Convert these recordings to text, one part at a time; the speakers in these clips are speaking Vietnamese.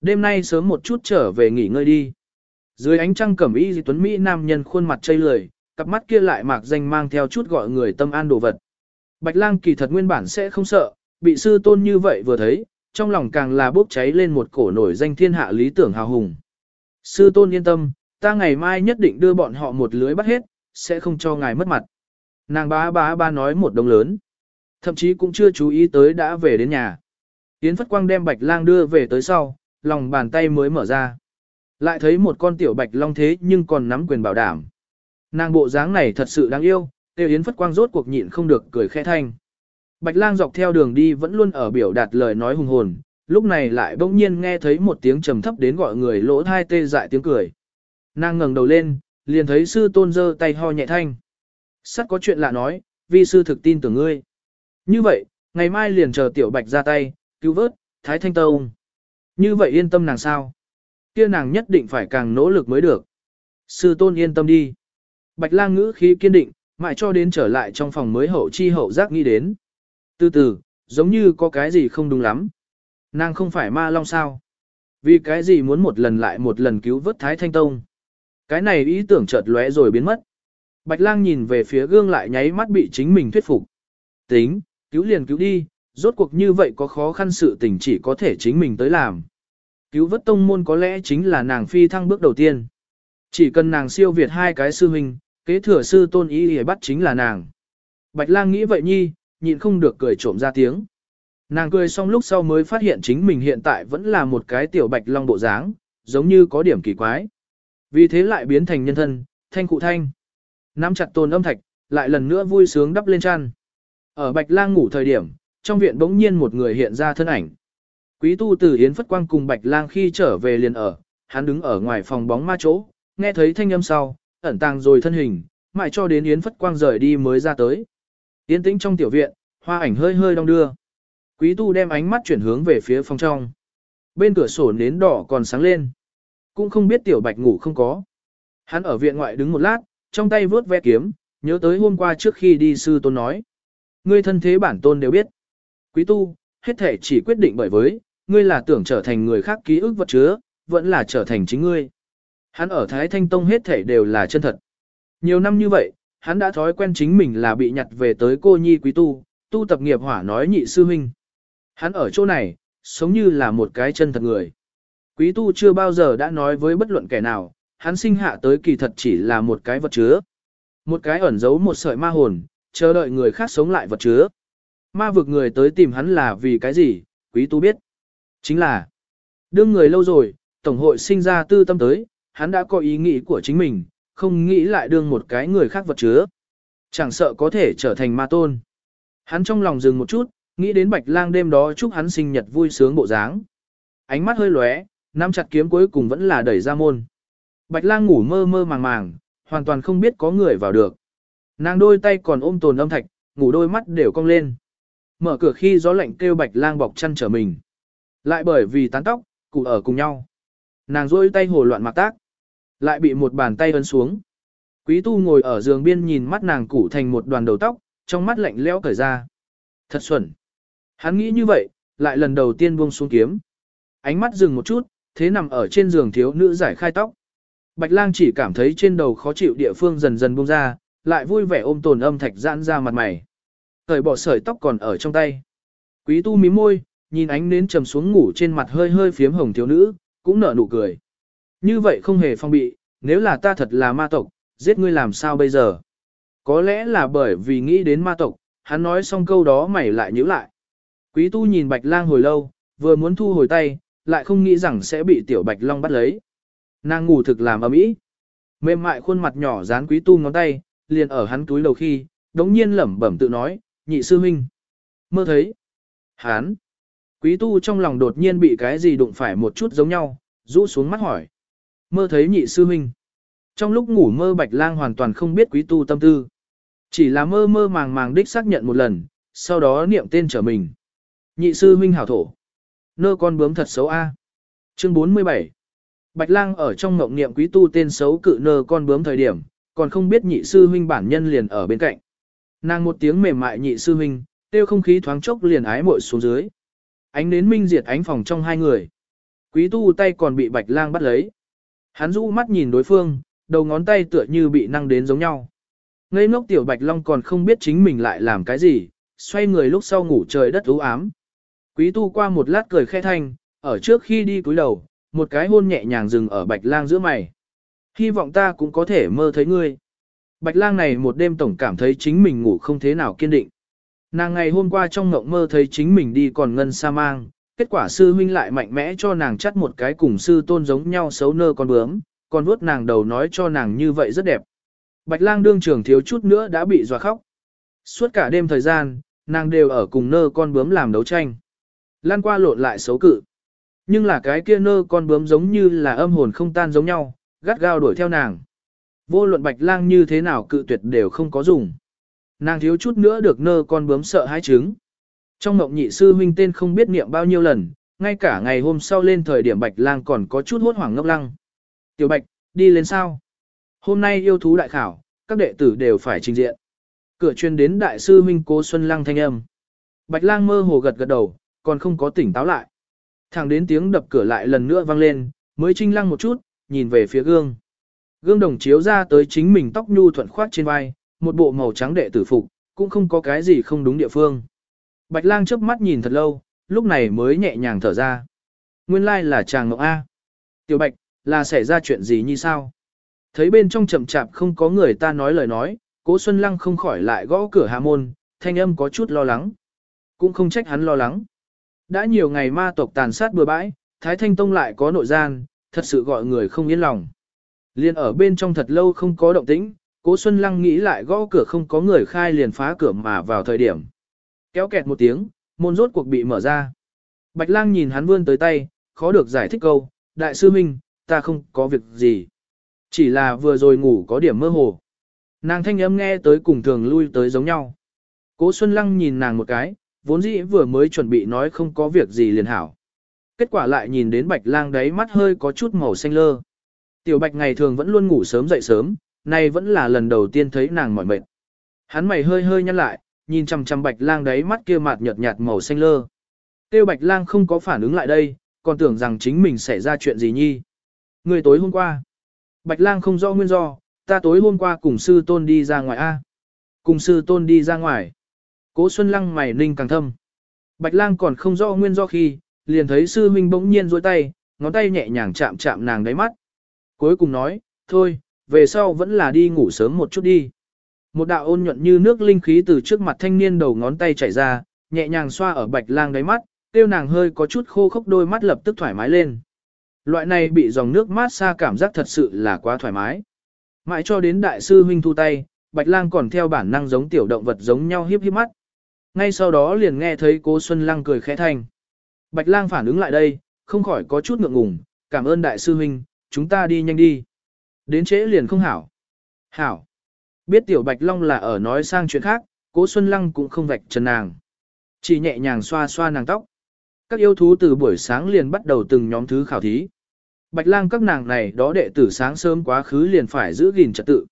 Đêm nay sớm một chút trở về nghỉ ngơi đi. Dưới ánh trăng cẩm y di tuấn Mỹ nam nhân khuôn mặt chây lười, cặp mắt kia lại mạc danh mang theo chút gọi người tâm an đồ vật. Bạch lang kỳ thật nguyên bản sẽ không sợ, bị sư tôn như vậy vừa thấy, trong lòng càng là bốc cháy lên một cổ nổi danh thiên hạ lý tưởng hào hùng. Sư tôn yên tâm, ta ngày mai nhất định đưa bọn họ một lưới bắt hết, sẽ không cho ngài mất mặt. Nàng bá bá ba nói một đồng lớn. Thậm chí cũng chưa chú ý tới đã về đến nhà. Yến Phất Quang đem bạch lang đưa về tới sau, lòng bàn tay mới mở ra. Lại thấy một con tiểu bạch long thế nhưng còn nắm quyền bảo đảm. Nàng bộ dáng này thật sự đáng yêu, tiêu Yến Phất Quang rốt cuộc nhịn không được cười khẽ thanh. Bạch lang dọc theo đường đi vẫn luôn ở biểu đạt lời nói hùng hồn, lúc này lại bỗng nhiên nghe thấy một tiếng trầm thấp đến gọi người lỗ thai tê dại tiếng cười. Nàng ngẩng đầu lên, liền thấy sư tôn giơ tay ho nhẹ thanh. Sắt có chuyện lạ nói, vi sư thực tin tưởng ngươi. Như vậy, ngày mai liền chờ tiểu bạch ra tay, cứu vớt, thái thanh tông. Như vậy yên tâm nàng sao? Kia nàng nhất định phải càng nỗ lực mới được. Sư tôn yên tâm đi. Bạch lang ngữ khí kiên định, mãi cho đến trở lại trong phòng mới hậu chi hậu giác nghĩ đến. Từ từ, giống như có cái gì không đúng lắm. Nàng không phải ma long sao? Vì cái gì muốn một lần lại một lần cứu vớt Thái Thanh Tông? Cái này ý tưởng chợt lóe rồi biến mất. Bạch lang nhìn về phía gương lại nháy mắt bị chính mình thuyết phục. Tính, cứu liền cứu đi, rốt cuộc như vậy có khó khăn sự tình chỉ có thể chính mình tới làm. Cứu vớt tông môn có lẽ chính là nàng phi thăng bước đầu tiên. Chỉ cần nàng siêu việt hai cái sư huynh, kế thừa sư tôn ý để bắt chính là nàng. Bạch lang nghĩ vậy nhi, nhịn không được cười trộm ra tiếng. Nàng cười xong lúc sau mới phát hiện chính mình hiện tại vẫn là một cái tiểu bạch long bộ dáng, giống như có điểm kỳ quái. Vì thế lại biến thành nhân thân, thanh cụ thanh. Nắm chặt tôn âm thạch, lại lần nữa vui sướng đắp lên chăn. Ở bạch lang ngủ thời điểm, trong viện bỗng nhiên một người hiện ra thân ảnh. Quý tu tử Yến Phất Quang cùng bạch lang khi trở về liền ở, hắn đứng ở ngoài phòng bóng ma chỗ, nghe thấy thanh âm sau, ẩn tàng rồi thân hình, mãi cho đến Yến Phất Quang rời đi mới ra tới. Yến tĩnh trong tiểu viện, hoa ảnh hơi hơi đong đưa. Quý tu đem ánh mắt chuyển hướng về phía phòng trong. Bên cửa sổ nến đỏ còn sáng lên. Cũng không biết tiểu bạch ngủ không có. Hắn ở viện ngoại đứng một lát, trong tay vớt ve kiếm, nhớ tới hôm qua trước khi đi sư tôn nói. Ngươi thân thế bản tôn đều biết. Quý tu, hết thể chỉ quyết định bởi với, ngươi là tưởng trở thành người khác ký ức vật chứa, vẫn là trở thành chính ngươi. Hắn ở Thái Thanh Tông hết thể đều là chân thật. Nhiều năm như vậy, hắn đã thói quen chính mình là bị nhặt về tới cô nhi quý tu, tu tập nghiệp hỏa nói nhị sư huynh. Hắn ở chỗ này, sống như là một cái chân thật người. Quý tu chưa bao giờ đã nói với bất luận kẻ nào, hắn sinh hạ tới kỳ thật chỉ là một cái vật chứa. Một cái ẩn giấu một sợi ma hồn, chờ đợi người khác sống lại vật chứa. Ma vực người tới tìm hắn là vì cái gì, quý tu biết. Chính là, đương người lâu rồi, Tổng hội sinh ra tư tâm tới, hắn đã có ý nghĩ của chính mình, không nghĩ lại đương một cái người khác vật chứa. Chẳng sợ có thể trở thành ma tôn. Hắn trong lòng dừng một chút, nghĩ đến bạch lang đêm đó chúc hắn sinh nhật vui sướng bộ dáng. Ánh mắt hơi lóe, nắm chặt kiếm cuối cùng vẫn là đẩy ra môn. Bạch lang ngủ mơ mơ màng màng, hoàn toàn không biết có người vào được. Nàng đôi tay còn ôm tồn âm thạch, ngủ đôi mắt đều cong lên. Mở cửa khi gió lạnh kêu bạch lang bọc chăn trở mình. Lại bởi vì tán tóc, cụ ở cùng nhau. Nàng rôi tay hồ loạn mặc tác. Lại bị một bàn tay ấn xuống. Quý tu ngồi ở giường biên nhìn mắt nàng cụ thành một đoàn đầu tóc, trong mắt lạnh lẽo cởi ra. Thật xuẩn. Hắn nghĩ như vậy, lại lần đầu tiên buông xuống kiếm. Ánh mắt dừng một chút, thế nằm ở trên giường thiếu nữ giải khai tóc. Bạch lang chỉ cảm thấy trên đầu khó chịu địa phương dần dần buông ra, lại vui vẻ ôm tồn âm thạch giãn ra mặt mày. Thời bỏ sợi tóc còn ở trong tay. Quý tu mím môi, nhìn ánh nến trầm xuống ngủ trên mặt hơi hơi phiếm hồng thiếu nữ, cũng nở nụ cười. Như vậy không hề phong bị, nếu là ta thật là ma tộc, giết ngươi làm sao bây giờ? Có lẽ là bởi vì nghĩ đến ma tộc, hắn nói xong câu đó mày lại nhíu lại. Quý tu nhìn bạch lang hồi lâu, vừa muốn thu hồi tay, lại không nghĩ rằng sẽ bị tiểu bạch long bắt lấy. Nàng ngủ thực làm ấm ý. Mềm mại khuôn mặt nhỏ dán quý tu ngón tay, liền ở hắn túi đầu khi, đống nhiên lẩm bẩm tự nói, nhị sư huynh. Mơ thấy. Hắn. Quý tu trong lòng đột nhiên bị cái gì đụng phải một chút giống nhau, rũ xuống mắt hỏi. Mơ thấy nhị sư huynh. Trong lúc ngủ mơ bạch lang hoàn toàn không biết quý tu tâm tư. Chỉ là mơ mơ màng màng đích xác nhận một lần, sau đó niệm tên trở mình. Nhị sư huynh hảo thổ. Nơ con bướm thật xấu a. Chương 47 Bạch lang ở trong ngộng niệm quý tu tên xấu cự nơ con bướm thời điểm, còn không biết nhị sư huynh bản nhân liền ở bên cạnh. Nàng một tiếng mềm mại nhị sư huynh, tiêu không khí thoáng chốc liền ái muội xuống dưới. Ánh nến minh diệt ánh phòng trong hai người. Quý tu tay còn bị bạch lang bắt lấy. Hắn rũ mắt nhìn đối phương, đầu ngón tay tựa như bị năng đến giống nhau. Ngây ngốc tiểu bạch long còn không biết chính mình lại làm cái gì, xoay người lúc sau ngủ trời đất u ám. Quý tu qua một lát cười khẽ thanh, ở trước khi đi cúi đầu, một cái hôn nhẹ nhàng dừng ở bạch lang giữa mày. Hy vọng ta cũng có thể mơ thấy ngươi. Bạch lang này một đêm tổng cảm thấy chính mình ngủ không thế nào kiên định. Nàng ngày hôm qua trong ngộng mơ thấy chính mình đi còn ngân sa mang, kết quả sư huynh lại mạnh mẽ cho nàng chắt một cái cùng sư tôn giống nhau xấu nơ con bướm, còn vuốt nàng đầu nói cho nàng như vậy rất đẹp. Bạch lang đương trường thiếu chút nữa đã bị dọa khóc. Suốt cả đêm thời gian, nàng đều ở cùng nơ con bướm làm đấu tranh. Lan qua lộn lại xấu cự. Nhưng là cái kia nơ con bướm giống như là âm hồn không tan giống nhau, gắt gao đuổi theo nàng. Vô luận bạch lang như thế nào cự tuyệt đều không có dùng. Nàng thiếu chút nữa được nơ con bướm sợ hai trứng. Trong mộng nhị sư huynh tên không biết niệm bao nhiêu lần, ngay cả ngày hôm sau lên thời điểm bạch lang còn có chút hốt hoảng ngốc lăng. Tiểu bạch, đi lên sao? Hôm nay yêu thú đại khảo, các đệ tử đều phải trình diện. Cửa chuyên đến đại sư huynh cố Xuân Lăng thanh âm. Bạch lang mơ hồ gật gật đầu, còn không có tỉnh táo lại. Thẳng đến tiếng đập cửa lại lần nữa vang lên, mới trinh lăng một chút, nhìn về phía gương. Gương đồng chiếu ra tới chính mình tóc nhu thuận khoát trên vai, một bộ màu trắng đệ tử phục, cũng không có cái gì không đúng địa phương. Bạch lang chớp mắt nhìn thật lâu, lúc này mới nhẹ nhàng thở ra. Nguyên lai like là chàng ngọc A. Tiểu bạch, là xảy ra chuyện gì như sao? Thấy bên trong chậm chạp không có người ta nói lời nói, cố Xuân Lăng không khỏi lại gõ cửa hạ môn, thanh âm có chút lo lắng. Cũng không trách hắn lo lắng. Đã nhiều ngày ma tộc tàn sát bừa bãi, Thái Thanh Tông lại có nội gian, thật sự gọi người không yên lòng. Liên ở bên trong thật lâu không có động tĩnh, Cố Xuân Lăng nghĩ lại gõ cửa không có người khai liền phá cửa mà vào thời điểm. Kéo kẹt một tiếng, môn rốt cuộc bị mở ra. Bạch Lang nhìn hắn vươn tới tay, khó được giải thích câu, đại sư minh, ta không có việc gì. Chỉ là vừa rồi ngủ có điểm mơ hồ. Nàng thanh âm nghe tới cùng thường lui tới giống nhau. Cố Xuân Lăng nhìn nàng một cái, vốn dĩ vừa mới chuẩn bị nói không có việc gì liền hảo. Kết quả lại nhìn đến bạch lang đấy mắt hơi có chút màu xanh lơ. Tiểu bạch ngày thường vẫn luôn ngủ sớm dậy sớm, nay vẫn là lần đầu tiên thấy nàng mỏi mệt. Hắn mày hơi hơi nhăn lại, nhìn chằm chằm bạch lang đấy mắt kia mạt nhợt nhạt màu xanh lơ. Tiêu bạch lang không có phản ứng lại đây, còn tưởng rằng chính mình xảy ra chuyện gì nhi. Người tối hôm qua. Bạch lang không rõ nguyên do, ta tối hôm qua cùng sư tôn đi ra ngoài A. Cùng sư tôn đi ra ngoài. Cố Xuân Lăng mày ninh càng thâm. Bạch lang còn không rõ nguyên do khi, liền thấy sư huynh bỗng nhiên duỗi tay, ngón tay nhẹ nhàng chạm chạm nàng đáy mắt. Cuối cùng nói, thôi, về sau vẫn là đi ngủ sớm một chút đi. Một đạo ôn nhuận như nước linh khí từ trước mặt thanh niên đầu ngón tay chảy ra, nhẹ nhàng xoa ở bạch lang đáy mắt, tiêu nàng hơi có chút khô khốc đôi mắt lập tức thoải mái lên. Loại này bị dòng nước mát xa cảm giác thật sự là quá thoải mái. Mãi cho đến đại sư huynh thu tay, bạch lang còn theo bản năng giống tiểu động vật giống nhau hiếp hiếp mắt. Ngay sau đó liền nghe thấy cố Xuân Lăng cười khẽ thành Bạch lang phản ứng lại đây, không khỏi có chút ngượng ngùng, cảm ơn đại sư huynh, chúng ta đi nhanh đi. Đến trễ liền không hảo. Hảo. Biết tiểu bạch long là ở nói sang chuyện khác, cố Xuân Lăng cũng không vạch trần nàng. Chỉ nhẹ nhàng xoa xoa nàng tóc. Các yêu thú từ buổi sáng liền bắt đầu từng nhóm thứ khảo thí. Bạch lang các nàng này đó đệ tử sáng sớm quá khứ liền phải giữ gìn trật tự.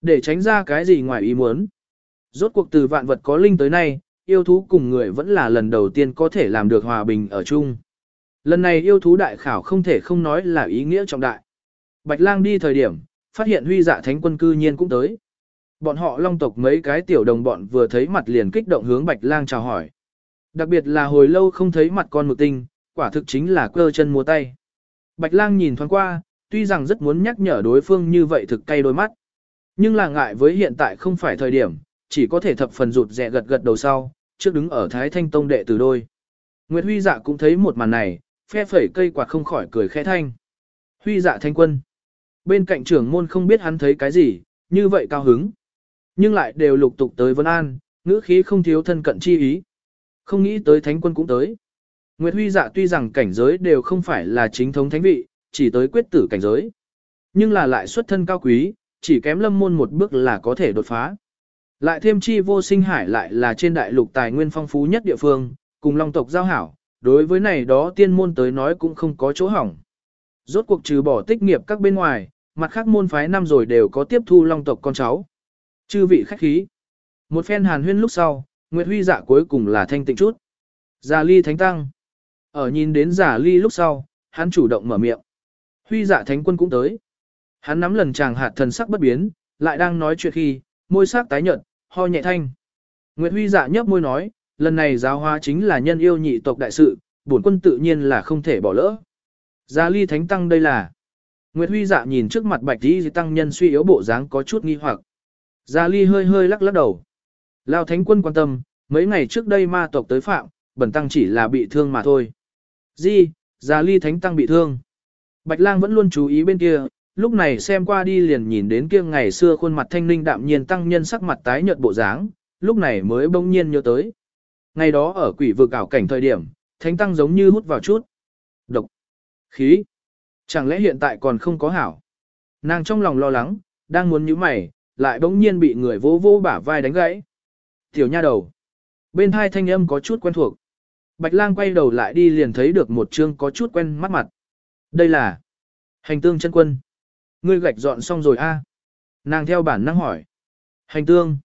Để tránh ra cái gì ngoài ý muốn. Rốt cuộc từ vạn vật có linh tới nay, yêu thú cùng người vẫn là lần đầu tiên có thể làm được hòa bình ở chung. Lần này yêu thú đại khảo không thể không nói là ý nghĩa trọng đại. Bạch lang đi thời điểm, phát hiện huy dạ thánh quân cư nhiên cũng tới. Bọn họ long tộc mấy cái tiểu đồng bọn vừa thấy mặt liền kích động hướng bạch lang chào hỏi. Đặc biệt là hồi lâu không thấy mặt con mực tinh, quả thực chính là cơ chân múa tay. Bạch lang nhìn thoáng qua, tuy rằng rất muốn nhắc nhở đối phương như vậy thực cay đôi mắt. Nhưng là ngại với hiện tại không phải thời điểm, chỉ có thể thập phần rụt rẹ gật gật đầu sau, trước đứng ở Thái Thanh Tông đệ tử đôi. Nguyệt Huy dạ cũng thấy một màn này, phe phẩy cây quạt không khỏi cười khẽ thanh. Huy dạ thanh quân. Bên cạnh trưởng môn không biết hắn thấy cái gì, như vậy cao hứng. Nhưng lại đều lục tục tới Vân An, ngữ khí không thiếu thân cận chi ý. Không nghĩ tới thánh quân cũng tới. Nguyệt Huy dạ tuy rằng cảnh giới đều không phải là chính thống thánh vị, chỉ tới quyết tử cảnh giới. Nhưng là lại xuất thân cao quý, chỉ kém lâm môn một bước là có thể đột phá. Lại thêm chi vô sinh hải lại là trên đại lục tài nguyên phong phú nhất địa phương, cùng long tộc giao hảo, đối với này đó tiên môn tới nói cũng không có chỗ hỏng. Rốt cuộc trừ bỏ tích nghiệp các bên ngoài, mặt khác môn phái năm rồi đều có tiếp thu long tộc con cháu. Chư vị khách khí. Một phen hàn huyên lúc sau, Nguyệt Huy dạ cuối cùng là thanh tịnh chút. Già ly thánh tăng. Ở nhìn đến giả ly lúc sau, hắn chủ động mở miệng. Huy dạ thánh quân cũng tới. Hắn nắm lần chàng hạt thần sắc bất biến, lại đang nói chuyện khi, môi sắc tái nhợt, ho nhẹ thanh. Nguyệt Huy dạ nhấp môi nói, lần này giáo hóa chính là nhân yêu nhị tộc đại sự, bổn quân tự nhiên là không thể bỏ lỡ. Gia ly thánh tăng đây là. Nguyệt Huy dạ nhìn trước mặt bạch đi tăng nhân suy yếu bộ dáng có chút nghi hoặc. Gia ly hơi hơi lắc lắc đầu. Lao thánh quân quan tâm, mấy ngày trước đây ma tộc tới phạm, bẩn tăng chỉ là bị thương mà thôi. Di, Gia ly thánh tăng bị thương. Bạch lang vẫn luôn chú ý bên kia, lúc này xem qua đi liền nhìn đến kia ngày xưa khuôn mặt thanh linh đạm nhiên tăng nhân sắc mặt tái nhợt bộ dáng, lúc này mới bỗng nhiên nhớ tới. Ngày đó ở quỷ vực ảo cảnh thời điểm, thánh tăng giống như hút vào chút. Độc. Khí. Chẳng lẽ hiện tại còn không có hảo? Nàng trong lòng lo lắng, đang muốn nhíu mày, lại bỗng nhiên bị người vô vô bả vai đánh gãy. Tiểu nha đầu. Bên hai thanh âm có chút quen thuộc. Bạch lang quay đầu lại đi liền thấy được một chương có chút quen mắt mặt. Đây là hành tương chân quân. Ngươi gạch dọn xong rồi a? Nàng theo bản năng hỏi. Hành tương.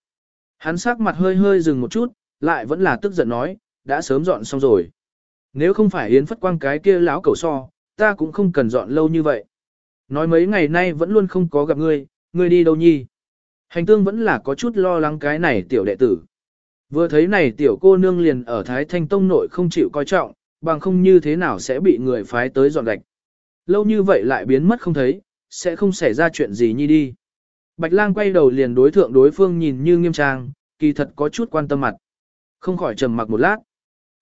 Hắn sắc mặt hơi hơi dừng một chút, lại vẫn là tức giận nói, đã sớm dọn xong rồi. Nếu không phải Yến Phất Quang cái kia láo cầu so, ta cũng không cần dọn lâu như vậy. Nói mấy ngày nay vẫn luôn không có gặp ngươi, ngươi đi đâu nhi. Hành tương vẫn là có chút lo lắng cái này tiểu đệ tử. Vừa thấy này tiểu cô nương liền ở Thái Thanh Tông nội không chịu coi trọng, bằng không như thế nào sẽ bị người phái tới dọn gạch. Lâu như vậy lại biến mất không thấy, sẽ không xảy ra chuyện gì nhi đi. Bạch lang quay đầu liền đối thượng đối phương nhìn như nghiêm trang, kỳ thật có chút quan tâm mặt. Không khỏi trầm mặc một lát.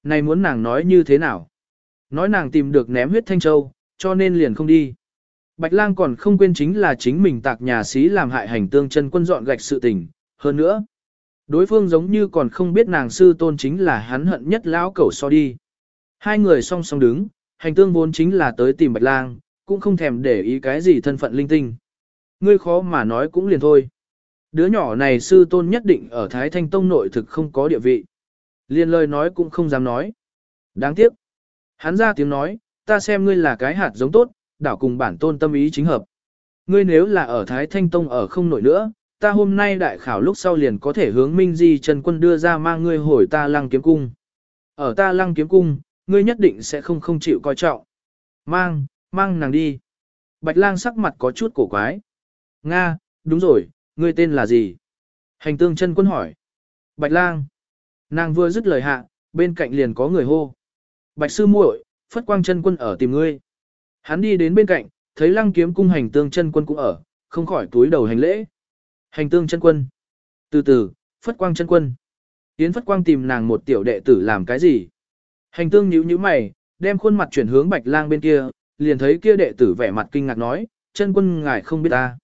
Này muốn nàng nói như thế nào? Nói nàng tìm được ném huyết thanh châu, cho nên liền không đi. Bạch lang còn không quên chính là chính mình tạc nhà sĩ làm hại hành tương chân quân dọn gạch sự tình. Hơn nữa, đối phương giống như còn không biết nàng sư tôn chính là hắn hận nhất lão cẩu so đi. Hai người song song đứng, hành tương vốn chính là tới tìm bạch lang, cũng không thèm để ý cái gì thân phận linh tinh. Ngươi khó mà nói cũng liền thôi. Đứa nhỏ này sư tôn nhất định ở Thái Thanh Tông nội thực không có địa vị. Liên lời nói cũng không dám nói. Đáng tiếc. Hắn ra tiếng nói, ta xem ngươi là cái hạt giống tốt, đảo cùng bản tôn tâm ý chính hợp. Ngươi nếu là ở Thái Thanh Tông ở không nổi nữa, ta hôm nay đại khảo lúc sau liền có thể hướng Minh Di Trần Quân đưa ra mang ngươi hồi ta lăng kiếm cung. Ở ta lăng kiếm cung, ngươi nhất định sẽ không không chịu coi trọng. Mang, mang nàng đi. Bạch lang sắc mặt có chút cổ quái. Nga, đúng rồi, ngươi tên là gì? Hành tương chân quân hỏi. Bạch lang. Nàng vừa dứt lời hạ, bên cạnh liền có người hô. Bạch sư muội, phất quang chân quân ở tìm ngươi. Hắn đi đến bên cạnh, thấy lăng kiếm cung hành tương chân quân cũng ở, không khỏi túi đầu hành lễ. Hành tương chân quân. Từ từ, phất quang chân quân. Yến phất quang tìm nàng một tiểu đệ tử làm cái gì? Hành tương nhíu nhíu mày, đem khuôn mặt chuyển hướng bạch lang bên kia, liền thấy kia đệ tử vẻ mặt kinh ngạc nói, chân quân ngài không biết ta.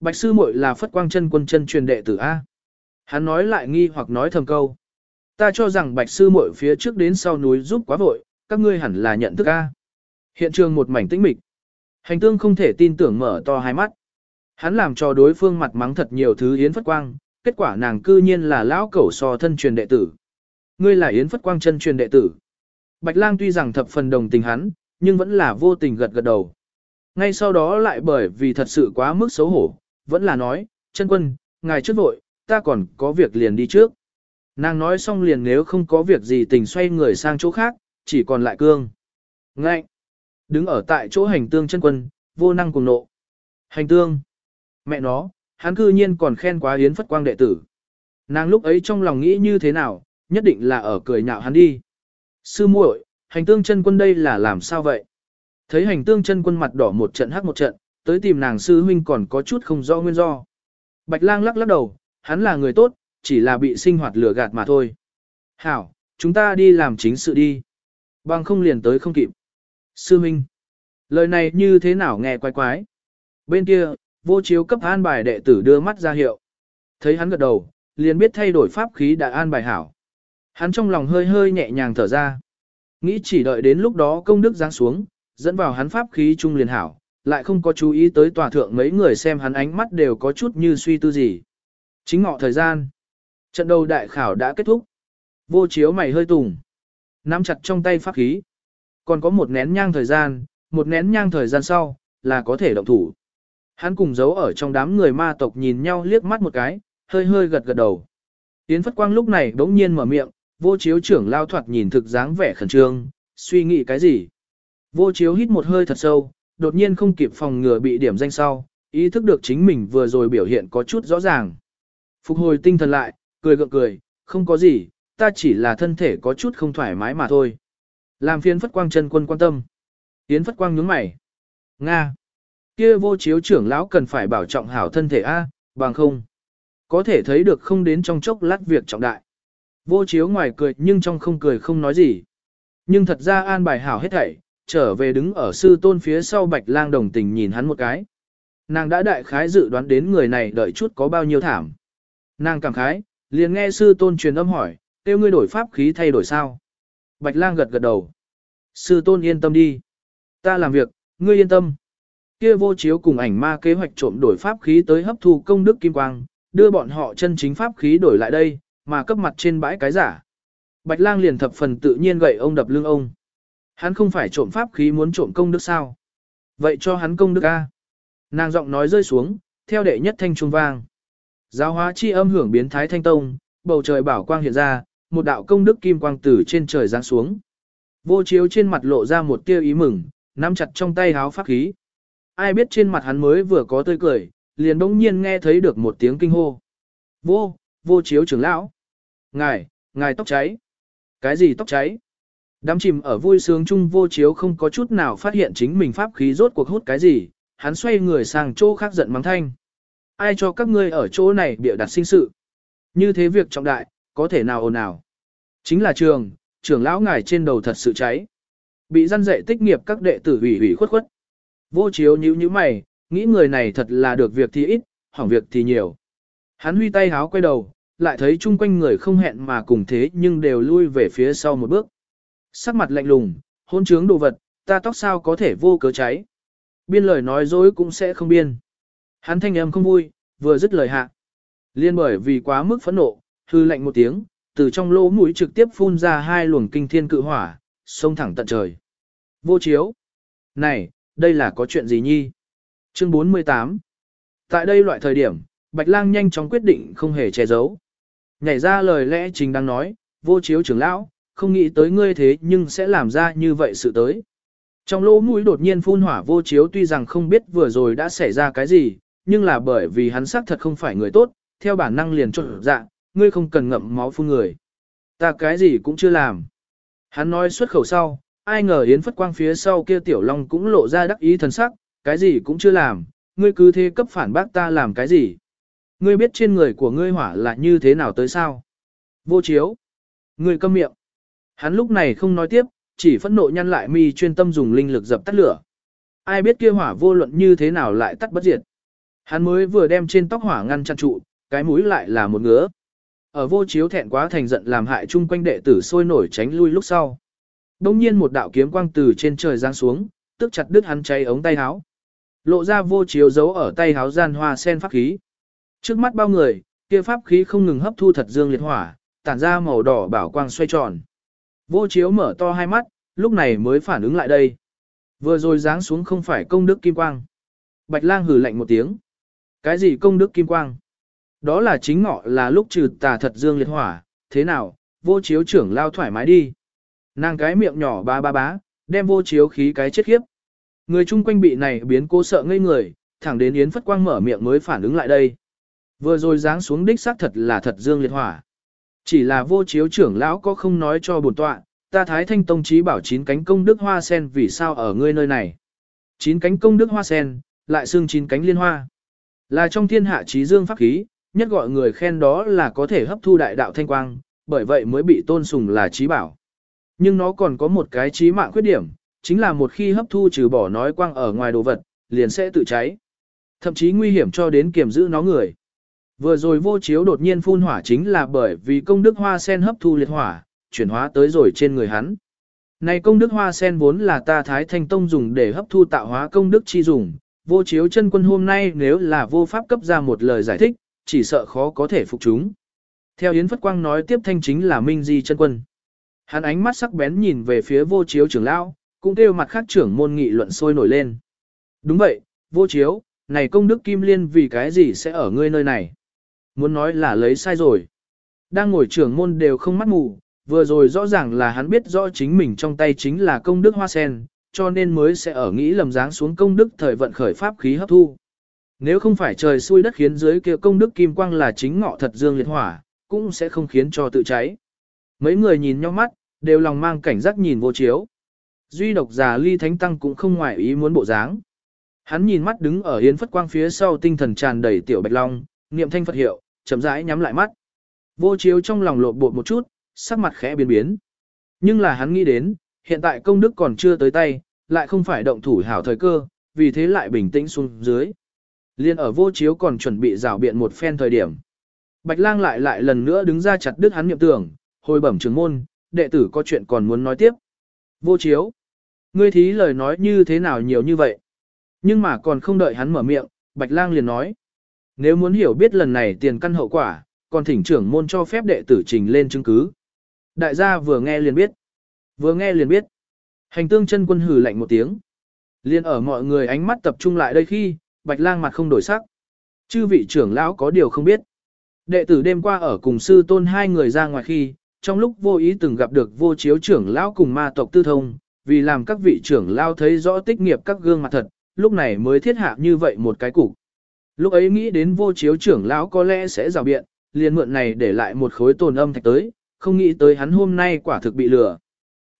Bạch sư muội là phất quang chân quân chân truyền đệ tử A. Hắn nói lại nghi hoặc nói thầm câu. Ta cho rằng bạch sư muội phía trước đến sau núi giúp quá vội, các ngươi hẳn là nhận thức A. Hiện trường một mảnh tĩnh mịch. Hành tương không thể tin tưởng mở to hai mắt. Hắn làm cho đối phương mặt mắng thật nhiều thứ Yến Phất Quang, kết quả nàng cư nhiên là lão cẩu so thân truyền đệ tử. Ngươi là Yến Phất Quang chân truyền đệ tử. Bạch lang tuy rằng thập phần đồng tình hắn, nhưng vẫn là vô tình gật gật đầu. Ngay sau đó lại bởi vì thật sự quá mức xấu hổ, vẫn là nói, chân quân, ngài trước vội, ta còn có việc liền đi trước. Nàng nói xong liền nếu không có việc gì tình xoay người sang chỗ khác, chỉ còn lại cương. Ngạnh! Đứng ở tại chỗ hành tương chân quân, vô năng cùng nộ. Hành tương! Mẹ nó, hắn cư nhiên còn khen quá hiến phất quang đệ tử. Nàng lúc ấy trong lòng nghĩ như thế nào, nhất định là ở cười nhạo hắn đi. Sư muội, hành tương chân quân đây là làm sao vậy? Thấy hành tương chân quân mặt đỏ một trận hắc một trận, tới tìm nàng sư huynh còn có chút không rõ nguyên do. Bạch lang lắc lắc đầu, hắn là người tốt, chỉ là bị sinh hoạt lừa gạt mà thôi. Hảo, chúng ta đi làm chính sự đi. Bằng không liền tới không kịp. Sư Minh, lời này như thế nào nghe quái quái. Bên kia, vô chiếu cấp an bài đệ tử đưa mắt ra hiệu. Thấy hắn gật đầu, liền biết thay đổi pháp khí đã an bài hảo. Hắn trong lòng hơi hơi nhẹ nhàng thở ra. Nghĩ chỉ đợi đến lúc đó công đức giáng xuống, dẫn vào hắn pháp khí trung liền hảo, lại không có chú ý tới tòa thượng mấy người xem hắn ánh mắt đều có chút như suy tư gì. Chính ngọ thời gian. Trận đầu đại khảo đã kết thúc. Vô chiếu mày hơi tùng. Nắm chặt trong tay pháp khí. Còn có một nén nhang thời gian, một nén nhang thời gian sau, là có thể động thủ. Hắn cùng giấu ở trong đám người ma tộc nhìn nhau liếc mắt một cái, hơi hơi gật gật đầu. Yến Phất Quang lúc này đống nhiên mở miệng, vô chiếu trưởng lao thoạt nhìn thực dáng vẻ khẩn trương, suy nghĩ cái gì. Vô chiếu hít một hơi thật sâu, đột nhiên không kịp phòng ngừa bị điểm danh sau, ý thức được chính mình vừa rồi biểu hiện có chút rõ ràng. Phục hồi tinh thần lại, cười gượng cười, không có gì, ta chỉ là thân thể có chút không thoải mái mà thôi. Làm phiên phất quang chân quân quan tâm. Yến phất quang nhướng mày. Nga. Kia vô chiếu trưởng lão cần phải bảo trọng hảo thân thể A, bằng không. Có thể thấy được không đến trong chốc lát việc trọng đại. Vô chiếu ngoài cười nhưng trong không cười không nói gì. Nhưng thật ra an bài hảo hết thảy, trở về đứng ở sư tôn phía sau bạch lang đồng tình nhìn hắn một cái. Nàng đã đại khái dự đoán đến người này đợi chút có bao nhiêu thảm. Nàng cảm khái, liền nghe sư tôn truyền âm hỏi, tiêu ngươi đổi pháp khí thay đổi sao? Bạch lang gật gật đầu. Sư tôn yên tâm đi. Ta làm việc, ngươi yên tâm. Kia vô chiếu cùng ảnh ma kế hoạch trộm đổi pháp khí tới hấp thu công đức kim quang, đưa bọn họ chân chính pháp khí đổi lại đây, mà cấp mặt trên bãi cái giả. Bạch lang liền thập phần tự nhiên gậy ông đập lưng ông. Hắn không phải trộm pháp khí muốn trộm công đức sao? Vậy cho hắn công đức A. Nàng giọng nói rơi xuống, theo đệ nhất thanh trung vang. Giáo hóa chi âm hưởng biến thái thanh tông, bầu trời bảo quang hiện ra, một đạo công đức kim quang từ trên trời giáng xuống. Vô chiếu trên mặt lộ ra một tia ý mừng, nắm chặt trong tay háo pháp khí. Ai biết trên mặt hắn mới vừa có tươi cười, liền bỗng nhiên nghe thấy được một tiếng kinh hô. Vô, vô chiếu trưởng lão. Ngài, ngài tóc cháy. Cái gì tóc cháy? Đám chìm ở vui sướng chung vô chiếu không có chút nào phát hiện chính mình pháp khí rốt cuộc hút cái gì, hắn xoay người sang chỗ khác giận mắng thanh. Ai cho các ngươi ở chỗ này bịa đặt sinh sự? Như thế việc trọng đại, có thể nào ồn nào? Chính là trường, trưởng lão ngài trên đầu thật sự cháy. Bị răn dạy tích nghiệp các đệ tử hủy hủy khuất khuất. Vô chiếu nhíu nhíu mày, nghĩ người này thật là được việc thì ít, hỏng việc thì nhiều. Hắn huy tay háo quay đầu, lại thấy chung quanh người không hẹn mà cùng thế nhưng đều lui về phía sau một bước. Sắc mặt lạnh lùng, hôn trướng đồ vật, ta tóc sao có thể vô cớ cháy. Biên lời nói dối cũng sẽ không biên. Hắn thanh âm không vui, vừa dứt lời hạ. Liên bởi vì quá mức phẫn nộ, hư lạnh một tiếng, từ trong lỗ mũi trực tiếp phun ra hai luồng kinh thiên cự hỏa, xông thẳng tận trời. Vô chiếu. Này, đây là có chuyện gì nhi? Chương 48. Tại đây loại thời điểm, Bạch Lang nhanh chóng quyết định không hề che giấu. Nhảy ra lời lẽ trình đang nói, vô chiếu trưởng lão, không nghĩ tới ngươi thế nhưng sẽ làm ra như vậy sự tới. Trong lỗ mũi đột nhiên phun hỏa vô chiếu tuy rằng không biết vừa rồi đã xảy ra cái gì, nhưng là bởi vì hắn xác thật không phải người tốt, theo bản năng liền trộn dạ, ngươi không cần ngậm máu phun người. Ta cái gì cũng chưa làm. Hắn nói xuất khẩu sau, ai ngờ Yến Phất Quang phía sau kia tiểu long cũng lộ ra đắc ý thần sắc, cái gì cũng chưa làm, ngươi cứ thế cấp phản bác ta làm cái gì. Ngươi biết trên người của ngươi hỏa là như thế nào tới sao? Vô chiếu. Ngươi câm miệng. Hắn lúc này không nói tiếp, chỉ phẫn nộ nhăn lại mi chuyên tâm dùng linh lực dập tắt lửa. Ai biết kia hỏa vô luận như thế nào lại tắt bất diệt. Hắn mới vừa đem trên tóc hỏa ngăn chặn trụ, cái mũi lại là một ngứa. Ở vô chiếu thẹn quá thành giận làm hại chung quanh đệ tử sôi nổi tránh lui lúc sau. Đông nhiên một đạo kiếm quang từ trên trời giáng xuống, tức chặt đứt hắn cháy ống tay háo Lộ ra vô chiếu giấu ở tay háo gian hoa sen pháp khí. Trước mắt bao người, kia pháp khí không ngừng hấp thu thật dương liệt hỏa, tản ra màu đỏ bảo quang xoay tròn. Vô chiếu mở to hai mắt, lúc này mới phản ứng lại đây. Vừa rồi giáng xuống không phải công đức kim quang. Bạch lang hừ lạnh một tiếng. Cái gì công đức kim quang? Đó là chính ngọ là lúc trừ tà thật dương liệt hỏa, thế nào, vô chiếu trưởng lao thoải mái đi. Nàng cái miệng nhỏ ba ba bá, đem vô chiếu khí cái chết khiếp. Người chung quanh bị này biến cố sợ ngây người, thẳng đến Yến Phất Quang mở miệng mới phản ứng lại đây. Vừa rồi giáng xuống đích xác thật là thật dương liệt hỏa. Chỉ là vô chiếu trưởng lão có không nói cho bổn tọa, ta thái thanh tông trí bảo chín cánh công đức hoa sen vì sao ở ngươi nơi này. Chín cánh công đức hoa sen, lại xương chín cánh liên hoa. Là trong thiên hạ trí dương pháp khí, nhất gọi người khen đó là có thể hấp thu đại đạo thanh quang, bởi vậy mới bị tôn sùng là trí bảo. Nhưng nó còn có một cái trí mạng khuyết điểm, chính là một khi hấp thu trừ bỏ nói quang ở ngoài đồ vật, liền sẽ tự cháy. Thậm chí nguy hiểm cho đến kiểm giữ nó người. Vừa rồi vô chiếu đột nhiên phun hỏa chính là bởi vì công đức hoa sen hấp thu liệt hỏa, chuyển hóa tới rồi trên người hắn. Này công đức hoa sen vốn là ta Thái Thanh Tông dùng để hấp thu tạo hóa công đức chi dùng, vô chiếu chân quân hôm nay nếu là vô pháp cấp ra một lời giải thích, chỉ sợ khó có thể phục chúng. Theo Yến Phất Quang nói tiếp thanh chính là Minh Di chân quân. Hắn ánh mắt sắc bén nhìn về phía vô chiếu trưởng lão, cũng kêu mặt khác trưởng môn nghị luận sôi nổi lên. Đúng vậy, vô chiếu, này công đức kim liên vì cái gì sẽ ở ngươi nơi này? Muốn nói là lấy sai rồi. Đang ngồi trưởng môn đều không mắt mù, vừa rồi rõ ràng là hắn biết rõ chính mình trong tay chính là công đức hoa sen, cho nên mới sẽ ở nghĩ lầm dáng xuống công đức thời vận khởi pháp khí hấp thu. Nếu không phải trời xui đất khiến dưới kia công đức kim quang là chính ngọ thật dương liệt hỏa, cũng sẽ không khiến cho tự cháy. Mấy người nhìn nhau mắt, đều lòng mang cảnh giác nhìn vô chiếu. Duy độc già ly thánh tăng cũng không ngoại ý muốn bộ dáng. Hắn nhìn mắt đứng ở yến phất quang phía sau tinh thần tràn đầy tiểu bạch long, niệm thanh Phật hiệu, chậm rãi nhắm lại mắt. Vô chiếu trong lòng lộn bột một chút, sắc mặt khẽ biến biến. Nhưng là hắn nghĩ đến, hiện tại công đức còn chưa tới tay, lại không phải động thủ hảo thời cơ, vì thế lại bình tĩnh xuống dưới. Liên ở vô chiếu còn chuẩn bị rào biện một phen thời điểm. Bạch lang lại lại lần nữa đứng ra chặt đứt hắn niệm tưởng, hồi bẩm trưởng môn, đệ tử có chuyện còn muốn nói tiếp. Vô chiếu. Ngươi thí lời nói như thế nào nhiều như vậy? Nhưng mà còn không đợi hắn mở miệng, Bạch lang liền nói. Nếu muốn hiểu biết lần này tiền căn hậu quả, còn thỉnh trưởng môn cho phép đệ tử trình lên chứng cứ. Đại gia vừa nghe liền biết. Vừa nghe liền biết. Hành tương chân quân hử lạnh một tiếng. Liên ở mọi người ánh mắt tập trung lại đây khi, bạch lang mặt không đổi sắc. Chư vị trưởng lão có điều không biết. Đệ tử đêm qua ở cùng sư tôn hai người ra ngoài khi, trong lúc vô ý từng gặp được vô chiếu trưởng lão cùng ma tộc tư thông, vì làm các vị trưởng lão thấy rõ tích nghiệp các gương mặt thật, lúc này mới thiết hạ như vậy một cái cục. Lúc ấy nghĩ đến vô chiếu trưởng lão có lẽ sẽ rào biện, liền mượn này để lại một khối tồn âm thạch tới, không nghĩ tới hắn hôm nay quả thực bị lừa.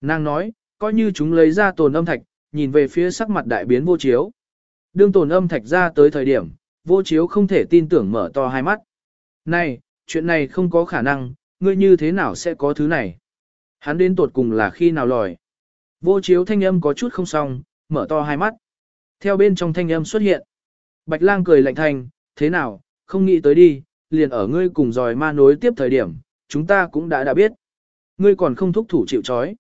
Nàng nói, coi như chúng lấy ra tồn âm thạch, nhìn về phía sắc mặt đại biến vô chiếu. Đương tồn âm thạch ra tới thời điểm, vô chiếu không thể tin tưởng mở to hai mắt. Này, chuyện này không có khả năng, ngươi như thế nào sẽ có thứ này? Hắn đến tột cùng là khi nào lòi? Vô chiếu thanh âm có chút không xong, mở to hai mắt. Theo bên trong thanh âm xuất hiện. Bạch lang cười lạnh thành thế nào, không nghĩ tới đi, liền ở ngươi cùng dòi ma nối tiếp thời điểm, chúng ta cũng đã đã biết. Ngươi còn không thúc thủ chịu chói.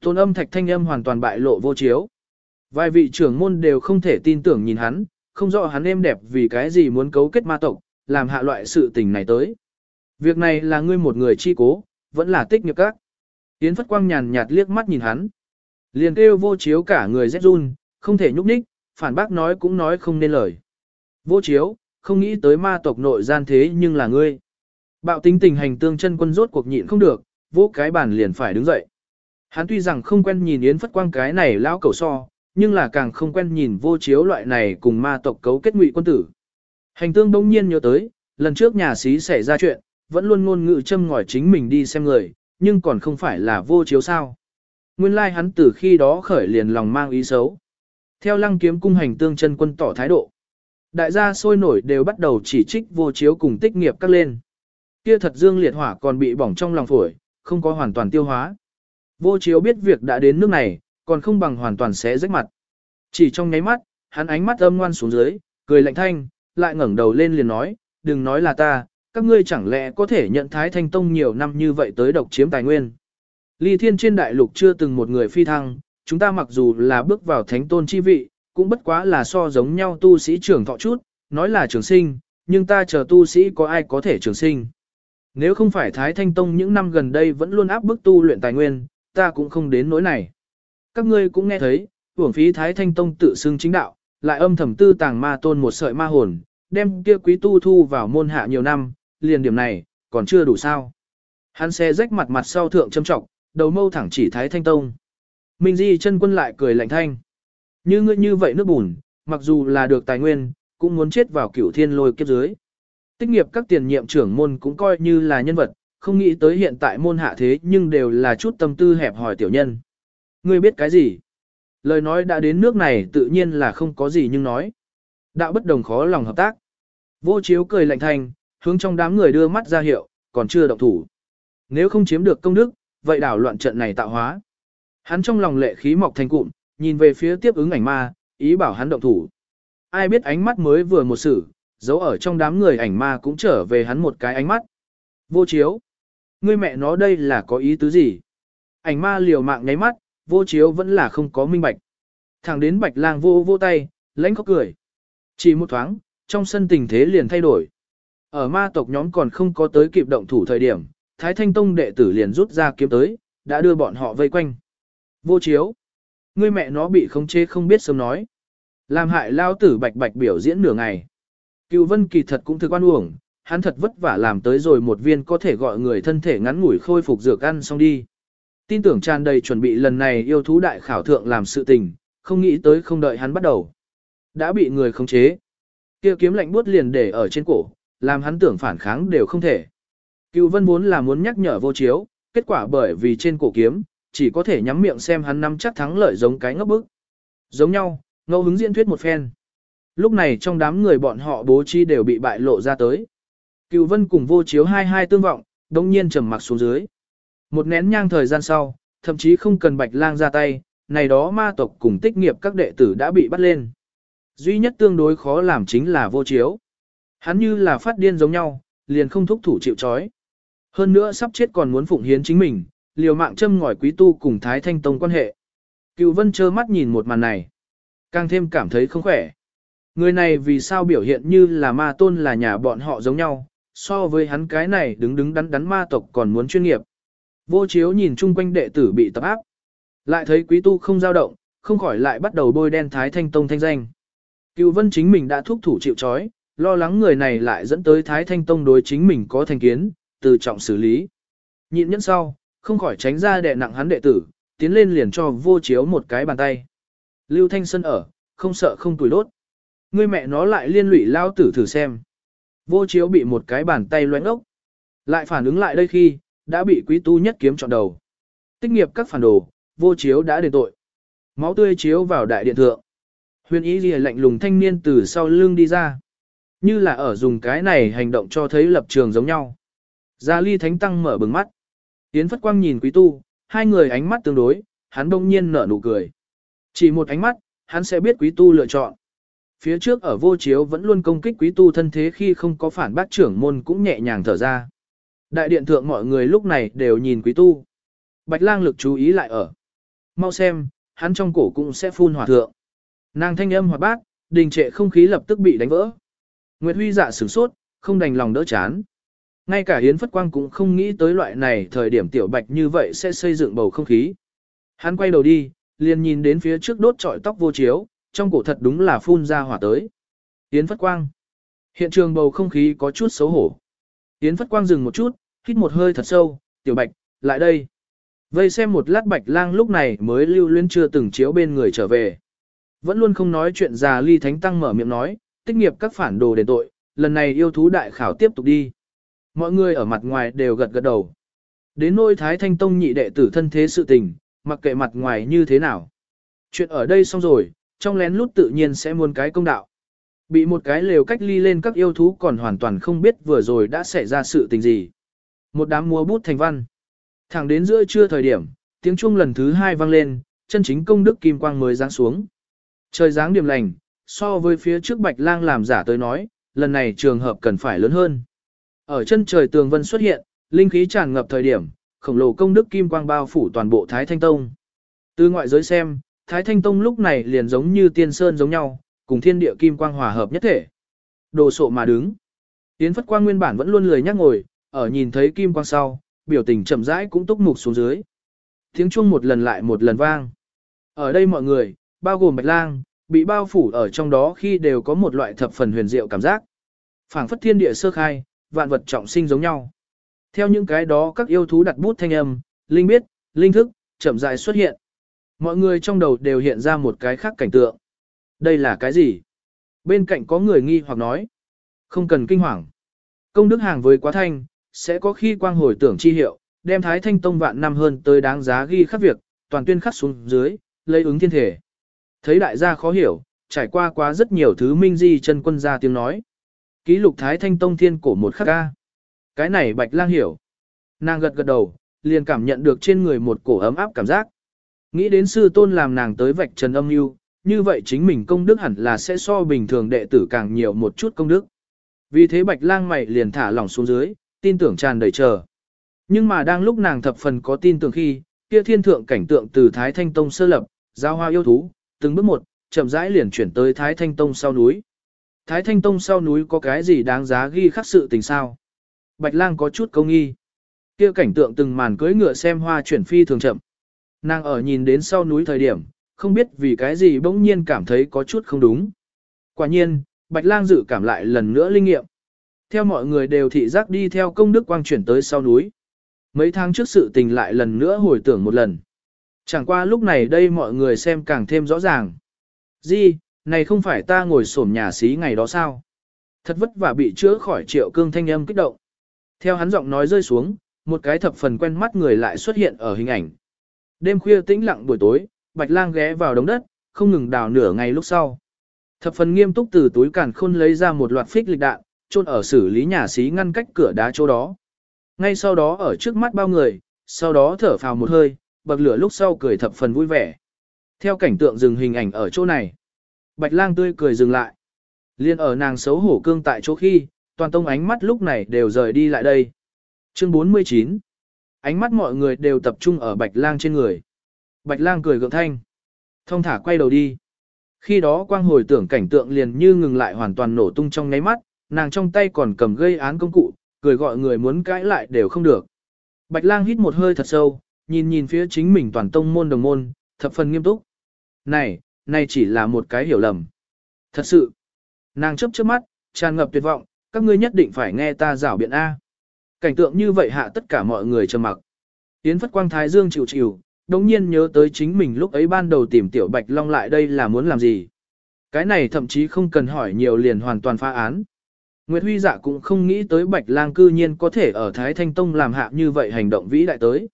Tôn âm thạch thanh âm hoàn toàn bại lộ vô chiếu. Vài vị trưởng môn đều không thể tin tưởng nhìn hắn, không rõ hắn êm đẹp vì cái gì muốn cấu kết ma tộc, làm hạ loại sự tình này tới. Việc này là ngươi một người chi cố, vẫn là tích nghiệp các. Yến Phất Quang nhàn nhạt liếc mắt nhìn hắn. Liền kêu vô chiếu cả người rét run, không thể nhúc nhích, phản bác nói cũng nói không nên lời. Vô chiếu, không nghĩ tới ma tộc nội gian thế nhưng là ngươi. Bạo tính tình hành tương chân quân rốt cuộc nhịn không được, vô cái bàn liền phải đứng dậy. Hắn tuy rằng không quen nhìn Yến Phất Quang cái này lão cầu so, nhưng là càng không quen nhìn vô chiếu loại này cùng ma tộc cấu kết ngụy quân tử. Hành tương bỗng nhiên nhớ tới, lần trước nhà xí xảy ra chuyện, vẫn luôn ngôn ngữ châm ngòi chính mình đi xem người, nhưng còn không phải là vô chiếu sao. Nguyên lai like hắn từ khi đó khởi liền lòng mang ý xấu. Theo lăng kiếm cung hành tương chân quân tỏ thái độ. Đại gia sôi nổi đều bắt đầu chỉ trích vô chiếu cùng tích nghiệp các lên. Kia thật dương liệt hỏa còn bị bỏng trong lòng phổi, không có hoàn toàn tiêu hóa. Vô chiếu biết việc đã đến nước này, còn không bằng hoàn toàn sẽ rách mặt. Chỉ trong nháy mắt, hắn ánh mắt âm ngoan xuống dưới, cười lạnh thanh, lại ngẩng đầu lên liền nói, đừng nói là ta, các ngươi chẳng lẽ có thể nhận Thái Thanh Tông nhiều năm như vậy tới độc chiếm tài nguyên. Ly thiên trên đại lục chưa từng một người phi thăng, chúng ta mặc dù là bước vào thánh tôn chi vị, cũng bất quá là so giống nhau tu sĩ trưởng thọ chút, nói là trường sinh, nhưng ta chờ tu sĩ có ai có thể trường sinh. Nếu không phải Thái Thanh Tông những năm gần đây vẫn luôn áp bức tu luyện tài nguyên, ta cũng không đến nỗi này. Các ngươi cũng nghe thấy, uổng phí Thái Thanh Tông tự xưng chính đạo, lại âm thầm tư tàng ma tôn một sợi ma hồn, đem kia quý tu thu vào môn hạ nhiều năm, liền điểm này, còn chưa đủ sao. Hắn xe rách mặt mặt sau thượng châm trọng, đầu mâu thẳng chỉ Thái Thanh Tông. Minh Di chân quân lại cười lạnh thanh. Như ngươi như vậy nước bùn, mặc dù là được tài nguyên, cũng muốn chết vào cửu thiên lôi kiếp dưới. Tích nghiệp các tiền nhiệm trưởng môn cũng coi như là nhân vật, không nghĩ tới hiện tại môn hạ thế nhưng đều là chút tâm tư hẹp hỏi tiểu nhân. Ngươi biết cái gì? Lời nói đã đến nước này tự nhiên là không có gì nhưng nói. Đạo bất đồng khó lòng hợp tác. Vô chiếu cười lạnh thành, hướng trong đám người đưa mắt ra hiệu, còn chưa động thủ. Nếu không chiếm được công đức, vậy đảo loạn trận này tạo hóa. Hắn trong lòng lệ khí mọc thành cụm, nhìn về phía tiếp ứng ảnh ma, ý bảo hắn động thủ. Ai biết ánh mắt mới vừa một sự, giấu ở trong đám người ảnh ma cũng trở về hắn một cái ánh mắt. Vô chiếu. Ngươi mẹ nó đây là có ý tứ gì? Ảnh ma liều mạng nháy mắt, vô chiếu vẫn là không có minh bạch. Thẳng đến bạch lang vô vô tay, lãnh khóc cười. Chỉ một thoáng, trong sân tình thế liền thay đổi. Ở ma tộc nhóm còn không có tới kịp động thủ thời điểm, Thái Thanh Tông đệ tử liền rút ra kiếm tới, đã đưa bọn họ vây quanh. Vô chiếu. Ngươi mẹ nó bị khống chế không biết sớm nói. Làm hại lao tử bạch bạch biểu diễn nửa ngày. Cựu vân kỳ thật cũng thực oan uổng, hắn thật vất vả làm tới rồi một viên có thể gọi người thân thể ngắn ngủi khôi phục dược ăn xong đi. Tin tưởng tràn đầy chuẩn bị lần này yêu thú đại khảo thượng làm sự tình, không nghĩ tới không đợi hắn bắt đầu. Đã bị người khống chế. Kia kiếm lạnh buốt liền để ở trên cổ, làm hắn tưởng phản kháng đều không thể. Cựu vân vốn là muốn nhắc nhở vô chiếu, kết quả bởi vì trên cổ kiếm, chỉ có thể nhắm miệng xem hắn nắm chắc thắng lợi giống cái ngốc bức. Giống nhau, ngẫu hứng diễn thuyết một phen. Lúc này trong đám người bọn họ bố trí đều bị bại lộ ra tới. Cựu vân cùng vô chiếu hai hai tương vọng, đồng nhiên trầm mặc xuống dưới. Một nén nhang thời gian sau, thậm chí không cần bạch lang ra tay, này đó ma tộc cùng tích nghiệp các đệ tử đã bị bắt lên. Duy nhất tương đối khó làm chính là vô chiếu. Hắn như là phát điên giống nhau, liền không thúc thủ chịu chói. Hơn nữa sắp chết còn muốn phụng hiến chính mình, liều mạng châm ngòi quý tu cùng Thái Thanh Tông quan hệ. Cựu vân trơ mắt nhìn một màn này. Càng thêm cảm thấy không khỏe. Người này vì sao biểu hiện như là ma tôn là nhà bọn họ giống nhau, so với hắn cái này đứng đứng đắn đắn ma tộc còn muốn chuyên nghiệp. Vô chiếu nhìn chung quanh đệ tử bị tập áp. Lại thấy quý tu không dao động, không khỏi lại bắt đầu bôi đen Thái Thanh Tông thanh danh. Cựu vân chính mình đã thúc thủ chịu chói, lo lắng người này lại dẫn tới Thái Thanh Tông đối chính mình có thành kiến, từ trọng xử lý. Nhịn nhẫn sau, không khỏi tránh ra đệ nặng hắn đệ tử, tiến lên liền cho vô chiếu một cái bàn tay. Lưu Thanh Sơn ở, không sợ không tuổi đốt. Người mẹ nó lại liên lụy lao tử thử xem. Vô chiếu bị một cái bàn tay loãng ốc. Lại phản ứng lại đây khi, đã bị quý tu nhất kiếm chọn đầu. Tích nghiệp các phản đồ, vô chiếu đã đền tội. Máu tươi chiếu vào đại điện thượng. Huyền ý gì lạnh lùng thanh niên từ sau lưng đi ra. Như là ở dùng cái này hành động cho thấy lập trường giống nhau. Gia ly thánh tăng mở bừng mắt. Yến Phất Quang nhìn quý tu, hai người ánh mắt tương đối, hắn đông nhiên nở nụ cười. Chỉ một ánh mắt, hắn sẽ biết quý tu lựa chọn. Phía trước ở vô chiếu vẫn luôn công kích quý tu thân thế khi không có phản bác trưởng môn cũng nhẹ nhàng thở ra. Đại điện thượng mọi người lúc này đều nhìn quý tu. Bạch lang lực chú ý lại ở. Mau xem, hắn trong cổ cũng sẽ phun hỏa thượng. Nàng thanh âm hòa bát, đình trệ không khí lập tức bị đánh vỡ. Nguyệt Huy dạ sửng sốt, không đành lòng đỡ chán. Ngay cả Hiến Phất Quang cũng không nghĩ tới loại này thời điểm tiểu bạch như vậy sẽ xây dựng bầu không khí. Hắn quay đầu đi, liền nhìn đến phía trước đốt trọi tóc vô chiếu, trong cổ thật đúng là phun ra hỏa tới. Hiến Phất Quang. Hiện trường bầu không khí có chút xấu hổ. Yến Phất Quang dừng một chút, hít một hơi thật sâu, tiểu bạch, lại đây. Vây xem một lát bạch lang lúc này mới lưu luyến chưa từng chiếu bên người trở về. Vẫn luôn không nói chuyện già ly thánh tăng mở miệng nói, tích nghiệp các phản đồ đền tội, lần này yêu thú đại khảo tiếp tục đi. Mọi người ở mặt ngoài đều gật gật đầu. Đến nôi Thái Thanh Tông nhị đệ tử thân thế sự tình, mặc kệ mặt ngoài như thế nào. Chuyện ở đây xong rồi, trong lén lút tự nhiên sẽ muôn cái công đạo. Bị một cái lều cách ly lên các yêu thú còn hoàn toàn không biết vừa rồi đã xảy ra sự tình gì. Một đám múa bút thành văn. Thẳng đến giữa trưa thời điểm, tiếng chuông lần thứ hai vang lên, chân chính công đức kim quang mới giáng xuống. Trời dáng điểm lành, so với phía trước bạch lang làm giả tới nói, lần này trường hợp cần phải lớn hơn. Ở chân trời tường vân xuất hiện, linh khí tràn ngập thời điểm, khổng lồ công đức kim quang bao phủ toàn bộ Thái Thanh Tông. Từ ngoại giới xem, Thái Thanh Tông lúc này liền giống như tiên sơn giống nhau, cùng thiên địa kim quang hòa hợp nhất thể. Đồ sộ mà đứng. Tiến Phất Quang nguyên bản vẫn luôn lười nhắc ngồi, ở nhìn thấy kim quang sau, biểu tình chậm rãi cũng túc mục xuống dưới. Tiếng chuông một lần lại một lần vang. Ở đây mọi người, bao gồm Bạch Lang, bị bao phủ ở trong đó khi đều có một loại thập phần huyền diệu cảm giác. Phảng phất thiên địa sơ khai, vạn vật trọng sinh giống nhau. Theo những cái đó các yêu thú đặt bút thanh âm, linh biết, linh thức, chậm rãi xuất hiện. Mọi người trong đầu đều hiện ra một cái khác cảnh tượng. Đây là cái gì? Bên cạnh có người nghi hoặc nói. Không cần kinh hoàng. Công đức hàng với quá thanh, sẽ có khi quang hồi tưởng chi hiệu, đem thái thanh tông vạn năm hơn tới đáng giá ghi khắc việc, toàn tuyên khắc xuống dưới, lấy ứng thiên thể. Thấy đại gia khó hiểu, trải qua quá rất nhiều thứ minh di chân quân ra tiếng nói. Ký lục Thái Thanh Tông Thiên cổ một khắc ca. Cái này Bạch Lang hiểu. Nàng gật gật đầu, liền cảm nhận được trên người một cổ ấm áp cảm giác. Nghĩ đến sư tôn làm nàng tới vạch trần âm mưu, như vậy chính mình công đức hẳn là sẽ so bình thường đệ tử càng nhiều một chút công đức. Vì thế Bạch Lang mày liền thả lỏng xuống dưới, tin tưởng tràn đầy chờ. Nhưng mà đang lúc nàng thập phần có tin tưởng khi, kia thiên thượng cảnh tượng từ Thái Thanh Tông sơ lập, giao hoa yêu thú, từng bước một, chậm rãi liền chuyển tới Thái Thanh Tông sau núi. Thái Thanh Tông sau núi có cái gì đáng giá ghi khắc sự tình sao? Bạch lang có chút công nghi. kia cảnh tượng từng màn cưỡi ngựa xem hoa chuyển phi thường chậm. Nàng ở nhìn đến sau núi thời điểm, không biết vì cái gì bỗng nhiên cảm thấy có chút không đúng. Quả nhiên, Bạch lang dự cảm lại lần nữa linh nghiệm. Theo mọi người đều thị giác đi theo công đức quang chuyển tới sau núi. Mấy tháng trước sự tình lại lần nữa hồi tưởng một lần. Chẳng qua lúc này đây mọi người xem càng thêm rõ ràng. Di, này không phải ta ngồi sổm nhà xí ngày đó sao? Thật vất vả bị chữa khỏi triệu cương thanh âm kích động. Theo hắn giọng nói rơi xuống, một cái thập phần quen mắt người lại xuất hiện ở hình ảnh. Đêm khuya tĩnh lặng buổi tối, Bạch Lang ghé vào đống đất, không ngừng đào nửa ngày lúc sau. Thập phần nghiêm túc từ túi càn khôn lấy ra một loạt phích lịch đạn, chôn ở xử lý nhà xí ngăn cách cửa đá chỗ đó. Ngay sau đó ở trước mắt bao người, sau đó thở phào một hơi, bậc lửa lúc sau cười thập phần vui vẻ. Theo cảnh tượng dừng hình ảnh ở chỗ này. Bạch lang tươi cười dừng lại. Liên ở nàng xấu hổ cương tại chỗ khi, toàn tông ánh mắt lúc này đều rời đi lại đây. Chương 49 Ánh mắt mọi người đều tập trung ở bạch lang trên người. Bạch lang cười gượng thanh. Thông thả quay đầu đi. Khi đó quang hồi tưởng cảnh tượng liền như ngừng lại hoàn toàn nổ tung trong ngáy mắt, nàng trong tay còn cầm gây án công cụ, cười gọi người muốn cãi lại đều không được. Bạch lang hít một hơi thật sâu, nhìn nhìn phía chính mình toàn tông môn đồng môn, thập phần nghiêm túc. Này, này chỉ là một cái hiểu lầm. Thật sự, nàng chớp chớp mắt, tràn ngập tuyệt vọng, các ngươi nhất định phải nghe ta rảo biện A. Cảnh tượng như vậy hạ tất cả mọi người trầm mặc. Yến phất quang thái dương chịu chịu, đồng nhiên nhớ tới chính mình lúc ấy ban đầu tìm tiểu bạch long lại đây là muốn làm gì. Cái này thậm chí không cần hỏi nhiều liền hoàn toàn phá án. Nguyệt Huy dạ cũng không nghĩ tới Bạch Lang cư nhiên có thể ở Thái Thanh Tông làm hạ như vậy hành động vĩ đại tới.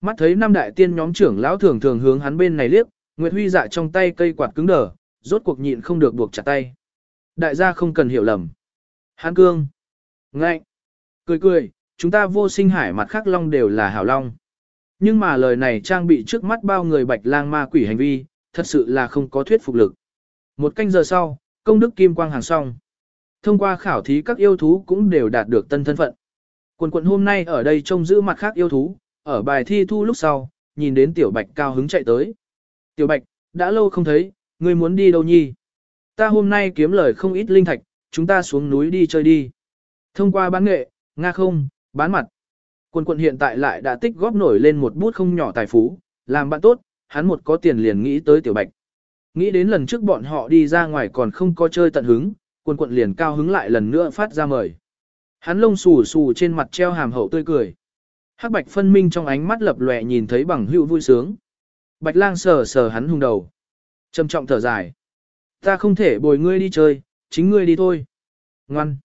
Mắt thấy năm đại tiên nhóm trưởng lão thường thường hướng hắn bên này liếc, Nguyệt Huy dạ trong tay cây quạt cứng đờ, rốt cuộc nhịn không được buộc chặt tay. Đại gia không cần hiểu lầm. Hán cương. Ngạnh. Cười cười, chúng ta vô sinh hải mặt khác long đều là hảo long. Nhưng mà lời này trang bị trước mắt bao người bạch lang ma quỷ hành vi, thật sự là không có thuyết phục lực. Một canh giờ sau, công đức kim quang hàng xong. Thông qua khảo thí các yêu thú cũng đều đạt được tân thân phận. Quần quận hôm nay ở đây trông giữ mặt khác yêu thú, ở bài thi thu lúc sau, nhìn đến tiểu bạch cao hứng chạy tới. Tiểu bạch, đã lâu không thấy, ngươi muốn đi đâu nhi? Ta hôm nay kiếm lời không ít linh thạch, chúng ta xuống núi đi chơi đi. Thông qua bán nghệ, nga không, bán mặt. Quân quận hiện tại lại đã tích góp nổi lên một bút không nhỏ tài phú, làm bạn tốt, hắn một có tiền liền nghĩ tới tiểu bạch. Nghĩ đến lần trước bọn họ đi ra ngoài còn không có chơi tận hứng, quân quận liền cao hứng lại lần nữa phát ra mời. Hắn lông xù xù trên mặt treo hàm hậu tươi cười. Hắc bạch phân minh trong ánh mắt lập lòe nhìn thấy bằng hữu vui sướng. Bạch lang sờ sờ hắn hung đầu. Trầm trọng thở dài. Ta không thể bồi ngươi đi chơi, chính ngươi đi thôi. Ngoan.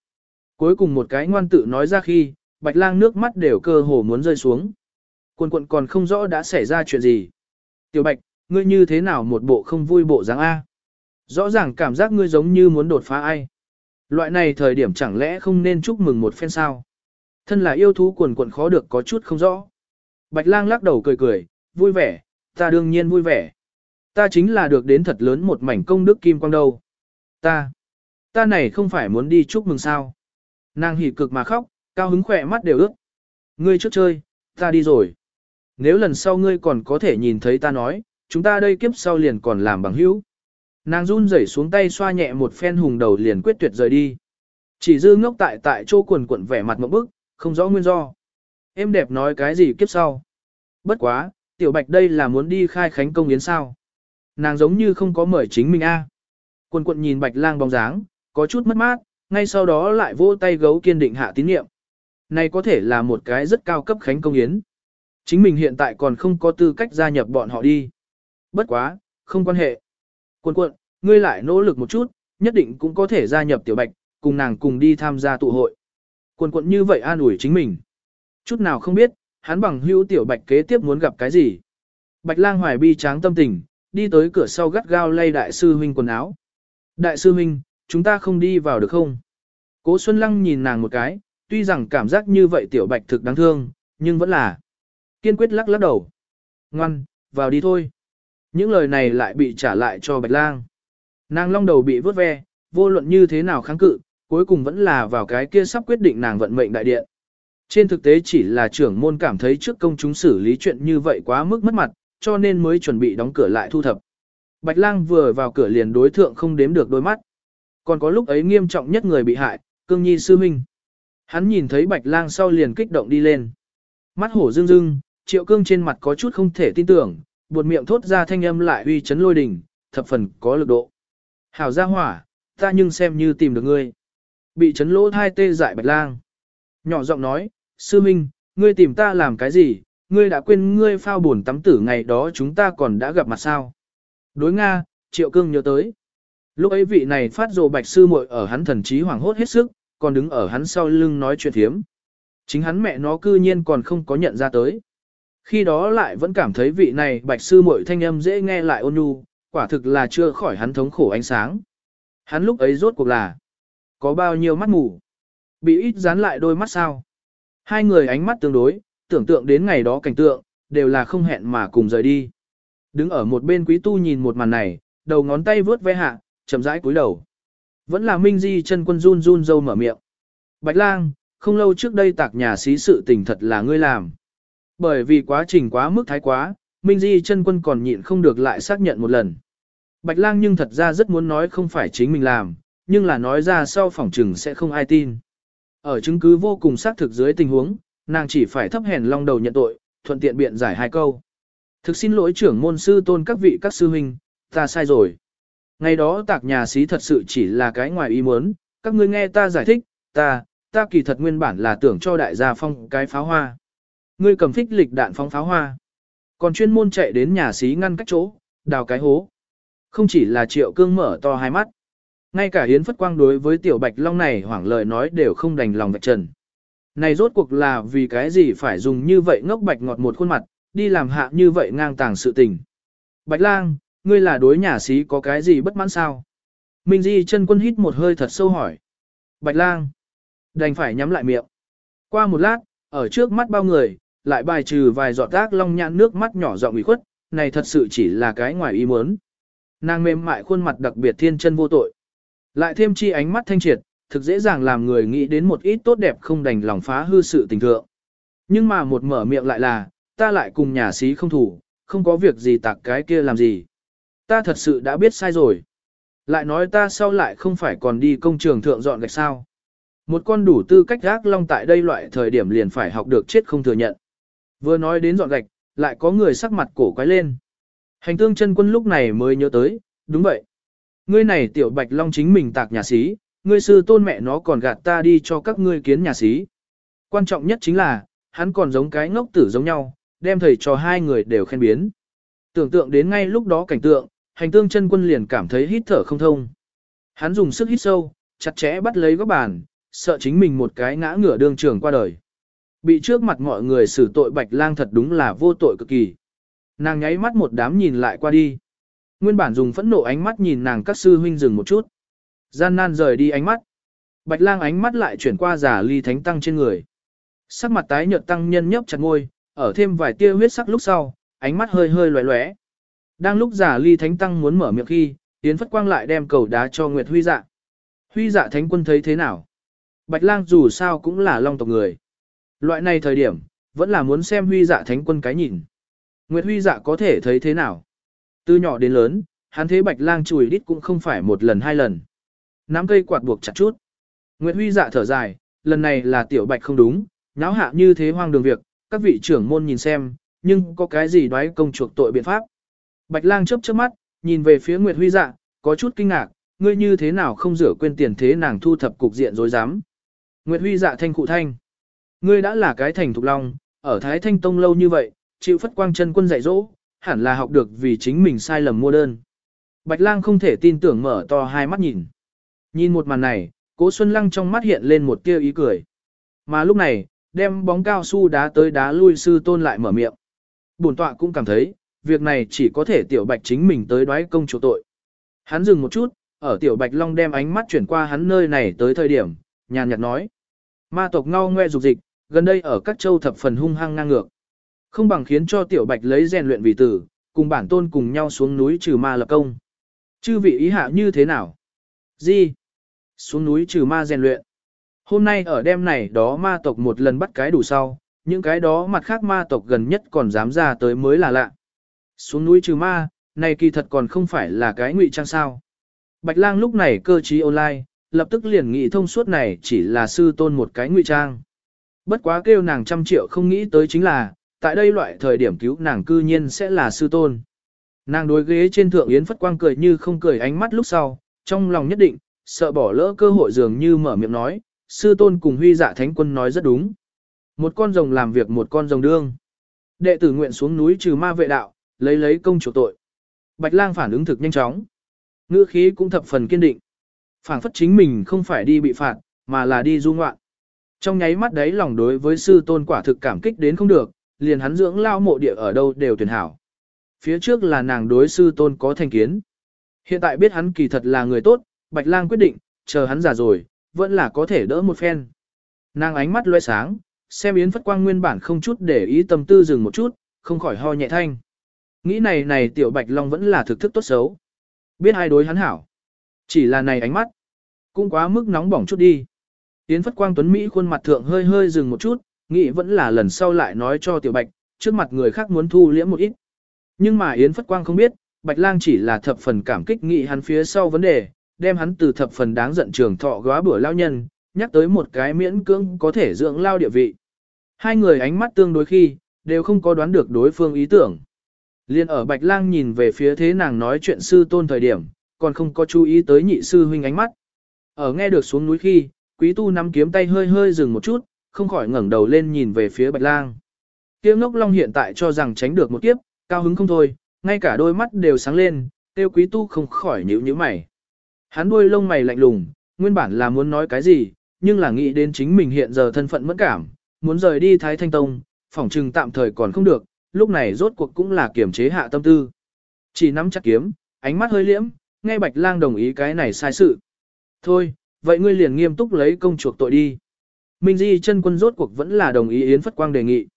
Cuối cùng một cái ngoan tự nói ra khi, bạch lang nước mắt đều cơ hồ muốn rơi xuống. cuộn quận còn không rõ đã xảy ra chuyện gì. Tiểu bạch, ngươi như thế nào một bộ không vui bộ dáng A. Rõ ràng cảm giác ngươi giống như muốn đột phá ai. Loại này thời điểm chẳng lẽ không nên chúc mừng một phen sao. Thân là yêu thú quần quận khó được có chút không rõ. Bạch lang lắc đầu cười cười, vui vẻ, ta đương nhiên vui vẻ. Ta chính là được đến thật lớn một mảnh công đức kim quang đâu. Ta, ta này không phải muốn đi chúc mừng sao. Nàng hỉ cực mà khóc, cao hứng khỏe mắt đều ướt. Ngươi trước chơi, ta đi rồi. Nếu lần sau ngươi còn có thể nhìn thấy ta nói, chúng ta đây kiếp sau liền còn làm bằng hữu. Nàng run rẩy xuống tay xoa nhẹ một phen hùng đầu liền quyết tuyệt rời đi. Chỉ dư ngốc tại tại chỗ quần quận vẻ mặt một bức, không rõ nguyên do. Em đẹp nói cái gì kiếp sau. Bất quá, tiểu bạch đây là muốn đi khai khánh công yến sao. Nàng giống như không có mời chính mình a. Quần quận nhìn bạch lang bóng dáng, có chút mất mát, ngay sau đó lại vỗ tay gấu kiên định hạ tín nhiệm. Này có thể là một cái rất cao cấp khánh công yến. Chính mình hiện tại còn không có tư cách gia nhập bọn họ đi. Bất quá, không quan hệ. Quân quận, ngươi lại nỗ lực một chút, nhất định cũng có thể gia nhập tiểu bạch, cùng nàng cùng đi tham gia tụ hội. Quân quận như vậy an ủi chính mình. Chút nào không biết, hắn bằng hữu tiểu bạch kế tiếp muốn gặp cái gì. Bạch lang hoài bi tráng tâm tình, đi tới cửa sau gắt gao lay đại sư huynh quần áo. Đại sư huynh, chúng ta không đi vào được không? Cố Xuân Lăng nhìn nàng một cái, tuy rằng cảm giác như vậy tiểu bạch thực đáng thương, nhưng vẫn là kiên quyết lắc lắc đầu. Ngoan, vào đi thôi. Những lời này lại bị trả lại cho bạch lang. Nàng long đầu bị vớt ve, vô luận như thế nào kháng cự, cuối cùng vẫn là vào cái kia sắp quyết định nàng vận mệnh đại điện. Trên thực tế chỉ là trưởng môn cảm thấy trước công chúng xử lý chuyện như vậy quá mức mất mặt, cho nên mới chuẩn bị đóng cửa lại thu thập. Bạch lang vừa vào cửa liền đối thượng không đếm được đôi mắt. Còn có lúc ấy nghiêm trọng nhất người bị hại, cương nhi sư minh. Hắn nhìn thấy bạch lang sau liền kích động đi lên. Mắt hổ rưng rưng, triệu cương trên mặt có chút không thể tin tưởng, buột miệng thốt ra thanh âm lại uy chấn lôi đình, thập phần có lực độ. Hảo gia hỏa, ta nhưng xem như tìm được ngươi. Bị chấn lỗ thai tê dại bạch lang. Nhỏ giọng nói, sư minh, ngươi tìm ta làm cái gì, ngươi đã quên ngươi phao buồn tắm tử ngày đó chúng ta còn đã gặp mặt sao. Đối Nga, Triệu Cương nhớ tới. Lúc ấy vị này phát rồ bạch sư muội ở hắn thần trí hoảng hốt hết sức, còn đứng ở hắn sau lưng nói chuyện thiếm. Chính hắn mẹ nó cư nhiên còn không có nhận ra tới. Khi đó lại vẫn cảm thấy vị này bạch sư muội thanh âm dễ nghe lại ôn nhu, quả thực là chưa khỏi hắn thống khổ ánh sáng. Hắn lúc ấy rốt cuộc là có bao nhiêu mắt mù, bị ít dán lại đôi mắt sao. Hai người ánh mắt tương đối, tưởng tượng đến ngày đó cảnh tượng, đều là không hẹn mà cùng rời đi. Đứng ở một bên quý tu nhìn một màn này, đầu ngón tay vướt ve hạ, chậm rãi cúi đầu. Vẫn là Minh Di chân quân run run dâu mở miệng. Bạch lang, không lâu trước đây tạc nhà xí sự tình thật là ngươi làm. Bởi vì quá trình quá mức thái quá, Minh Di chân quân còn nhịn không được lại xác nhận một lần. Bạch lang nhưng thật ra rất muốn nói không phải chính mình làm, nhưng là nói ra sau phỏng trừng sẽ không ai tin. Ở chứng cứ vô cùng xác thực dưới tình huống, nàng chỉ phải thấp hèn long đầu nhận tội, thuận tiện biện giải hai câu. Thực xin lỗi trưởng môn sư tôn các vị các sư huynh, ta sai rồi. Ngày đó tạc nhà xí thật sự chỉ là cái ngoài ý muốn, các ngươi nghe ta giải thích, ta, ta kỳ thật nguyên bản là tưởng cho đại gia phong cái pháo hoa. Ngươi cầm phích lịch đạn phóng pháo hoa. Còn chuyên môn chạy đến nhà xí ngăn cách chỗ, đào cái hố. Không chỉ là triệu cương mở to hai mắt. Ngay cả hiến phất quang đối với tiểu bạch long này hoảng lời nói đều không đành lòng vạch trần. Này rốt cuộc là vì cái gì phải dùng như vậy ngốc bạch ngọt một khuôn mặt, đi làm hạ như vậy ngang tàng sự tình. Bạch lang, ngươi là đối nhà sĩ có cái gì bất mãn sao? Minh Di chân quân hít một hơi thật sâu hỏi. Bạch lang, đành phải nhắm lại miệng. Qua một lát, ở trước mắt bao người, lại bài trừ vài giọt tác long nhãn nước mắt nhỏ giọng ủy khuất, này thật sự chỉ là cái ngoài ý muốn. Nàng mềm mại khuôn mặt đặc biệt thiên chân vô tội. Lại thêm chi ánh mắt thanh triệt, thực dễ dàng làm người nghĩ đến một ít tốt đẹp không đành lòng phá hư sự tình thượng. Nhưng mà một mở miệng lại là, ta lại cùng nhà sĩ không thủ, không có việc gì tạc cái kia làm gì. Ta thật sự đã biết sai rồi. Lại nói ta sau lại không phải còn đi công trường thượng dọn gạch sao. Một con đủ tư cách gác long tại đây loại thời điểm liền phải học được chết không thừa nhận. Vừa nói đến dọn gạch, lại có người sắc mặt cổ quái lên. Hành tương chân quân lúc này mới nhớ tới, đúng vậy. Ngươi này tiểu bạch long chính mình tạc nhà sĩ, ngươi sư tôn mẹ nó còn gạt ta đi cho các ngươi kiến nhà sĩ. Quan trọng nhất chính là, hắn còn giống cái ngốc tử giống nhau, đem thầy cho hai người đều khen biến. Tưởng tượng đến ngay lúc đó cảnh tượng, hành tương chân quân liền cảm thấy hít thở không thông. Hắn dùng sức hít sâu, chặt chẽ bắt lấy góc bàn, sợ chính mình một cái ngã ngửa đường trường qua đời. Bị trước mặt mọi người xử tội bạch lang thật đúng là vô tội cực kỳ. Nàng nháy mắt một đám nhìn lại qua đi. Nguyên bản dùng phẫn nộ ánh mắt nhìn nàng các sư huynh dừng một chút. Gian nan rời đi ánh mắt. Bạch lang ánh mắt lại chuyển qua giả ly thánh tăng trên người. Sắc mặt tái nhợt tăng nhân nhấp chặt ngôi, ở thêm vài tia huyết sắc lúc sau, ánh mắt hơi hơi loé loé. Đang lúc giả ly thánh tăng muốn mở miệng khi, Yến Phất Quang lại đem cầu đá cho Nguyệt Huy dạ. Huy dạ thánh quân thấy thế nào? Bạch lang dù sao cũng là long tộc người. Loại này thời điểm, vẫn là muốn xem huy dạ thánh quân cái nhìn. Nguyệt huy dạ có thể thấy thế nào? Từ nhỏ đến lớn, hắn thế bạch lang chùi đít cũng không phải một lần hai lần. Nắm cây quạt buộc chặt chút. Nguyệt huy dạ thở dài, lần này là tiểu bạch không đúng, náo hạ như thế hoang đường việc, các vị trưởng môn nhìn xem, nhưng có cái gì đoái công chuộc tội biện pháp. Bạch lang chớp chớp mắt, nhìn về phía Nguyệt huy dạ, có chút kinh ngạc, ngươi như thế nào không rửa quên tiền thế nàng thu thập cục diện dối dám. Nguyệt huy dạ thanh cụ thanh. Ngươi đã là cái thành thục long, ở Thái Thanh Tông lâu như vậy, chịu phất quang chân quân dạy dỗ, hẳn là học được vì chính mình sai lầm mua đơn. Bạch lang không thể tin tưởng mở to hai mắt nhìn. Nhìn một màn này, cố Xuân Lăng trong mắt hiện lên một tia ý cười. Mà lúc này, đem bóng cao su đá tới đá lui sư tôn lại mở miệng. Bổn tọa cũng cảm thấy, việc này chỉ có thể tiểu bạch chính mình tới đoái công chủ tội. Hắn dừng một chút, ở tiểu bạch long đem ánh mắt chuyển qua hắn nơi này tới thời điểm, nhàn nhạt nói. Ma tộc ngao ngoe dục dịch, gần đây ở các châu thập phần hung hăng ngang ngược. Không bằng khiến cho tiểu bạch lấy rèn luyện vì tử, cùng bản tôn cùng nhau xuống núi trừ ma lập công. Chư vị ý hạ như thế nào? Gì? Xuống núi trừ ma rèn luyện. Hôm nay ở đêm này đó ma tộc một lần bắt cái đủ sau, những cái đó mặt khác ma tộc gần nhất còn dám ra tới mới là lạ. Xuống núi trừ ma, này kỳ thật còn không phải là cái ngụy trang sao. Bạch lang lúc này cơ trí online, lập tức liền nghĩ thông suốt này chỉ là sư tôn một cái ngụy trang. Bất quá kêu nàng trăm triệu không nghĩ tới chính là, tại đây loại thời điểm cứu nàng cư nhiên sẽ là sư tôn. Nàng đối ghế trên thượng yến phất quang cười như không cười ánh mắt lúc sau, trong lòng nhất định, sợ bỏ lỡ cơ hội dường như mở miệng nói, sư tôn cùng huy dạ thánh quân nói rất đúng. Một con rồng làm việc một con rồng đương. đệ tử nguyện xuống núi trừ ma vệ đạo, lấy lấy công chủ tội. Bạch lang phản ứng thực nhanh chóng. Ngữ khí cũng thập phần kiên định. phản phất chính mình không phải đi bị phạt, mà là đi du ngoạn. Trong nháy mắt đấy lòng đối với sư tôn quả thực cảm kích đến không được, liền hắn dưỡng lao mộ địa ở đâu đều tuyển hảo. Phía trước là nàng đối sư tôn có thành kiến. Hiện tại biết hắn kỳ thật là người tốt, Bạch Lang quyết định, chờ hắn già rồi, vẫn là có thể đỡ một phen. Nàng ánh mắt loe sáng, xem Yến Phất Quang nguyên bản không chút để ý tâm tư dừng một chút, không khỏi ho nhẹ thanh. Nghĩ này này tiểu Bạch Long vẫn là thực thức tốt xấu. Biết ai đối hắn hảo. Chỉ là này ánh mắt, cũng quá mức nóng bỏng chút đi. Yến Phất Quang Tuấn Mỹ khuôn mặt thượng hơi hơi dừng một chút, nghĩ vẫn là lần sau lại nói cho tiểu Bạch, trước mặt người khác muốn thu liễm một ít. Nhưng mà Yến Phất Quang không biết, Bạch Lang chỉ là thập phần cảm kích nghị hắn phía sau vấn đề, đem hắn từ thập phần đáng giận trường thọ góa bữa lao nhân, nhắc tới một cái miễn cưỡng có thể dưỡng lao địa vị. Hai người ánh mắt tương đối khi, đều không có đoán được đối phương ý tưởng. Liên ở Bạch Lang nhìn về phía thế nàng nói chuyện sư tôn thời điểm, còn không có chú ý tới nhị sư huynh ánh mắt. Ở nghe được xuống núi khi, quý tu nắm kiếm tay hơi hơi dừng một chút, không khỏi ngẩng đầu lên nhìn về phía Bạch Lang. Kiếm ngốc long hiện tại cho rằng tránh được một kiếp, cao hứng không thôi, ngay cả đôi mắt đều sáng lên, tiêu quý tu không khỏi nhíu nhíu mày. Hắn đuôi lông mày lạnh lùng, nguyên bản là muốn nói cái gì, nhưng là nghĩ đến chính mình hiện giờ thân phận mẫn cảm, muốn rời đi Thái Thanh Tông, phỏng trừng tạm thời còn không được, lúc này rốt cuộc cũng là kiểm chế hạ tâm tư. Chỉ nắm chặt kiếm, ánh mắt hơi liễm, nghe Bạch Lang đồng ý cái này sai sự. Thôi, vậy ngươi liền nghiêm túc lấy công chuộc tội đi. Minh Di chân quân rốt cuộc vẫn là đồng ý Yến Phất Quang đề nghị.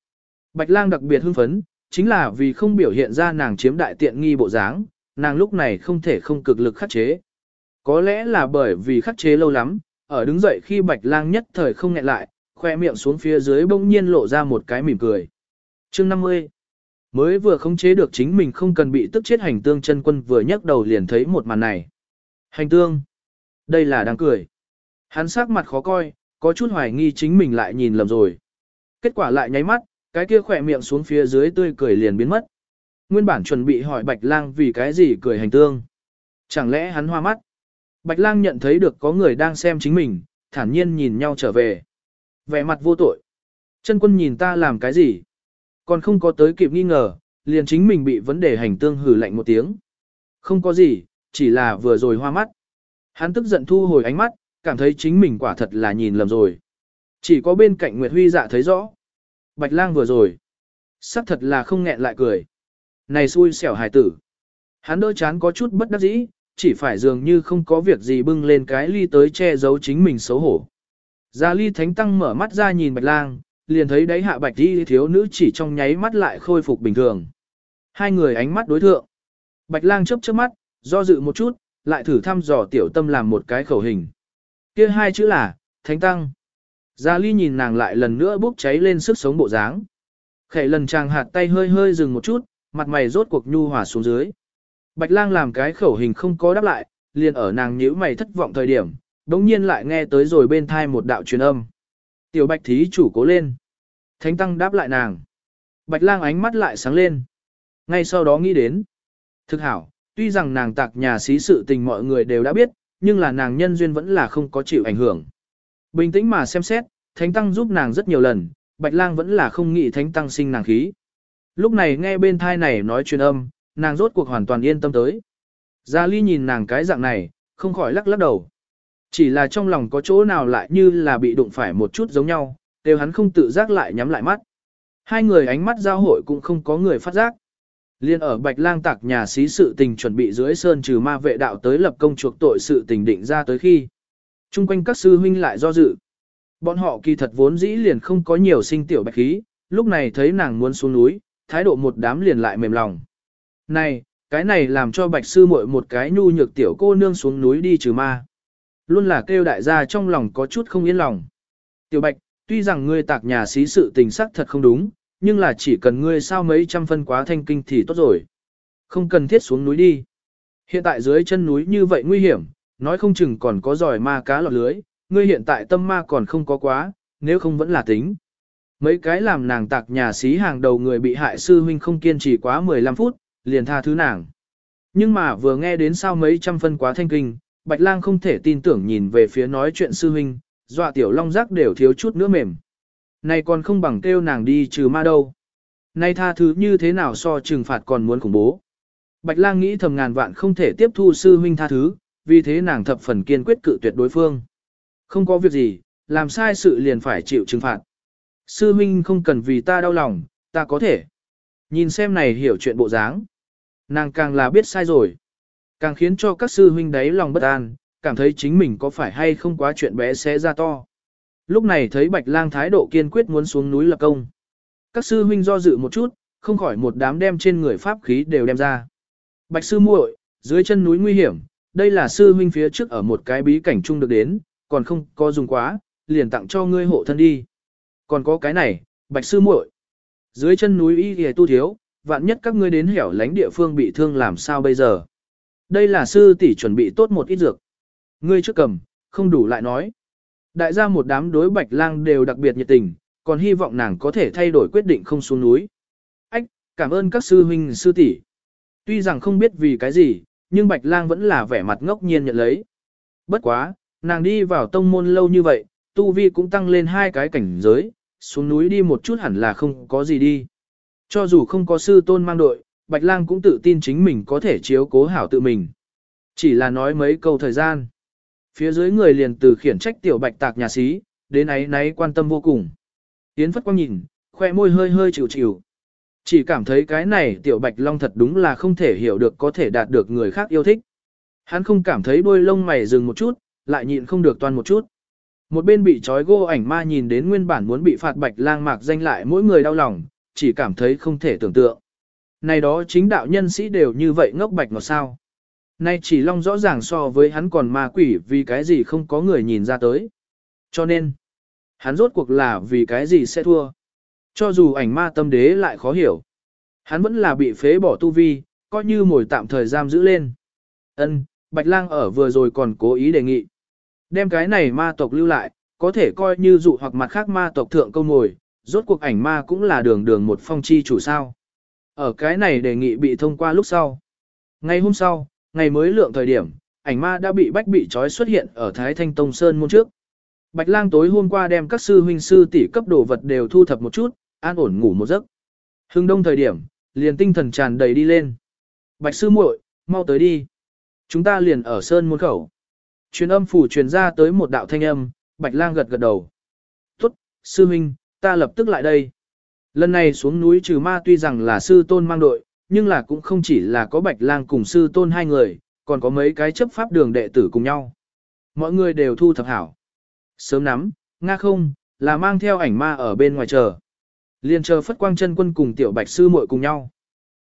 Bạch Lang đặc biệt hưng phấn, chính là vì không biểu hiện ra nàng chiếm đại tiện nghi bộ dáng, nàng lúc này không thể không cực lực khắc chế. Có lẽ là bởi vì khắc chế lâu lắm, ở đứng dậy khi bạch lang nhất thời không nghẹn lại, khoe miệng xuống phía dưới bỗng nhiên lộ ra một cái mỉm cười. chương 50 Mới vừa khống chế được chính mình không cần bị tức chết hành tương chân quân vừa nhấc đầu liền thấy một màn này. Hành tương. Đây là đang cười. Hắn sắc mặt khó coi, có chút hoài nghi chính mình lại nhìn lầm rồi. Kết quả lại nháy mắt, cái kia khỏe miệng xuống phía dưới tươi cười liền biến mất. Nguyên bản chuẩn bị hỏi Bạch Lang vì cái gì cười hành tương. Chẳng lẽ hắn hoa mắt? Bạch Lang nhận thấy được có người đang xem chính mình, thản nhiên nhìn nhau trở về. Vẻ mặt vô tội. Chân quân nhìn ta làm cái gì? Còn không có tới kịp nghi ngờ, liền chính mình bị vấn đề hành tương hử lạnh một tiếng. Không có gì, chỉ là vừa rồi hoa mắt. Hắn tức giận thu hồi ánh mắt, cảm thấy chính mình quả thật là nhìn lầm rồi. Chỉ có bên cạnh Nguyệt Huy dạ thấy rõ. Bạch lang vừa rồi. Sắc thật là không nghẹn lại cười. Này xui xẻo hài tử. Hắn đỡ chán có chút bất đắc dĩ, chỉ phải dường như không có việc gì bưng lên cái ly tới che giấu chính mình xấu hổ. Gia ly thánh tăng mở mắt ra nhìn bạch lang, liền thấy đáy hạ bạch đi thiếu nữ chỉ trong nháy mắt lại khôi phục bình thường. Hai người ánh mắt đối thượng. Bạch lang chớp chớp mắt, do dự một chút, lại thử thăm dò tiểu tâm làm một cái khẩu hình. kia hai chữ là, thánh tăng. Gia Ly nhìn nàng lại lần nữa bốc cháy lên sức sống bộ dáng. Khệ lần chàng hạt tay hơi hơi dừng một chút, mặt mày rốt cuộc nhu hòa xuống dưới. Bạch lang làm cái khẩu hình không có đáp lại, liền ở nàng nhíu mày thất vọng thời điểm, đống nhiên lại nghe tới rồi bên thai một đạo truyền âm. Tiểu bạch thí chủ cố lên. Thánh tăng đáp lại nàng. Bạch lang ánh mắt lại sáng lên. Ngay sau đó nghĩ đến. Thực hảo, tuy rằng nàng tạc nhà xí sự tình mọi người đều đã biết, nhưng là nàng nhân duyên vẫn là không có chịu ảnh hưởng. Bình tĩnh mà xem xét, thánh tăng giúp nàng rất nhiều lần, bạch lang vẫn là không nghĩ thánh tăng sinh nàng khí. Lúc này nghe bên thai này nói truyền âm, nàng rốt cuộc hoàn toàn yên tâm tới. Gia Ly nhìn nàng cái dạng này, không khỏi lắc lắc đầu. Chỉ là trong lòng có chỗ nào lại như là bị đụng phải một chút giống nhau, đều hắn không tự giác lại nhắm lại mắt. Hai người ánh mắt giao hội cũng không có người phát giác. Liên ở Bạch Lang tạc nhà xí sự tình chuẩn bị dưới sơn trừ ma vệ đạo tới lập công chuộc tội sự tình định ra tới khi. Trung quanh các sư huynh lại do dự. Bọn họ kỳ thật vốn dĩ liền không có nhiều sinh tiểu bạch khí, lúc này thấy nàng muốn xuống núi, thái độ một đám liền lại mềm lòng. Này, cái này làm cho bạch sư muội một cái nhu nhược tiểu cô nương xuống núi đi trừ ma. Luôn là kêu đại gia trong lòng có chút không yên lòng. Tiểu bạch, tuy rằng ngươi tạc nhà xí sự tình sắc thật không đúng, nhưng là chỉ cần ngươi sao mấy trăm phân quá thanh kinh thì tốt rồi. Không cần thiết xuống núi đi. Hiện tại dưới chân núi như vậy nguy hiểm, nói không chừng còn có giỏi ma cá lọt lưới, ngươi hiện tại tâm ma còn không có quá, nếu không vẫn là tính. Mấy cái làm nàng tạc nhà xí hàng đầu người bị hại sư huynh không kiên trì quá 15 phút, liền tha thứ nàng. Nhưng mà vừa nghe đến sao mấy trăm phân quá thanh kinh, Bạch Lang không thể tin tưởng nhìn về phía nói chuyện sư huynh, dọa tiểu long giác đều thiếu chút nữa mềm. Này còn không bằng kêu nàng đi trừ ma đâu. Nay tha thứ như thế nào so trừng phạt còn muốn khủng bố. Bạch lang nghĩ thầm ngàn vạn không thể tiếp thu sư huynh tha thứ, vì thế nàng thập phần kiên quyết cự tuyệt đối phương. Không có việc gì, làm sai sự liền phải chịu trừng phạt. Sư huynh không cần vì ta đau lòng, ta có thể. Nhìn xem này hiểu chuyện bộ dáng. Nàng càng là biết sai rồi. Càng khiến cho các sư huynh đấy lòng bất an, cảm thấy chính mình có phải hay không quá chuyện bé xé ra to. Lúc này thấy Bạch Lang thái độ kiên quyết muốn xuống núi lập công. Các sư huynh do dự một chút, không khỏi một đám đem trên người pháp khí đều đem ra. Bạch sư muội, dưới chân núi nguy hiểm, đây là sư huynh phía trước ở một cái bí cảnh chung được đến, còn không có dùng quá, liền tặng cho ngươi hộ thân đi. Còn có cái này, bạch sư muội, dưới chân núi y y tu thiếu, vạn nhất các ngươi đến hẻo lánh địa phương bị thương làm sao bây giờ. Đây là sư tỷ chuẩn bị tốt một ít dược. Ngươi trước cầm, không đủ lại nói. Đại gia một đám đối bạch lang đều đặc biệt nhiệt tình, còn hy vọng nàng có thể thay đổi quyết định không xuống núi. Ách, cảm ơn các sư huynh sư tỷ. Tuy rằng không biết vì cái gì, nhưng bạch lang vẫn là vẻ mặt ngốc nhiên nhận lấy. Bất quá, nàng đi vào tông môn lâu như vậy, tu vi cũng tăng lên hai cái cảnh giới, xuống núi đi một chút hẳn là không có gì đi. Cho dù không có sư tôn mang đội, Bạch Lang cũng tự tin chính mình có thể chiếu cố hảo tự mình. Chỉ là nói mấy câu thời gian. Phía dưới người liền từ khiển trách tiểu bạch tạc nhà sĩ, đến ấy nấy quan tâm vô cùng. Yến Phất Quang nhìn, khoe môi hơi hơi chịu chịu. Chỉ cảm thấy cái này tiểu bạch long thật đúng là không thể hiểu được có thể đạt được người khác yêu thích. Hắn không cảm thấy đôi lông mày dừng một chút, lại nhịn không được toàn một chút. Một bên bị trói gô ảnh ma nhìn đến nguyên bản muốn bị phạt bạch lang mạc danh lại mỗi người đau lòng, chỉ cảm thấy không thể tưởng tượng. Này đó chính đạo nhân sĩ đều như vậy ngốc bạch ngọt sao. Nay chỉ long rõ ràng so với hắn còn ma quỷ vì cái gì không có người nhìn ra tới. Cho nên, hắn rốt cuộc là vì cái gì sẽ thua. Cho dù ảnh ma tâm đế lại khó hiểu. Hắn vẫn là bị phế bỏ tu vi, coi như mồi tạm thời giam giữ lên. Ân, Bạch Lang ở vừa rồi còn cố ý đề nghị. Đem cái này ma tộc lưu lại, có thể coi như dụ hoặc mặt khác ma tộc thượng câu ngồi, rốt cuộc ảnh ma cũng là đường đường một phong chi chủ sao. Ở cái này đề nghị bị thông qua lúc sau. Ngày hôm sau, ngày mới lượng thời điểm, ảnh ma đã bị bách bị trói xuất hiện ở Thái Thanh Tông Sơn môn trước. Bạch lang tối hôm qua đem các sư huynh sư tỷ cấp đồ vật đều thu thập một chút, an ổn ngủ một giấc. Hưng đông thời điểm, liền tinh thần tràn đầy đi lên. Bạch sư muội, mau tới đi. Chúng ta liền ở sơn môn khẩu. Truyền âm phủ truyền ra tới một đạo thanh âm, Bạch lang gật gật đầu. Tốt, sư huynh, ta lập tức lại đây. Lần này xuống núi trừ ma tuy rằng là sư tôn mang đội, nhưng là cũng không chỉ là có bạch lang cùng sư tôn hai người, còn có mấy cái chấp pháp đường đệ tử cùng nhau. Mọi người đều thu thập hảo. Sớm nắm, nga không, là mang theo ảnh ma ở bên ngoài chờ. Liên chờ phất quang chân quân cùng tiểu bạch sư muội cùng nhau.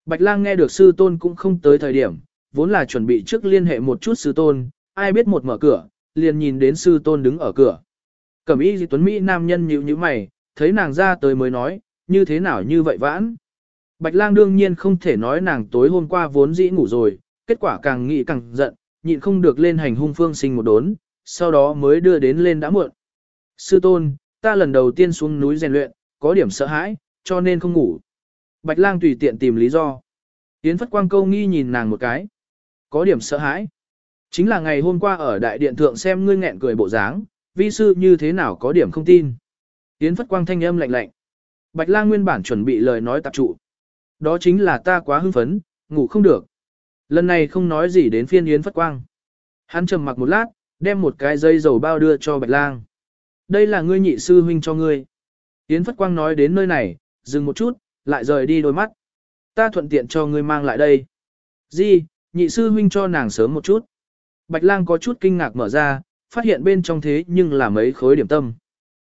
Bạch lang nghe được sư tôn cũng không tới thời điểm, vốn là chuẩn bị trước liên hệ một chút sư tôn, ai biết một mở cửa, liền nhìn đến sư tôn đứng ở cửa. Cẩm y tuấn Mỹ nam nhân nhíu như mày, thấy nàng ra tới mới nói, như thế nào như vậy vãn. Bạch lang đương nhiên không thể nói nàng tối hôm qua vốn dĩ ngủ rồi, kết quả càng nghĩ càng giận, nhịn không được lên hành hung phương sinh một đốn, sau đó mới đưa đến lên đã muộn. Sư tôn, ta lần đầu tiên xuống núi rèn luyện, có điểm sợ hãi, cho nên không ngủ. Bạch lang tùy tiện tìm lý do. Yến Phất Quang câu nghi nhìn nàng một cái. Có điểm sợ hãi. Chính là ngày hôm qua ở đại điện thượng xem ngươi nghẹn cười bộ dáng, vi sư như thế nào có điểm không tin. Yến Phất Quang thanh âm lạnh lạnh. Bạch lang nguyên bản chuẩn bị lời nói tập trụ. Đó chính là ta quá hưng phấn, ngủ không được. Lần này không nói gì đến phiên Yến Phất Quang. Hắn trầm mặc một lát, đem một cái dây dầu bao đưa cho Bạch Lang. Đây là ngươi nhị sư huynh cho ngươi. Yến Phất Quang nói đến nơi này, dừng một chút, lại rời đi đôi mắt. Ta thuận tiện cho ngươi mang lại đây. Di, nhị sư huynh cho nàng sớm một chút. Bạch Lang có chút kinh ngạc mở ra, phát hiện bên trong thế nhưng là mấy khối điểm tâm.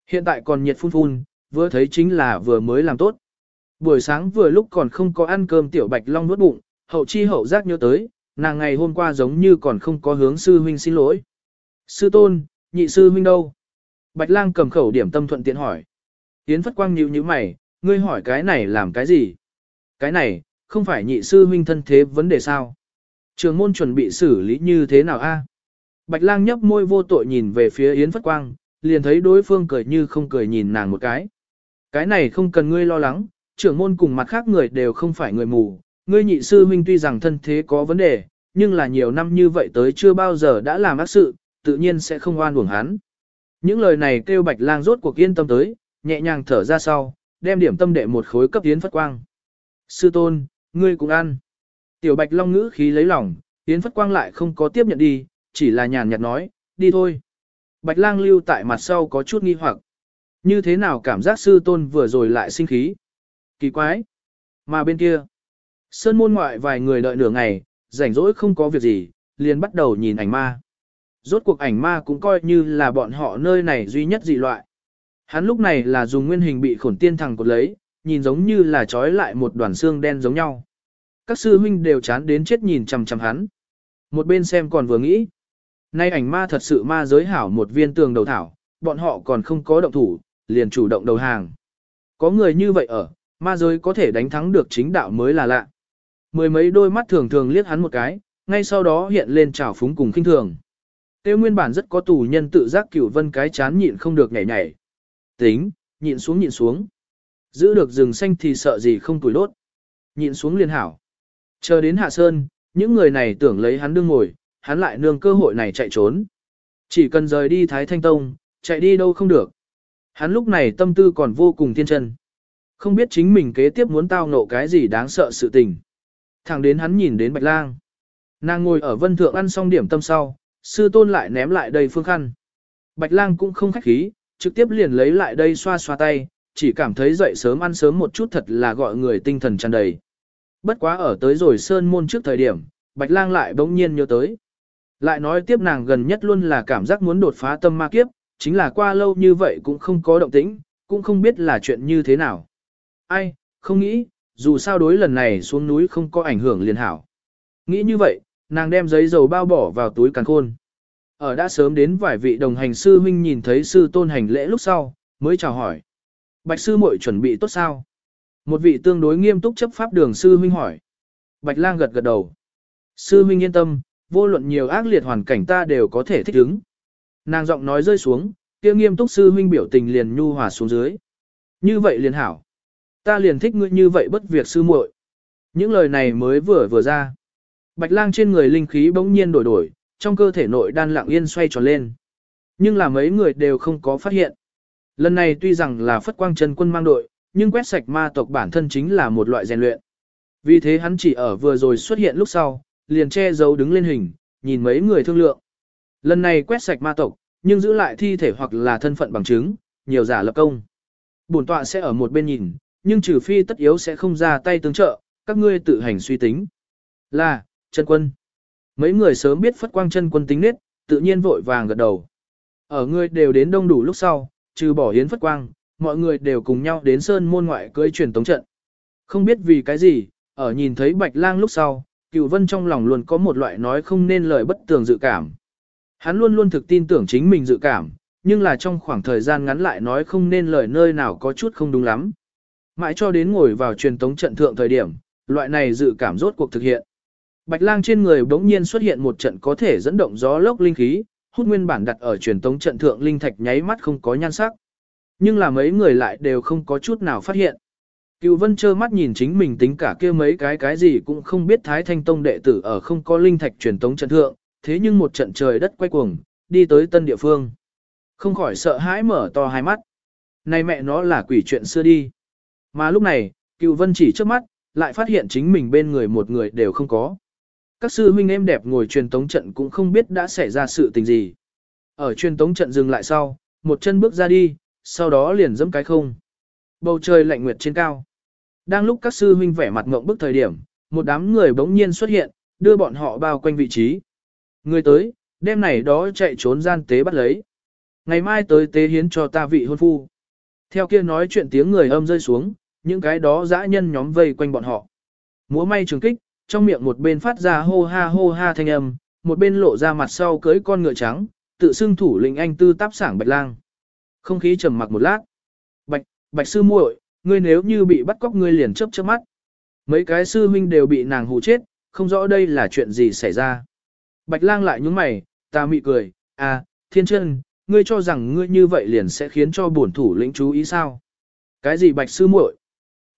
Hiện tại còn nhiệt phun phun, vừa thấy chính là vừa mới làm tốt. Buổi sáng vừa lúc còn không có ăn cơm tiểu bạch long nuốt bụng, hậu chi hậu giác nhớ tới, nàng ngày hôm qua giống như còn không có hướng sư huynh xin lỗi. Sư tôn, nhị sư huynh đâu? Bạch lang cầm khẩu điểm tâm thuận tiện hỏi. Yến Phất Quang nhíu nhíu mày, ngươi hỏi cái này làm cái gì? Cái này, không phải nhị sư huynh thân thế vấn đề sao? Trường môn chuẩn bị xử lý như thế nào a? Bạch lang nhấp môi vô tội nhìn về phía Yến Phất Quang, liền thấy đối phương cười như không cười nhìn nàng một cái. Cái này không cần ngươi lo lắng, trưởng môn cùng mặt khác người đều không phải người mù, ngươi nhị sư huynh tuy rằng thân thế có vấn đề, nhưng là nhiều năm như vậy tới chưa bao giờ đã làm ác sự, tự nhiên sẽ không oan uổng hắn. Những lời này kêu Bạch Lang rốt cuộc yên tâm tới, nhẹ nhàng thở ra sau, đem điểm tâm đệ một khối cấp tiến Phất Quang. Sư tôn, ngươi cũng ăn. Tiểu Bạch Long ngữ khí lấy lòng, tiến Phất Quang lại không có tiếp nhận đi, chỉ là nhàn nhạt nói, đi thôi. Bạch lang lưu tại mặt sau có chút nghi hoặc. Như thế nào cảm giác sư tôn vừa rồi lại sinh khí? Kỳ quái. Mà bên kia, sơn môn ngoại vài người đợi nửa ngày, rảnh rỗi không có việc gì, liền bắt đầu nhìn ảnh ma. Rốt cuộc ảnh ma cũng coi như là bọn họ nơi này duy nhất dị loại. Hắn lúc này là dùng nguyên hình bị khổn tiên thằng cột lấy, nhìn giống như là trói lại một đoàn xương đen giống nhau. Các sư huynh đều chán đến chết nhìn chằm chằm hắn. Một bên xem còn vừa nghĩ. Nay ảnh ma thật sự ma giới hảo một viên tường đầu thảo, bọn họ còn không có động thủ, liền chủ động đầu hàng. Có người như vậy ở, ma giới có thể đánh thắng được chính đạo mới là lạ. Mười mấy đôi mắt thường thường liếc hắn một cái, ngay sau đó hiện lên trào phúng cùng kinh thường. Tiêu nguyên bản rất có tù nhân tự giác cửu vân cái chán nhịn không được nhảy nhảy. Tính, nhịn xuống nhịn xuống. Giữ được rừng xanh thì sợ gì không tuổi đốt. Nhịn xuống liền hảo. Chờ đến hạ sơn, những người này tưởng lấy hắn đương ngồi, hắn lại nương cơ hội này chạy trốn. Chỉ cần rời đi Thái Thanh Tông, chạy đi đâu không được. Hắn lúc này tâm tư còn vô cùng thiên chân. Không biết chính mình kế tiếp muốn tao nộ cái gì đáng sợ sự tình. Thẳng đến hắn nhìn đến Bạch Lang. Nàng ngồi ở vân thượng ăn xong điểm tâm sau, sư tôn lại ném lại đây phương khăn. Bạch Lang cũng không khách khí, trực tiếp liền lấy lại đây xoa xoa tay, chỉ cảm thấy dậy sớm ăn sớm một chút thật là gọi người tinh thần tràn đầy. Bất quá ở tới rồi sơn môn trước thời điểm, Bạch Lang lại bỗng nhiên nhớ tới. Lại nói tiếp nàng gần nhất luôn là cảm giác muốn đột phá tâm ma kiếp, chính là qua lâu như vậy cũng không có động tĩnh, cũng không biết là chuyện như thế nào. Ai, không nghĩ, dù sao đối lần này xuống núi không có ảnh hưởng liền hảo. Nghĩ như vậy, nàng đem giấy dầu bao bỏ vào túi càng khôn. Ở đã sớm đến vài vị đồng hành sư huynh nhìn thấy sư tôn hành lễ lúc sau, mới chào hỏi. Bạch sư muội chuẩn bị tốt sao? Một vị tương đối nghiêm túc chấp pháp đường sư huynh hỏi. Bạch lang gật gật đầu. Sư huynh yên tâm, vô luận nhiều ác liệt hoàn cảnh ta đều có thể thích ứng. Nàng giọng nói rơi xuống, kia nghiêm túc sư huynh biểu tình liền nhu hòa xuống dưới. Như vậy liền hảo. Ta liền thích ngươi như vậy bất việc sư muội. Những lời này mới vừa vừa ra. Bạch lang trên người linh khí bỗng nhiên đổi đổi, trong cơ thể nội đan lặng yên xoay tròn lên. Nhưng là mấy người đều không có phát hiện. Lần này tuy rằng là phất quang chân quân mang đội, nhưng quét sạch ma tộc bản thân chính là một loại rèn luyện. Vì thế hắn chỉ ở vừa rồi xuất hiện lúc sau, liền che giấu đứng lên hình, nhìn mấy người thương lượng. Lần này quét sạch ma tộc, nhưng giữ lại thi thể hoặc là thân phận bằng chứng, nhiều giả lập công. Bổn tọa sẽ ở một bên nhìn, nhưng trừ phi tất yếu sẽ không ra tay tương trợ, các ngươi tự hành suy tính. Là, chân quân. Mấy người sớm biết phất quang chân quân tính nết, tự nhiên vội vàng gật đầu. Ở người đều đến đông đủ lúc sau, trừ bỏ hiến phất quang, mọi người đều cùng nhau đến sơn môn ngoại cưới truyền tống trận. Không biết vì cái gì, ở nhìn thấy bạch lang lúc sau, cựu vân trong lòng luôn có một loại nói không nên lời bất tường dự cảm. Hắn luôn luôn thực tin tưởng chính mình dự cảm, nhưng là trong khoảng thời gian ngắn lại nói không nên lời nơi nào có chút không đúng lắm. Mãi cho đến ngồi vào truyền tống trận thượng thời điểm, loại này dự cảm rốt cuộc thực hiện. Bạch lang trên người bỗng nhiên xuất hiện một trận có thể dẫn động gió lốc linh khí, hút nguyên bản đặt ở truyền tống trận thượng linh thạch nháy mắt không có nhan sắc. Nhưng là mấy người lại đều không có chút nào phát hiện. Cựu vân trơ mắt nhìn chính mình tính cả kia mấy cái cái gì cũng không biết Thái Thanh Tông đệ tử ở không có linh thạch truyền tống trận thượng, thế nhưng một trận trời đất quay cuồng, đi tới tân địa phương. Không khỏi sợ hãi mở to hai mắt. Này mẹ nó là quỷ chuyện xưa đi. Mà lúc này, cựu vân chỉ trước mắt, lại phát hiện chính mình bên người một người đều không có. Các sư huynh em đẹp ngồi truyền tống trận cũng không biết đã xảy ra sự tình gì. Ở truyền tống trận dừng lại sau, một chân bước ra đi, sau đó liền dẫm cái không. Bầu trời lạnh nguyệt trên cao. Đang lúc các sư huynh vẻ mặt ngộng bức thời điểm, một đám người bỗng nhiên xuất hiện, đưa bọn họ bao quanh vị trí. Người tới, đêm này đó chạy trốn gian tế bắt lấy. Ngày mai tới tế hiến cho ta vị hôn phu. Theo kia nói chuyện tiếng người âm rơi xuống, những cái đó dã nhân nhóm vây quanh bọn họ. Múa may trường kích, trong miệng một bên phát ra hô ha hô ha thanh âm, một bên lộ ra mặt sau cưới con ngựa trắng, tự xưng thủ lĩnh anh tư táp sảng bạch lang. Không khí trầm mặc một lát. Bạch, bạch sư muội, ngươi nếu như bị bắt cóc ngươi liền chớp chớp mắt. Mấy cái sư huynh đều bị nàng hù chết, không rõ đây là chuyện gì xảy ra. Bạch lang lại nhúng mày, ta mị cười, à, thiên chân, ngươi cho rằng ngươi như vậy liền sẽ khiến cho bổn thủ lĩnh chú ý sao? Cái gì bạch sư muội?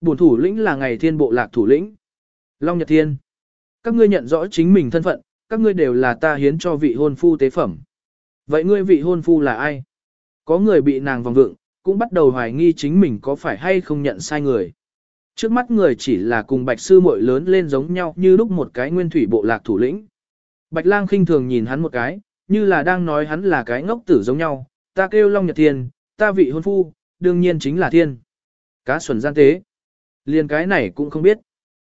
Bổn thủ lĩnh là ngày thiên bộ lạc thủ lĩnh. Long Nhật Thiên. Các ngươi nhận rõ chính mình thân phận, các ngươi đều là ta hiến cho vị hôn phu tế phẩm. Vậy ngươi vị hôn phu là ai? Có người bị nàng vòng vượng, cũng bắt đầu hoài nghi chính mình có phải hay không nhận sai người. Trước mắt người chỉ là cùng bạch sư muội lớn lên giống nhau như lúc một cái nguyên thủy bộ lạc thủ lĩnh. Bạch lang khinh thường nhìn hắn một cái, như là đang nói hắn là cái ngốc tử giống nhau, ta kêu Long Nhật Thiên, ta vị hôn phu, đương nhiên chính là Thiên. Cá xuẩn gian tế. Liền cái này cũng không biết.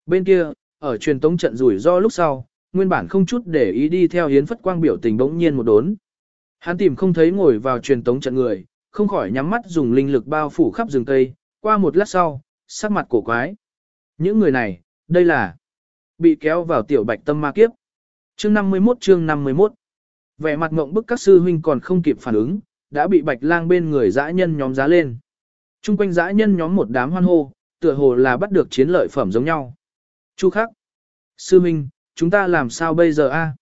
Bên kia, ở truyền tống trận rủi ro lúc sau, nguyên bản không chút để ý đi theo hiến phất quang biểu tình bỗng nhiên một đốn. Hắn tìm không thấy ngồi vào truyền tống trận người, không khỏi nhắm mắt dùng linh lực bao phủ khắp rừng cây, qua một lát sau, sắc mặt cổ quái. Những người này, đây là bị kéo vào tiểu bạch tâm ma kiếp. Chương 51 chương 51 Vẻ mặt ngộng bức các sư huynh còn không kịp phản ứng, đã bị bạch lang bên người dã nhân nhóm giá lên. Trung quanh dã nhân nhóm một đám hoan hô, tựa hồ là bắt được chiến lợi phẩm giống nhau. Chu khắc. Sư minh, chúng ta làm sao bây giờ a?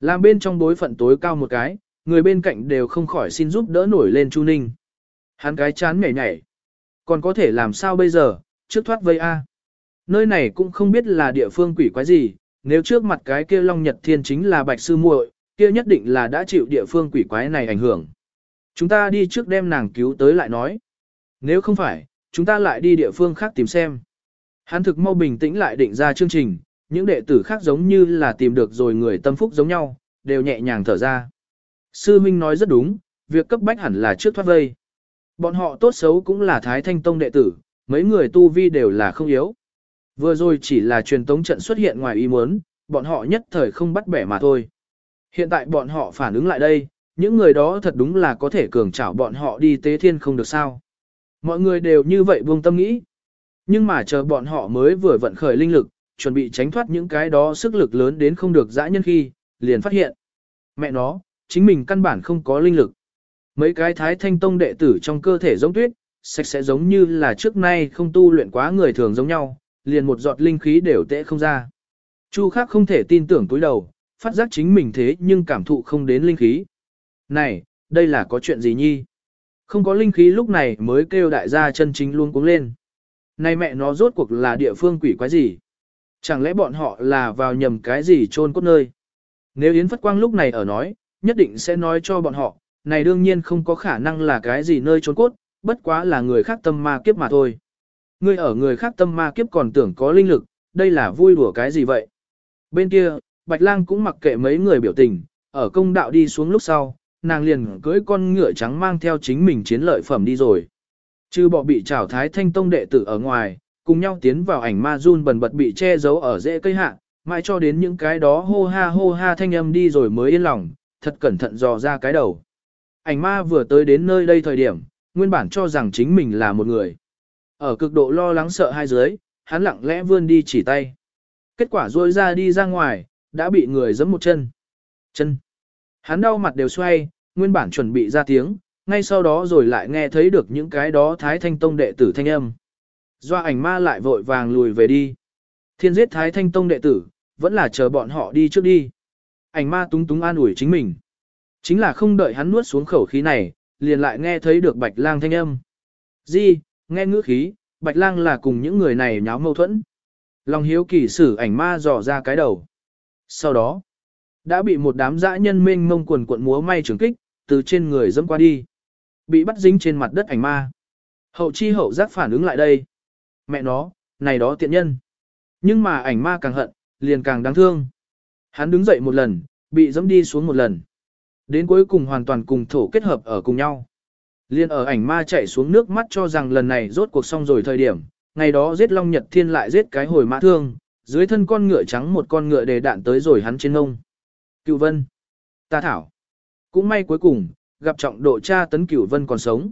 Làm bên trong đối phận tối cao một cái, người bên cạnh đều không khỏi xin giúp đỡ nổi lên Chu Ninh. Hắn cái chán nhảy nhảy. Còn có thể làm sao bây giờ, trước thoát vây A. Nơi này cũng không biết là địa phương quỷ quái gì, nếu trước mặt cái kia Long Nhật Thiên chính là Bạch Sư muội, kia nhất định là đã chịu địa phương quỷ quái này ảnh hưởng. Chúng ta đi trước đem nàng cứu tới lại nói. Nếu không phải, chúng ta lại đi địa phương khác tìm xem. Hắn thực mau bình tĩnh lại định ra chương trình, những đệ tử khác giống như là tìm được rồi người tâm phúc giống nhau, đều nhẹ nhàng thở ra. Sư Minh nói rất đúng, việc cấp bách hẳn là trước thoát vây. Bọn họ tốt xấu cũng là Thái Thanh Tông đệ tử, mấy người tu vi đều là không yếu. Vừa rồi chỉ là truyền tống trận xuất hiện ngoài ý muốn, bọn họ nhất thời không bắt bẻ mà thôi. Hiện tại bọn họ phản ứng lại đây, những người đó thật đúng là có thể cường trảo bọn họ đi tế thiên không được sao. Mọi người đều như vậy buông tâm nghĩ. Nhưng mà chờ bọn họ mới vừa vận khởi linh lực, chuẩn bị tránh thoát những cái đó sức lực lớn đến không được dã nhân khi, liền phát hiện. Mẹ nó, chính mình căn bản không có linh lực. Mấy cái thái thanh tông đệ tử trong cơ thể giống tuyết, sạch sẽ giống như là trước nay không tu luyện quá người thường giống nhau, liền một giọt linh khí đều tệ không ra. Chu khác không thể tin tưởng túi đầu, phát giác chính mình thế nhưng cảm thụ không đến linh khí. Này, đây là có chuyện gì nhi? Không có linh khí lúc này mới kêu đại gia chân chính luôn cuống lên. Này mẹ nó rốt cuộc là địa phương quỷ quái gì? Chẳng lẽ bọn họ là vào nhầm cái gì chôn cốt nơi? Nếu Yến Phất Quang lúc này ở nói, nhất định sẽ nói cho bọn họ, này đương nhiên không có khả năng là cái gì nơi trốn cốt, bất quá là người khác tâm ma kiếp mà thôi. Ngươi ở người khác tâm ma kiếp còn tưởng có linh lực, đây là vui đùa cái gì vậy? Bên kia, Bạch Lang cũng mặc kệ mấy người biểu tình, ở công đạo đi xuống lúc sau, nàng liền cưỡi con ngựa trắng mang theo chính mình chiến lợi phẩm đi rồi. Trừ bỏ bị trảo thái thanh tông đệ tử ở ngoài, cùng nhau tiến vào ảnh ma run bần bật bị che giấu ở rễ cây hạ, mãi cho đến những cái đó hô ha hô ha thanh âm đi rồi mới yên lòng, thật cẩn thận dò ra cái đầu. Ảnh ma vừa tới đến nơi đây thời điểm, nguyên bản cho rằng chính mình là một người. Ở cực độ lo lắng sợ hai dưới, hắn lặng lẽ vươn đi chỉ tay. Kết quả rôi ra đi ra ngoài, đã bị người giẫm một chân. Chân. Hắn đau mặt đều xoay, nguyên bản chuẩn bị ra tiếng, ngay sau đó rồi lại nghe thấy được những cái đó thái thanh tông đệ tử thanh âm. Doa ảnh ma lại vội vàng lùi về đi. Thiên giết thái thanh tông đệ tử, vẫn là chờ bọn họ đi trước đi. Ảnh ma túng túng an ủi chính mình. Chính là không đợi hắn nuốt xuống khẩu khí này, liền lại nghe thấy được bạch lang thanh âm. Di, nghe ngữ khí, bạch lang là cùng những người này nháo mâu thuẫn. Lòng hiếu kỳ sử ảnh ma dò ra cái đầu. Sau đó, đã bị một đám dã nhân mênh mông quần cuộn múa may trường kích, từ trên người dẫm qua đi. Bị bắt dính trên mặt đất ảnh ma. Hậu chi hậu giác phản ứng lại đây. Mẹ nó, này đó tiện nhân. Nhưng mà ảnh ma càng hận, liền càng đáng thương. Hắn đứng dậy một lần, bị dẫm đi xuống một lần. Đến cuối cùng hoàn toàn cùng thổ kết hợp ở cùng nhau. Liên ở ảnh ma chạy xuống nước mắt cho rằng lần này rốt cuộc xong rồi thời điểm, ngày đó giết Long Nhật Thiên lại giết cái hồi mã thương, dưới thân con ngựa trắng một con ngựa đề đạn tới rồi hắn trên ngông. Cửu Vân. Ta thảo. Cũng may cuối cùng, gặp trọng độ cha tấn Cửu Vân còn sống.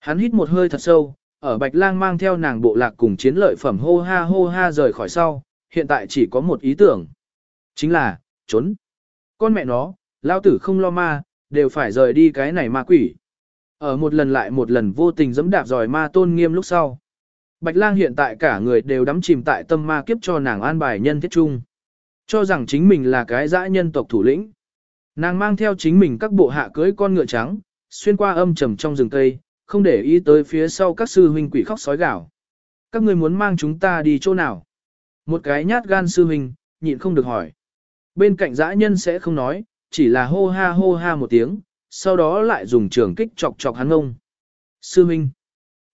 Hắn hít một hơi thật sâu, ở Bạch Lang mang theo nàng bộ lạc cùng chiến lợi phẩm hô ha hô ha rời khỏi sau, hiện tại chỉ có một ý tưởng. Chính là, trốn. Con mẹ nó, lao tử không lo ma, đều phải rời đi cái này ma quỷ. Ở một lần lại một lần vô tình dẫm đạp dòi ma tôn nghiêm lúc sau. Bạch lang hiện tại cả người đều đắm chìm tại tâm ma kiếp cho nàng an bài nhân thiết trung. Cho rằng chính mình là cái dã nhân tộc thủ lĩnh. Nàng mang theo chính mình các bộ hạ cưới con ngựa trắng, xuyên qua âm trầm trong rừng cây, không để ý tới phía sau các sư huynh quỷ khóc sói gào. Các người muốn mang chúng ta đi chỗ nào? Một cái nhát gan sư huynh, nhịn không được hỏi. Bên cạnh dã nhân sẽ không nói, chỉ là hô ha hô ha một tiếng, sau đó lại dùng trường kích chọc chọc hắn ngông. Sư huynh,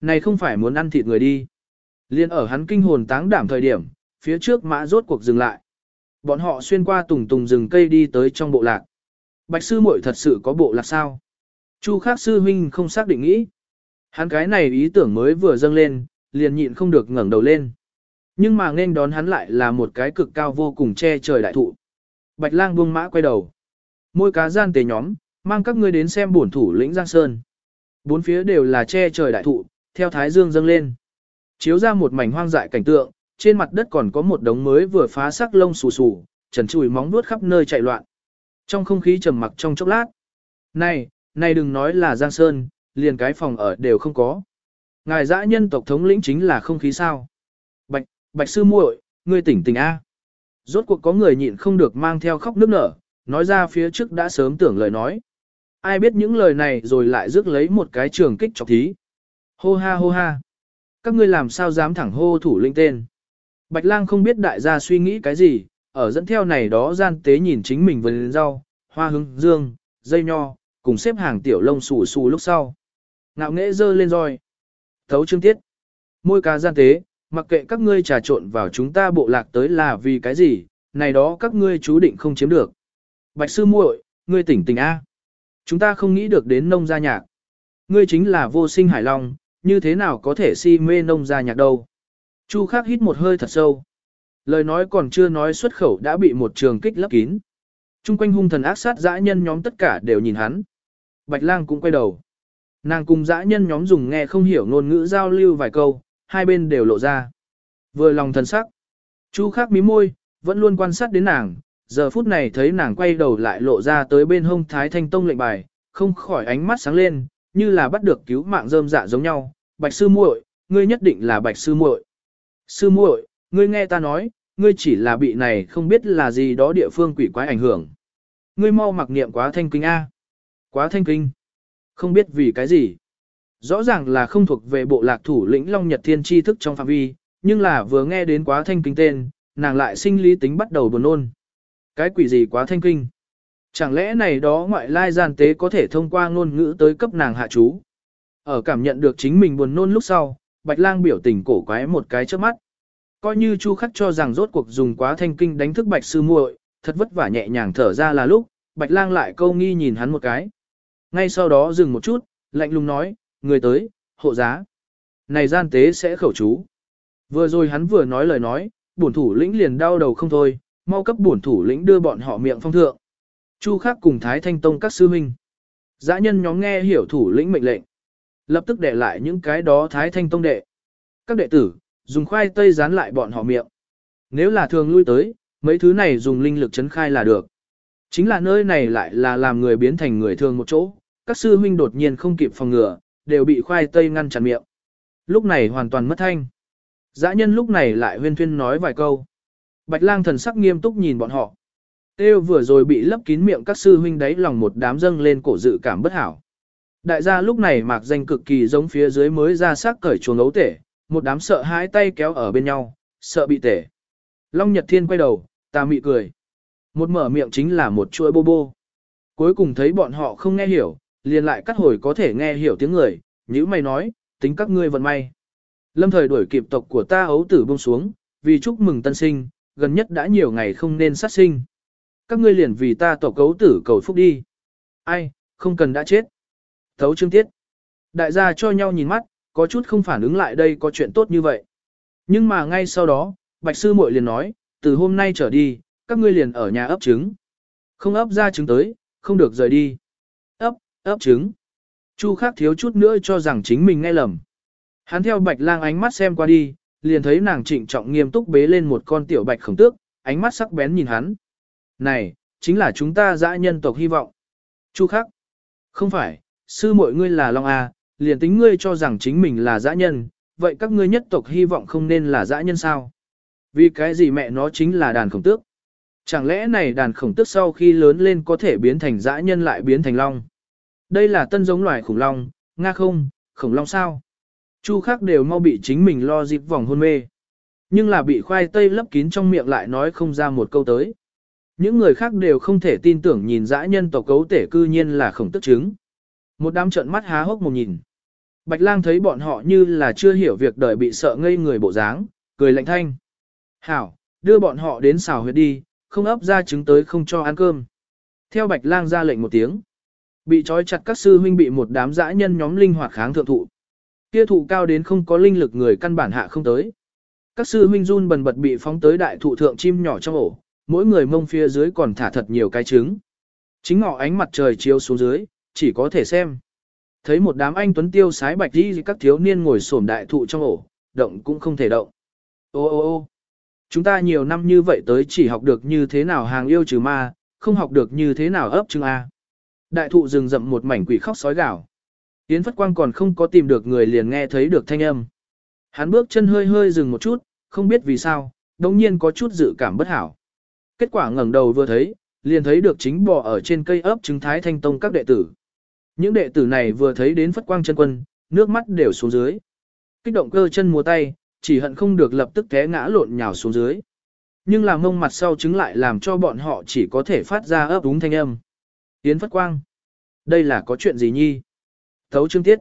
này không phải muốn ăn thịt người đi. Liên ở hắn kinh hồn táng đảm thời điểm, phía trước mã rốt cuộc dừng lại. Bọn họ xuyên qua tùng tùng rừng cây đi tới trong bộ lạc. Bạch sư muội thật sự có bộ lạc sao? Chu khác sư huynh không xác định nghĩ. Hắn cái này ý tưởng mới vừa dâng lên, liền nhịn không được ngẩng đầu lên. Nhưng mà nên đón hắn lại là một cái cực cao vô cùng che trời đại thụ. Bạch lang buông mã quay đầu. Môi cá gian tề nhóm, mang các ngươi đến xem bổn thủ lĩnh Giang Sơn. Bốn phía đều là che trời đại thụ, theo thái dương dâng lên. Chiếu ra một mảnh hoang dại cảnh tượng, trên mặt đất còn có một đống mới vừa phá sắc lông xù xù, trần chùi móng vuốt khắp nơi chạy loạn. Trong không khí trầm mặc trong chốc lát. Này, này đừng nói là Giang Sơn, liền cái phòng ở đều không có. Ngài dã nhân tộc thống lĩnh chính là không khí sao. Bạch, bạch sư muội, ngươi tỉnh tỉnh A. Rốt cuộc có người nhịn không được mang theo khóc nước nở, nói ra phía trước đã sớm tưởng lời nói. Ai biết những lời này rồi lại rước lấy một cái trường kích chọc thí. Hô ha hô ha. Các ngươi làm sao dám thẳng hô thủ linh tên. Bạch lang không biết đại gia suy nghĩ cái gì, ở dẫn theo này đó gian tế nhìn chính mình với rau, hoa hứng, dương, dây nho, cùng xếp hàng tiểu lông xù xù lúc sau. Ngạo nghễ dơ lên roi. Thấu chương tiết. Môi cá gian tế, mặc kệ các ngươi trà trộn vào chúng ta bộ lạc tới là vì cái gì, này đó các ngươi chú định không chiếm được. Bạch sư muội, ngươi tỉnh tỉnh A. Chúng ta không nghĩ được đến nông gia nhạc. Ngươi chính là vô sinh hải long, như thế nào có thể si mê nông gia nhạc đâu. Chu khắc hít một hơi thật sâu. Lời nói còn chưa nói xuất khẩu đã bị một trường kích lấp kín. Trung quanh hung thần ác sát dã nhân nhóm tất cả đều nhìn hắn. Bạch lang cũng quay đầu. Nàng cùng dã nhân nhóm dùng nghe không hiểu ngôn ngữ giao lưu vài câu, hai bên đều lộ ra. Vừa lòng thần sắc. Chu khắc mí môi, vẫn luôn quan sát đến nàng, giờ phút này thấy nàng quay đầu lại lộ ra tới bên hông thái thanh tông lệnh bài, không khỏi ánh mắt sáng lên, như là bắt được cứu mạng rơm dạ giống nhau. Bạch sư muội, ngươi nhất định là bạch sư muội. Sư muội, ngươi nghe ta nói, ngươi chỉ là bị này không biết là gì đó địa phương quỷ quái ảnh hưởng. Ngươi mau mặc niệm quá thanh kinh A. Quá thanh kinh. Không biết vì cái gì. Rõ ràng là không thuộc về bộ lạc thủ lĩnh Long Nhật Thiên tri thức trong phạm vi, nhưng là vừa nghe đến quá thanh kinh tên, nàng lại sinh lý tính bắt đầu buồn nôn. Cái quỷ gì quá thanh kinh? Chẳng lẽ này đó ngoại lai gian tế có thể thông qua ngôn ngữ tới cấp nàng hạ chú? Ở cảm nhận được chính mình buồn nôn lúc sau, Bạch Lang biểu tình cổ quái một cái trước mắt. Coi như Chu Khắc cho rằng rốt cuộc dùng quá thanh kinh đánh thức Bạch sư muội, thật vất vả nhẹ nhàng thở ra là lúc, Bạch Lang lại câu nghi nhìn hắn một cái. Ngay sau đó dừng một chút, lạnh lùng nói, người tới, hộ giá. Này gian tế sẽ khẩu chú. Vừa rồi hắn vừa nói lời nói, bổn thủ lĩnh liền đau đầu không thôi, mau cấp bổn thủ lĩnh đưa bọn họ miệng phong thượng. Chu Khắc cùng Thái Thanh Tông các sư huynh. Dã nhân nhóm nghe hiểu thủ lĩnh mệnh lệnh. Lập tức để lại những cái đó Thái Thanh Tông đệ. Các đệ tử, dùng khoai tây dán lại bọn họ miệng. Nếu là thường lui tới, mấy thứ này dùng linh lực chấn khai là được. Chính là nơi này lại là làm người biến thành người thường một chỗ, các sư huynh đột nhiên không kịp phòng ngừa, đều bị khoai tây ngăn chặn miệng. Lúc này hoàn toàn mất thanh. Dã nhân lúc này lại huyên thuyên nói vài câu. Bạch lang thần sắc nghiêm túc nhìn bọn họ. Têu vừa rồi bị lấp kín miệng các sư huynh đấy lòng một đám dâng lên cổ dự cảm bất hảo. Đại gia lúc này mạc danh cực kỳ giống phía dưới mới ra xác cởi chuồng ấu tể, một đám sợ hãi tay kéo ở bên nhau, sợ bị tể. Long Nhật Thiên quay đầu, ta mị cười. Một mở miệng chính là một chuỗi bô bô. Cuối cùng thấy bọn họ không nghe hiểu, liền lại cắt hồi có thể nghe hiểu tiếng người, như mày nói, tính các ngươi vận may. Lâm thời đuổi kịp tộc của ta ấu tử buông xuống, vì chúc mừng tân sinh, gần nhất đã nhiều ngày không nên sát sinh. Các ngươi liền vì ta tộc ấu tử cầu phúc đi. Ai, không cần đã chết. Thấu chương tiết. Đại gia cho nhau nhìn mắt, có chút không phản ứng lại đây có chuyện tốt như vậy. Nhưng mà ngay sau đó, Bạch Sư muội liền nói, từ hôm nay trở đi, các ngươi liền ở nhà ấp trứng. Không ấp ra trứng tới, không được rời đi. Ấp, ấp trứng. Chu khác thiếu chút nữa cho rằng chính mình nghe lầm. Hắn theo Bạch lang ánh mắt xem qua đi, liền thấy nàng trịnh trọng nghiêm túc bế lên một con tiểu bạch khổng tước, ánh mắt sắc bén nhìn hắn. Này, chính là chúng ta dã nhân tộc hy vọng. Chu khắc. Không phải, sư mọi ngươi là Long A, liền tính ngươi cho rằng chính mình là dã nhân, vậy các ngươi nhất tộc hy vọng không nên là dã nhân sao? Vì cái gì mẹ nó chính là đàn khổng tước? Chẳng lẽ này đàn khổng tước sau khi lớn lên có thể biến thành dã nhân lại biến thành long? Đây là tân giống loài khủng long, nga không, khủng long sao? Chu khác đều mau bị chính mình lo dịp vòng hôn mê. Nhưng là bị khoai tây lấp kín trong miệng lại nói không ra một câu tới. Những người khác đều không thể tin tưởng nhìn dã nhân tộc cấu tể cư nhiên là khổng tức trứng. Một đám trợn mắt há hốc một nhìn. Bạch lang thấy bọn họ như là chưa hiểu việc đời bị sợ ngây người bộ dáng, cười lạnh thanh. Hảo, đưa bọn họ đến xào huyệt đi, không ấp ra trứng tới không cho ăn cơm. Theo bạch lang ra lệnh một tiếng. Bị trói chặt các sư huynh bị một đám dã nhân nhóm linh hoạt kháng thượng thụ. Kia thụ cao đến không có linh lực người căn bản hạ không tới. Các sư huynh run bần bật bị phóng tới đại thụ thượng chim nhỏ trong ổ, mỗi người mông phía dưới còn thả thật nhiều cái trứng. Chính ngọ ánh mặt trời chiếu xuống dưới, chỉ có thể xem. Thấy một đám anh tuấn tiêu sái bạch đi các thiếu niên ngồi xổm đại thụ trong ổ, động cũng không thể động. Ô ô ô chúng ta nhiều năm như vậy tới chỉ học được như thế nào hàng yêu trừ ma, không học được như thế nào ấp trứng A. Đại thụ rừng rậm một mảnh quỷ khóc sói gào. Yến Phất Quang còn không có tìm được người liền nghe thấy được thanh âm. Hắn bước chân hơi hơi dừng một chút, không biết vì sao, đồng nhiên có chút dự cảm bất hảo. Kết quả ngẩng đầu vừa thấy, liền thấy được chính bò ở trên cây ấp trứng thái thanh tông các đệ tử. Những đệ tử này vừa thấy đến Phất Quang chân quân, nước mắt đều xuống dưới. Kích động cơ chân múa tay, chỉ hận không được lập tức té ngã lộn nhào xuống dưới. Nhưng làm mông mặt sau chứng lại làm cho bọn họ chỉ có thể phát ra ấp úng thanh âm. Yến Phất Quang. Đây là có chuyện gì nhi? Thấu chương tiết.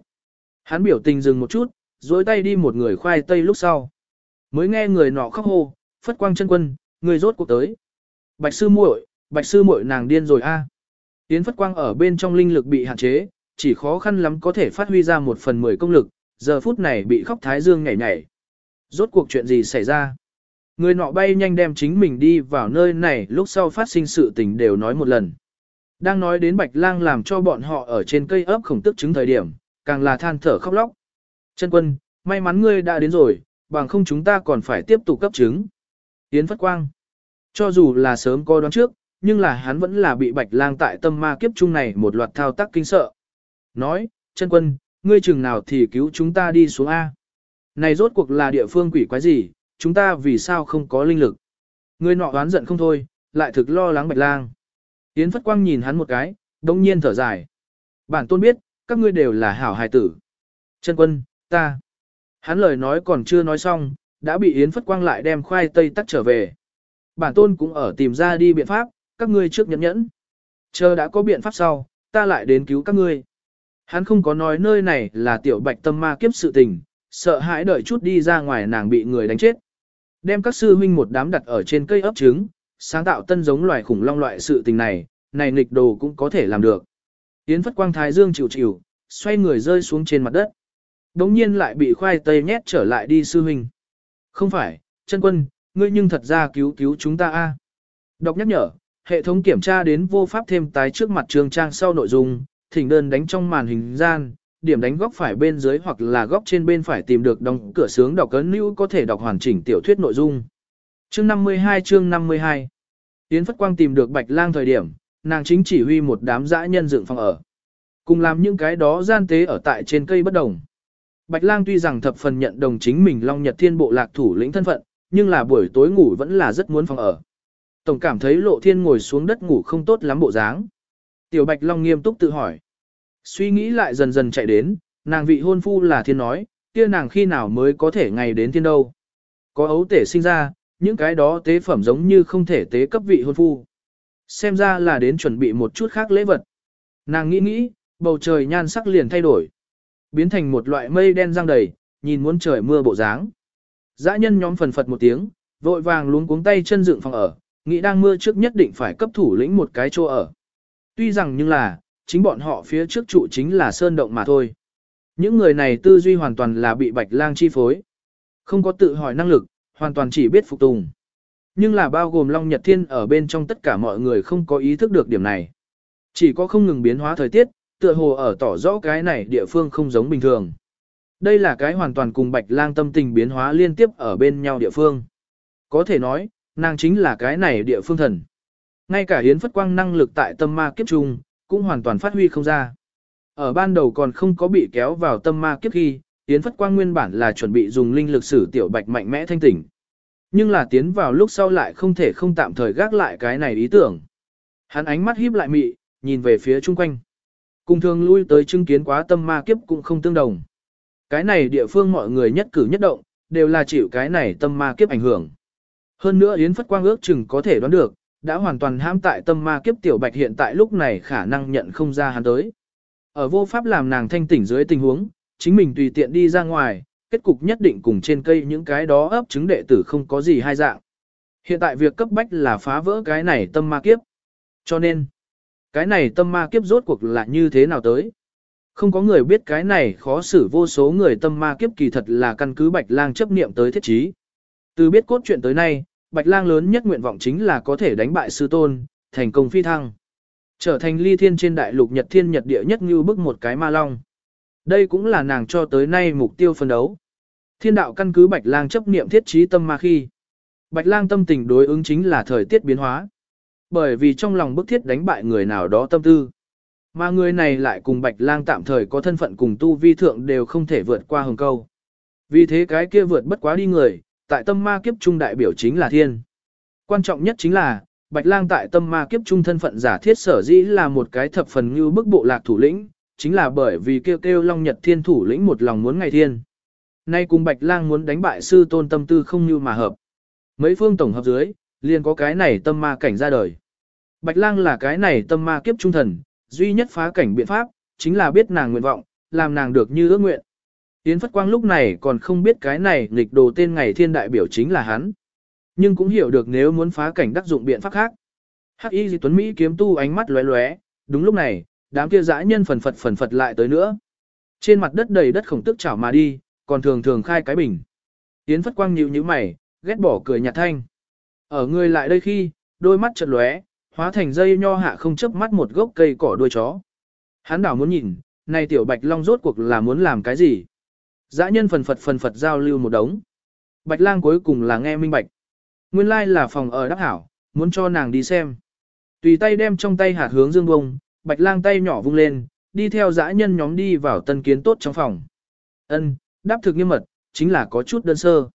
Hắn biểu tình dừng một chút, dối tay đi một người khoai tây lúc sau. Mới nghe người nọ khóc hô, Phất Quang chân quân, người rốt cuộc tới. Bạch sư muội, bạch sư muội nàng điên rồi a. Yến Phất Quang ở bên trong linh lực bị hạn chế, chỉ khó khăn lắm có thể phát huy ra một phần mười công lực, giờ phút này bị khóc thái dương nhảy nhảy. Rốt cuộc chuyện gì xảy ra? Người nọ bay nhanh đem chính mình đi vào nơi này lúc sau phát sinh sự tình đều nói một lần. Đang nói đến Bạch Lang làm cho bọn họ ở trên cây ấp khổng tức chứng thời điểm, càng là than thở khóc lóc. Chân quân, may mắn ngươi đã đến rồi, bằng không chúng ta còn phải tiếp tục cấp chứng. Yến Phất Quang. Cho dù là sớm coi đoán trước, nhưng là hắn vẫn là bị Bạch Lang tại tâm ma kiếp chung này một loạt thao tác kinh sợ. Nói, chân quân, ngươi chừng nào thì cứu chúng ta đi xuống A. Này rốt cuộc là địa phương quỷ quái gì, chúng ta vì sao không có linh lực. ngươi nọ đoán giận không thôi, lại thực lo lắng bạch lang. Yến Phất Quang nhìn hắn một cái, đông nhiên thở dài. Bản tôn biết, các ngươi đều là hảo hài tử. Chân quân, ta. Hắn lời nói còn chưa nói xong, đã bị Yến Phất Quang lại đem khoai tây tắt trở về. Bản tôn cũng ở tìm ra đi biện pháp, các ngươi trước nhẫn nhẫn. Chờ đã có biện pháp sau, ta lại đến cứu các ngươi. Hắn không có nói nơi này là tiểu bạch tâm ma kiếp sự tình, sợ hãi đợi chút đi ra ngoài nàng bị người đánh chết. Đem các sư huynh một đám đặt ở trên cây ấp trứng, sáng tạo tân giống loài khủng long loại sự tình này, này nghịch đồ cũng có thể làm được. Yến phất quang thái dương chịu chịu, xoay người rơi xuống trên mặt đất. Đống nhiên lại bị khoai tây nhét trở lại đi sư huynh. Không phải, chân quân, ngươi nhưng thật ra cứu cứu chúng ta a. Đọc nhắc nhở, hệ thống kiểm tra đến vô pháp thêm tái trước mặt trường trang sau nội dung, thỉnh đơn đánh trong màn hình gian, điểm đánh góc phải bên dưới hoặc là góc trên bên phải tìm được đóng cửa sướng đọc cấn lưu có thể đọc hoàn chỉnh tiểu thuyết nội dung. Chương 52 chương 52 Yến Phất Quang tìm được Bạch Lang thời điểm, nàng chính chỉ huy một đám dã nhân dựng phòng ở. Cùng làm những cái đó gian tế ở tại trên cây bất đồng. Bạch Lang tuy rằng thập phần nhận đồng chính mình Long Nhật Thiên Bộ lạc thủ lĩnh thân phận, nhưng là buổi tối ngủ vẫn là rất muốn phòng ở. Tổng cảm thấy Lộ Thiên ngồi xuống đất ngủ không tốt lắm bộ dáng. Tiểu Bạch Long nghiêm túc tự hỏi. Suy nghĩ lại dần dần chạy đến, nàng vị hôn phu là thiên nói, kia nàng khi nào mới có thể ngày đến thiên đâu. Có ấu tể sinh ra, những cái đó tế phẩm giống như không thể tế cấp vị hôn phu. Xem ra là đến chuẩn bị một chút khác lễ vật. Nàng nghĩ nghĩ, bầu trời nhan sắc liền thay đổi. Biến thành một loại mây đen răng đầy, nhìn muốn trời mưa bộ dáng. Dã nhân nhóm phần phật một tiếng, vội vàng luống cuống tay chân dựng phòng ở, nghĩ đang mưa trước nhất định phải cấp thủ lĩnh một cái chỗ ở. Tuy rằng nhưng là, chính bọn họ phía trước trụ chính là sơn động mà thôi. Những người này tư duy hoàn toàn là bị bạch lang chi phối. Không có tự hỏi năng lực, hoàn toàn chỉ biết phục tùng. Nhưng là bao gồm Long Nhật Thiên ở bên trong tất cả mọi người không có ý thức được điểm này. Chỉ có không ngừng biến hóa thời tiết, tựa hồ ở tỏ rõ cái này địa phương không giống bình thường. Đây là cái hoàn toàn cùng bạch lang tâm tình biến hóa liên tiếp ở bên nhau địa phương. Có thể nói, nàng chính là cái này địa phương thần. Ngay cả hiến phất quang năng lực tại tâm ma kiếp trung, cũng hoàn toàn phát huy không ra. Ở ban đầu còn không có bị kéo vào tâm ma kiếp khi, Yến Phất Quang nguyên bản là chuẩn bị dùng linh lực sử tiểu bạch mạnh mẽ thanh tỉnh. Nhưng là tiến vào lúc sau lại không thể không tạm thời gác lại cái này ý tưởng. Hắn ánh mắt híp lại mị, nhìn về phía chung quanh. Cùng thường lui tới chứng kiến quá tâm ma kiếp cũng không tương đồng. Cái này địa phương mọi người nhất cử nhất động, đều là chịu cái này tâm ma kiếp ảnh hưởng. Hơn nữa Yến Phất Quang ước chừng có thể đoán được, đã hoàn toàn hãm tại tâm ma kiếp tiểu bạch hiện tại lúc này khả năng nhận không ra hắn tới. Ở vô pháp làm nàng thanh tỉnh dưới tình huống, chính mình tùy tiện đi ra ngoài, kết cục nhất định cùng trên cây những cái đó ấp trứng đệ tử không có gì hai dạng. Hiện tại việc cấp bách là phá vỡ cái này tâm ma kiếp. Cho nên, cái này tâm ma kiếp rốt cuộc là như thế nào tới? Không có người biết cái này khó xử vô số người tâm ma kiếp kỳ thật là căn cứ Bạch Lang chấp niệm tới thiết trí. Từ biết cốt truyện tới nay, Bạch Lang lớn nhất nguyện vọng chính là có thể đánh bại sư tôn, thành công phi thăng. Trở thành ly thiên trên đại lục nhật thiên nhật địa nhất như bức một cái ma long. Đây cũng là nàng cho tới nay mục tiêu phân đấu. Thiên đạo căn cứ Bạch Lang chấp niệm thiết trí tâm ma khi. Bạch Lang tâm tình đối ứng chính là thời tiết biến hóa. Bởi vì trong lòng bức thiết đánh bại người nào đó tâm tư. Mà người này lại cùng Bạch Lang tạm thời có thân phận cùng tu vi thượng đều không thể vượt qua hồng câu. Vì thế cái kia vượt bất quá đi người, tại tâm ma kiếp trung đại biểu chính là thiên. Quan trọng nhất chính là, Bạch Lang tại tâm ma kiếp trung thân phận giả thiết sở dĩ là một cái thập phần như bức bộ lạc thủ lĩnh, chính là bởi vì kêu kêu Long Nhật Thiên thủ lĩnh một lòng muốn ngày thiên. Nay cùng Bạch Lang muốn đánh bại sư tôn tâm tư không như mà hợp. Mấy phương tổng hợp dưới, liền có cái này tâm ma cảnh ra đời. Bạch Lang là cái này tâm ma kiếp trung thần, duy nhất phá cảnh biện pháp, chính là biết nàng nguyện vọng, làm nàng được như ước nguyện. Yến Phất Quang lúc này còn không biết cái này nghịch đồ tên ngày thiên đại biểu chính là hắn. Nhưng cũng hiểu được nếu muốn phá cảnh đắc dụng biện pháp khác. Hắc Y Di Tuấn Mỹ kiếm tu ánh mắt lóe lóe, đúng lúc này, đám kia dã nhân phần phật phần phật lại tới nữa. Trên mặt đất đầy đất khổng tức chảo mà đi, còn thường thường khai cái bình. Yến Phất Quang nhíu nhíu mày, ghét bỏ cười nhạt thanh. Ở người lại đây khi, đôi mắt chợt lóe, hóa thành dây nho hạ không chớp mắt một gốc cây cỏ đuôi chó. Hắn đảo muốn nhìn, này tiểu bạch long rốt cuộc là muốn làm cái gì? Dã nhân phần phật phần phật giao lưu một đống. Bạch lang cuối cùng là nghe minh bạch. Nguyên lai là phòng ở đắc hảo, muốn cho nàng đi xem. Tùy tay đem trong tay hạt hướng dương bông, bạch lang tay nhỏ vung lên, đi theo dã nhân nhóm đi vào tân kiến tốt trong phòng. Ân, đáp thực nghiêm mật, chính là có chút đơn sơ.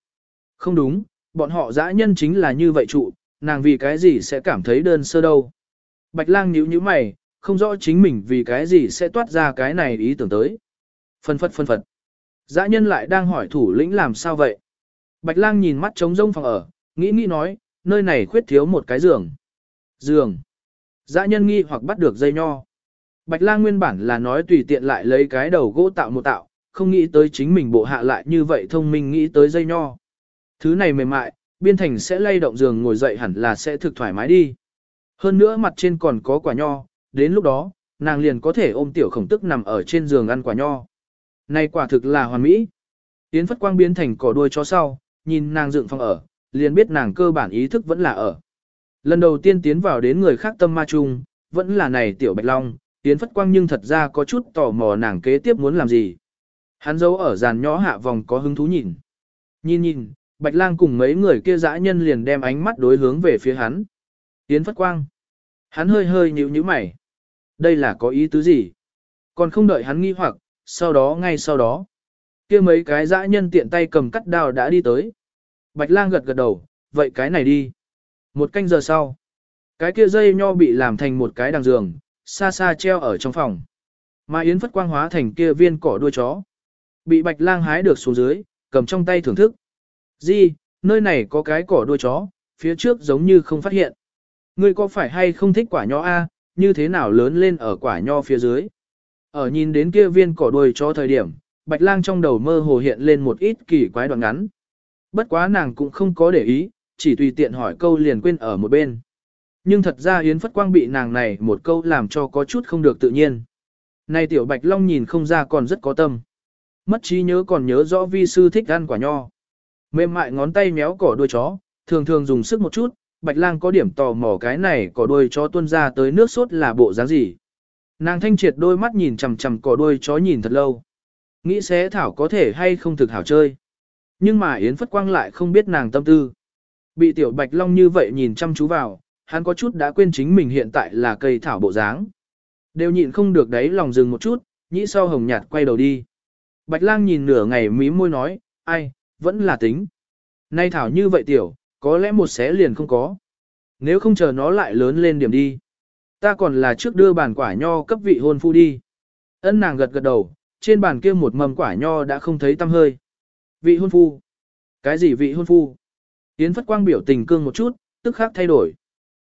Không đúng, bọn họ dã nhân chính là như vậy trụ, nàng vì cái gì sẽ cảm thấy đơn sơ đâu. Bạch lang nhíu nhíu mày, không rõ chính mình vì cái gì sẽ toát ra cái này ý tưởng tới. Phân phật phân phật. Dã nhân lại đang hỏi thủ lĩnh làm sao vậy. Bạch lang nhìn mắt trống rông phòng ở, nghĩ nghĩ nói, nơi này khuyết thiếu một cái giường. Giường. Dã nhân nghi hoặc bắt được dây nho. Bạch lang nguyên bản là nói tùy tiện lại lấy cái đầu gỗ tạo một tạo, không nghĩ tới chính mình bộ hạ lại như vậy thông minh nghĩ tới dây nho. Thứ này mềm mại, biên thành sẽ lay động giường ngồi dậy hẳn là sẽ thực thoải mái đi. Hơn nữa mặt trên còn có quả nho, đến lúc đó, nàng liền có thể ôm tiểu khổng tức nằm ở trên giường ăn quả nho. Này quả thực là hoàn mỹ. Yến Phất Quang biến thành cỏ đuôi chó sau, nhìn nàng dựng phòng ở, liền biết nàng cơ bản ý thức vẫn là ở. Lần đầu tiên tiến vào đến người khác tâm ma chung, vẫn là này tiểu bạch long, Yến Phất Quang nhưng thật ra có chút tò mò nàng kế tiếp muốn làm gì. Hắn giấu ở giàn nhỏ hạ vòng có hứng thú nhìn. Nhìn nhìn, Bạch Lang cùng mấy người kia dã nhân liền đem ánh mắt đối hướng về phía hắn. Yến Phất Quang. Hắn hơi hơi nhíu nhíu mày. Đây là có ý tứ gì? Còn không đợi hắn nghi hoặc, sau đó ngay sau đó. kia mấy cái dã nhân tiện tay cầm cắt đao đã đi tới. Bạch lang gật gật đầu, vậy cái này đi. Một canh giờ sau. Cái kia dây nho bị làm thành một cái đằng giường, xa xa treo ở trong phòng. Mà Yến Phất Quang hóa thành kia viên cỏ đuôi chó. Bị bạch lang hái được xuống dưới, cầm trong tay thưởng thức. Di, nơi này có cái cỏ đuôi chó, phía trước giống như không phát hiện. Ngươi có phải hay không thích quả nho A, như thế nào lớn lên ở quả nho phía dưới? Ở nhìn đến kia viên cỏ đuôi cho thời điểm, bạch lang trong đầu mơ hồ hiện lên một ít kỳ quái đoạn ngắn. Bất quá nàng cũng không có để ý, chỉ tùy tiện hỏi câu liền quên ở một bên. Nhưng thật ra Yến Phất Quang bị nàng này một câu làm cho có chút không được tự nhiên. nay tiểu bạch long nhìn không ra còn rất có tâm. Mất trí nhớ còn nhớ rõ vi sư thích ăn quả nho. Mềm mại ngón tay méo cỏ đuôi chó, thường thường dùng sức một chút, bạch lang có điểm tò mò cái này cỏ đuôi chó tuôn ra tới nước sốt là bộ dáng gì. Nàng thanh triệt đôi mắt nhìn chằm chằm cỏ đuôi chó nhìn thật lâu. Nghĩ xé thảo có thể hay không thực hảo chơi. Nhưng mà Yến Phất Quang lại không biết nàng tâm tư. Bị tiểu bạch long như vậy nhìn chăm chú vào, hắn có chút đã quên chính mình hiện tại là cây thảo bộ dáng. Đều nhịn không được đấy lòng dừng một chút, nhĩ sau hồng nhạt quay đầu đi. Bạch lang nhìn nửa ngày mí môi nói, ai, vẫn là tính. Nay thảo như vậy tiểu, có lẽ một xé liền không có. Nếu không chờ nó lại lớn lên điểm đi. Ta còn là trước đưa bàn quả nho cấp vị hôn phu đi. Ân nàng gật gật đầu, trên bàn kia một mầm quả nho đã không thấy tăm hơi. Vị hôn phu. Cái gì vị hôn phu? Yến Phất Quang biểu tình cương một chút, tức khắc thay đổi.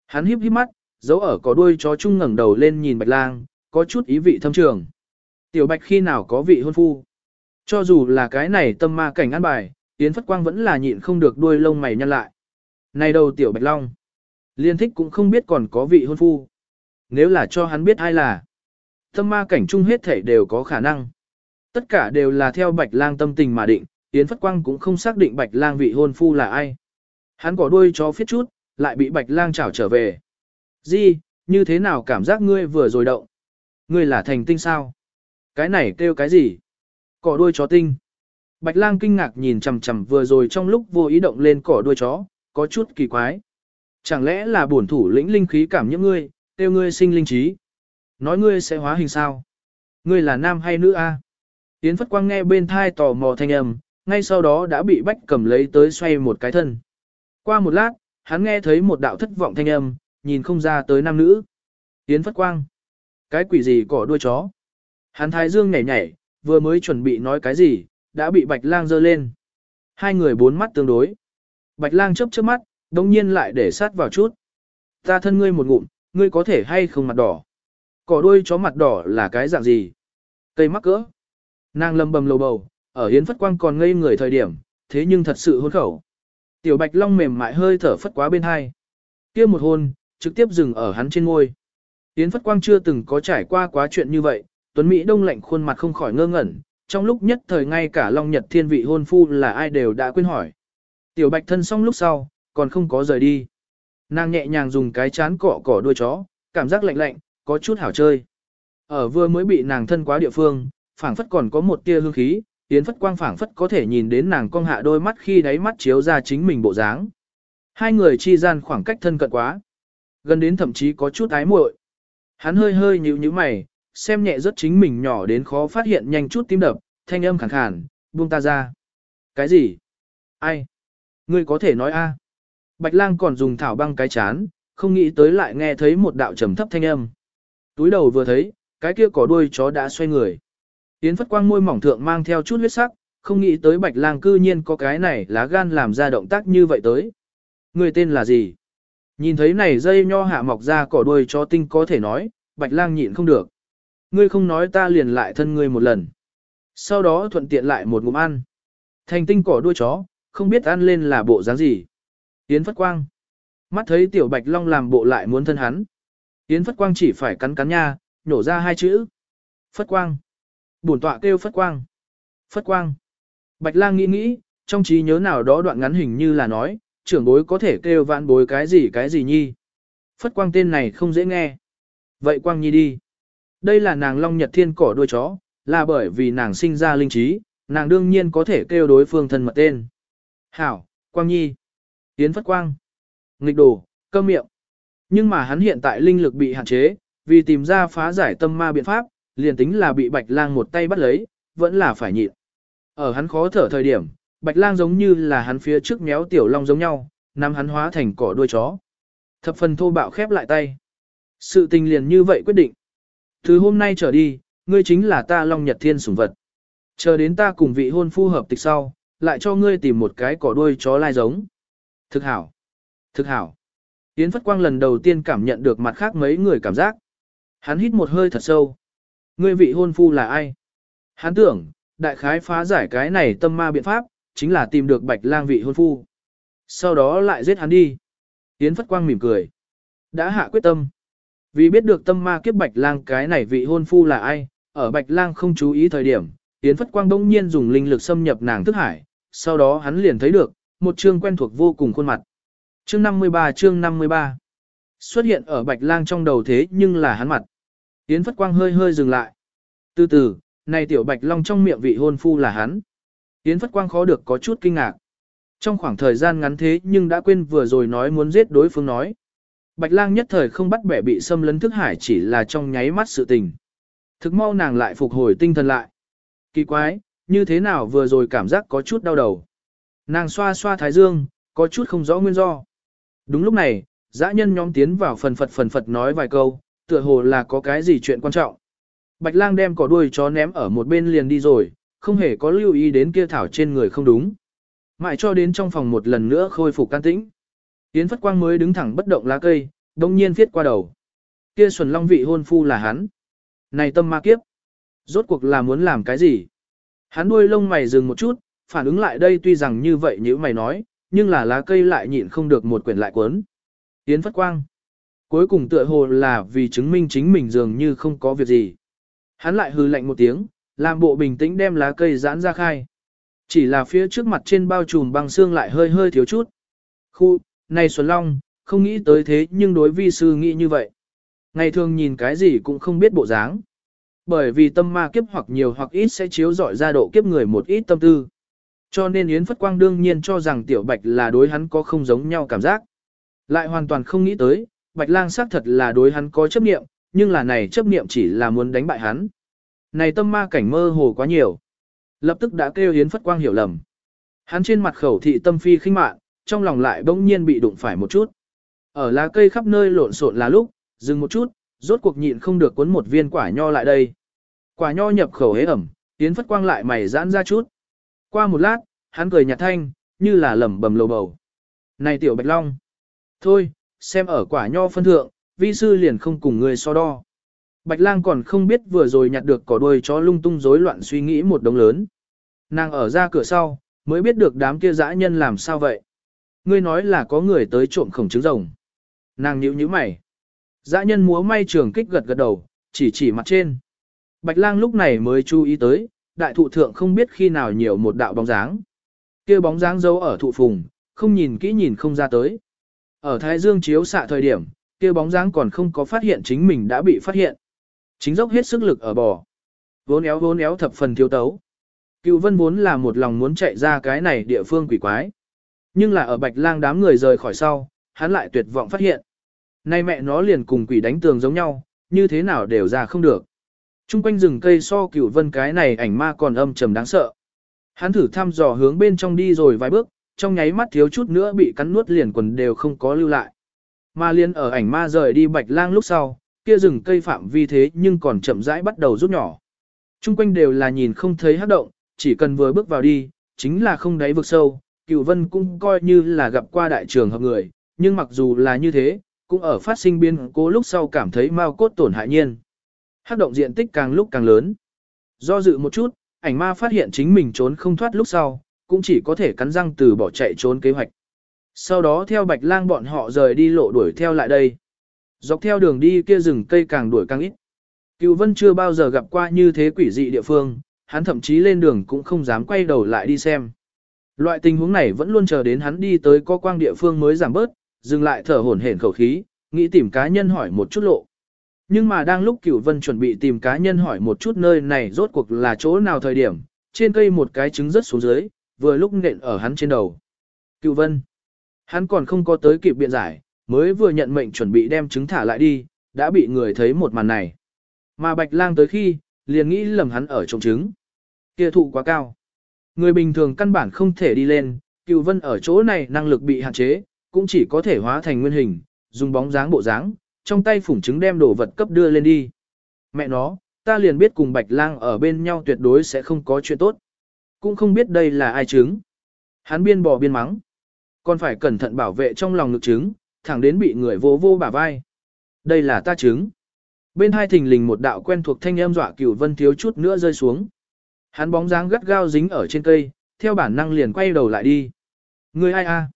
Hắn híp híp mắt, giấu ở có đuôi chó chung ngẩng đầu lên nhìn Bạch Lang, có chút ý vị thâm trường. Tiểu Bạch khi nào có vị hôn phu? Cho dù là cái này tâm ma cảnh ăn bài, Yến Phất Quang vẫn là nhịn không được đuôi lông mày nhăn lại. Này đầu tiểu Bạch Long, liên thích cũng không biết còn có vị hôn phu. Nếu là cho hắn biết ai là, tâm ma cảnh chung hết thể đều có khả năng. Tất cả đều là theo Bạch Lang tâm tình mà định, Yến Phất Quang cũng không xác định Bạch Lang vị hôn phu là ai. Hắn có đuôi chó phiết chút, lại bị Bạch Lang chảo trở về. Di, như thế nào cảm giác ngươi vừa rồi động? Ngươi là thành tinh sao? Cái này kêu cái gì? Cỏ đuôi chó tinh. Bạch lang kinh ngạc nhìn chằm chằm vừa rồi trong lúc vô ý động lên cỏ đuôi chó, có chút kỳ quái. Chẳng lẽ là bổn thủ lĩnh linh khí cảm những ngươi, tiêu ngươi sinh linh trí. Nói ngươi sẽ hóa hình sao? Ngươi là nam hay nữ a? Tiến Phất Quang nghe bên thai tò mò thanh âm, ngay sau đó đã bị bách cầm lấy tới xoay một cái thân. Qua một lát, hắn nghe thấy một đạo thất vọng thanh âm, nhìn không ra tới nam nữ. Tiến Phất Quang. Cái quỷ gì cỏ đuôi chó? Hắn thái dương nhảy nhảy, vừa mới chuẩn bị nói cái gì, đã bị Bạch Lang giơ lên. Hai người bốn mắt tương đối. Bạch Lang chớp chớp mắt, đồng nhiên lại để sát vào chút. Ta thân ngươi một ngụm, ngươi có thể hay không mặt đỏ. Cỏ đuôi chó mặt đỏ là cái dạng gì? Cây mắc cỡ. Nàng lầm bầm lầu bầu, ở hiến phất quang còn ngây người thời điểm, thế nhưng thật sự hôn khẩu. Tiểu Bạch Long mềm mại hơi thở phất quá bên hai. kia một hôn, trực tiếp dừng ở hắn trên ngôi. Yến Phất Quang chưa từng có trải qua quá chuyện như vậy, Tuấn Mỹ đông lạnh khuôn mặt không khỏi ngơ ngẩn, trong lúc nhất thời ngay cả Long Nhật Thiên vị hôn phu là ai đều đã quên hỏi. Tiểu Bạch thân xong lúc sau, còn không có rời đi. Nàng nhẹ nhàng dùng cái chán cọ cọ đuôi chó, cảm giác lạnh lạnh, có chút hảo chơi. Ở vừa mới bị nàng thân quá địa phương, phảng phất còn có một tia hương khí, Yến Phất Quang phảng phất có thể nhìn đến nàng cong hạ đôi mắt khi đáy mắt chiếu ra chính mình bộ dáng. Hai người chi gian khoảng cách thân cận quá, gần đến thậm chí có chút ái muội. Hắn hơi hơi nhíu nhíu mày, xem nhẹ rất chính mình nhỏ đến khó phát hiện nhanh chút tim đập, thanh âm khàn khàn, buông ta ra. Cái gì? Ai? Ngươi có thể nói a? Bạch lang còn dùng thảo băng cái chán, không nghĩ tới lại nghe thấy một đạo trầm thấp thanh âm. Túi đầu vừa thấy, cái kia cỏ đuôi chó đã xoay người. Yến phất quang môi mỏng thượng mang theo chút huyết sắc, không nghĩ tới bạch lang cư nhiên có cái này lá gan làm ra động tác như vậy tới. Người tên là gì? Nhìn thấy này dây nho hạ mọc ra cỏ đuôi chó tinh có thể nói, bạch lang nhịn không được. Ngươi không nói ta liền lại thân ngươi một lần. Sau đó thuận tiện lại một ngụm ăn. Thành tinh cỏ đuôi chó, không biết ăn lên là bộ dáng gì. Yến Phất Quang. Mắt thấy tiểu bạch long làm bộ lại muốn thân hắn. Yến Phất Quang chỉ phải cắn cắn nha, nhổ ra hai chữ. Phất Quang. Bổn tọa kêu Phất Quang. Phất Quang. Bạch lang nghĩ nghĩ, trong trí nhớ nào đó đoạn ngắn hình như là nói, trưởng bối có thể kêu vạn bối cái gì cái gì nhi. Phất Quang tên này không dễ nghe. Vậy Quang Nhi đi. Đây là nàng Long Nhật Thiên cỏ đuôi chó, là bởi vì nàng sinh ra linh trí, nàng đương nhiên có thể kêu đối phương thân mật tên. Hảo, Quang Nhi, Yến Phất Quang, nghịch đồ, câm miệng. Nhưng mà hắn hiện tại linh lực bị hạn chế, vì tìm ra phá giải tâm ma biện pháp, liền tính là bị Bạch Lang một tay bắt lấy, vẫn là phải nhịn. Ở hắn khó thở thời điểm, Bạch Lang giống như là hắn phía trước méo tiểu long giống nhau, nắm hắn hóa thành cỏ đuôi chó. Thập phần thô bạo khép lại tay. Sự tình liền như vậy quyết định. Từ hôm nay trở đi, ngươi chính là ta Long Nhật Thiên sủng vật. Chờ đến ta cùng vị hôn phu hợp tịch sau, lại cho ngươi tìm một cái cỏ đuôi chó lai giống. Thực hảo. Thực hảo. Yến Phất Quang lần đầu tiên cảm nhận được mặt khác mấy người cảm giác. Hắn hít một hơi thật sâu. Ngươi vị hôn phu là ai? Hắn tưởng, đại khái phá giải cái này tâm ma biện pháp, chính là tìm được bạch lang vị hôn phu. Sau đó lại giết hắn đi. Yến Phất Quang mỉm cười. Đã hạ quyết tâm. Vì biết được tâm ma kiếp bạch lang cái này vị hôn phu là ai, ở bạch lang không chú ý thời điểm, Yến Phất Quang đông nhiên dùng linh lực xâm nhập nàng thức hải, sau đó hắn liền thấy được, một chương quen thuộc vô cùng khuôn mặt. Chương 53 chương 53 Xuất hiện ở bạch lang trong đầu thế nhưng là hắn mặt. Yến Phất Quang hơi hơi dừng lại. Từ từ, này tiểu bạch long trong miệng vị hôn phu là hắn. Yến Phất Quang khó được có chút kinh ngạc. Trong khoảng thời gian ngắn thế nhưng đã quên vừa rồi nói muốn giết đối phương nói. Bạch lang nhất thời không bắt bẻ bị xâm lấn thức hải chỉ là trong nháy mắt sự tình. Thực mau nàng lại phục hồi tinh thần lại. Kỳ quái, như thế nào vừa rồi cảm giác có chút đau đầu. Nàng xoa xoa thái dương, có chút không rõ nguyên do. Đúng lúc này, dã nhân nhóm tiến vào phần phật phần phật nói vài câu, tựa hồ là có cái gì chuyện quan trọng. Bạch lang đem cỏ đuôi chó ném ở một bên liền đi rồi, không hề có lưu ý đến kia thảo trên người không đúng. Mãi cho đến trong phòng một lần nữa khôi phục can tĩnh. Yến Phất Quang mới đứng thẳng bất động lá cây, đông nhiên viết qua đầu. Kia Xuân Long vị hôn phu là hắn. Này tâm ma kiếp. Rốt cuộc là muốn làm cái gì? Hắn đuôi lông mày dừng một chút, phản ứng lại đây tuy rằng như vậy như mày nói, nhưng là lá cây lại nhịn không được một quyển lại cuốn. Yến Phất Quang. Cuối cùng tựa hồ là vì chứng minh chính mình dường như không có việc gì. Hắn lại hư lạnh một tiếng, làm bộ bình tĩnh đem lá cây giãn ra khai. Chỉ là phía trước mặt trên bao trùm băng xương lại hơi hơi thiếu chút. Khu, này Xuân Long, không nghĩ tới thế nhưng đối vi sư nghĩ như vậy. Ngày thường nhìn cái gì cũng không biết bộ dáng. Bởi vì tâm ma kiếp hoặc nhiều hoặc ít sẽ chiếu dọi ra độ kiếp người một ít tâm tư. Cho nên Yến Phất Quang đương nhiên cho rằng Tiểu Bạch là đối hắn có không giống nhau cảm giác. Lại hoàn toàn không nghĩ tới, Bạch Lang xác thật là đối hắn có chấp niệm, nhưng là này chấp niệm chỉ là muốn đánh bại hắn. Này tâm ma cảnh mơ hồ quá nhiều. Lập tức đã kêu Yến Phất Quang hiểu lầm. Hắn trên mặt khẩu thị tâm phi khinh mạn, trong lòng lại bỗng nhiên bị đụng phải một chút. Ở lá cây khắp nơi lộn xộn là lúc, dừng một chút, rốt cuộc nhịn không được cuốn một viên quả nho lại đây. Quả nho nhập khẩu hế ẩm, Yến Phất Quang lại mày giãn ra chút. Qua một lát, hắn cười nhạt thanh, như là lẩm bẩm lầu bầu. Này tiểu Bạch Long! Thôi, xem ở quả nho phân thượng, vi sư liền không cùng người so đo. Bạch lang còn không biết vừa rồi nhặt được cỏ đuôi chó lung tung rối loạn suy nghĩ một đống lớn. Nàng ở ra cửa sau, mới biết được đám kia dã nhân làm sao vậy. Ngươi nói là có người tới trộm khổng trứng rồng. Nàng nhíu nhíu mày. Dã nhân múa may trường kích gật gật đầu, chỉ chỉ mặt trên. Bạch lang lúc này mới chú ý tới, đại thụ thượng không biết khi nào nhiều một đạo bóng dáng. kia bóng dáng giấu ở thụ phùng, không nhìn kỹ nhìn không ra tới. Ở thái dương chiếu xạ thời điểm, kia bóng dáng còn không có phát hiện chính mình đã bị phát hiện. Chính dốc hết sức lực ở bò. Vốn éo vốn éo thập phần thiếu tấu. Cựu vân vốn là một lòng muốn chạy ra cái này địa phương quỷ quái. Nhưng là ở bạch lang đám người rời khỏi sau, hắn lại tuyệt vọng phát hiện. Nay mẹ nó liền cùng quỷ đánh tường giống nhau, như thế nào đều ra không được. Trung quanh rừng cây so cửu vân cái này ảnh ma còn âm trầm đáng sợ. Hắn thử thăm dò hướng bên trong đi rồi vài bước, trong nháy mắt thiếu chút nữa bị cắn nuốt liền quần đều không có lưu lại. Ma liên ở ảnh ma rời đi bạch lang lúc sau, kia rừng cây phạm vi thế nhưng còn chậm rãi bắt đầu rút nhỏ. Trung quanh đều là nhìn không thấy hát động, chỉ cần vừa bước vào đi, chính là không đáy vực sâu, cửu vân cũng coi như là gặp qua đại trường hợp người, nhưng mặc dù là như thế, cũng ở phát sinh biên cố lúc sau cảm thấy mau cốt tổn hại nhiên. Hát động diện tích càng lúc càng lớn. Do dự một chút, ảnh ma phát hiện chính mình trốn không thoát lúc sau, cũng chỉ có thể cắn răng từ bỏ chạy trốn kế hoạch. Sau đó theo bạch lang bọn họ rời đi lộ đuổi theo lại đây. Dọc theo đường đi kia rừng cây càng đuổi càng ít. Cựu vân chưa bao giờ gặp qua như thế quỷ dị địa phương, hắn thậm chí lên đường cũng không dám quay đầu lại đi xem. Loại tình huống này vẫn luôn chờ đến hắn đi tới có quang địa phương mới giảm bớt, dừng lại thở hổn hển khẩu khí, nghĩ tìm cá nhân hỏi một chút lộ. Nhưng mà đang lúc Cửu Vân chuẩn bị tìm cá nhân hỏi một chút nơi này rốt cuộc là chỗ nào thời điểm, trên cây một cái trứng rớt xuống dưới, vừa lúc nện ở hắn trên đầu. Cửu Vân. Hắn còn không có tới kịp biện giải, mới vừa nhận mệnh chuẩn bị đem trứng thả lại đi, đã bị người thấy một màn này. Mà Bạch Lang tới khi, liền nghĩ lầm hắn ở trong trứng. Kia thụ quá cao. Người bình thường căn bản không thể đi lên, Cửu Vân ở chỗ này năng lực bị hạn chế, cũng chỉ có thể hóa thành nguyên hình, dùng bóng dáng bộ dáng, trong tay phủng trứng đem đồ vật cấp đưa lên đi. Mẹ nó, ta liền biết cùng Bạch Lang ở bên nhau tuyệt đối sẽ không có chuyện tốt. Cũng không biết đây là ai trứng. Hắn biên bò biên mắng. Còn phải cẩn thận bảo vệ trong lòng ngực trứng, thẳng đến bị người vô vô bả vai. Đây là ta trứng. Bên hai thình lình một đạo quen thuộc thanh âm dọa cửu vân thiếu chút nữa rơi xuống. Hắn bóng dáng gắt gao dính ở trên cây, theo bản năng liền quay đầu lại đi. Người ai a?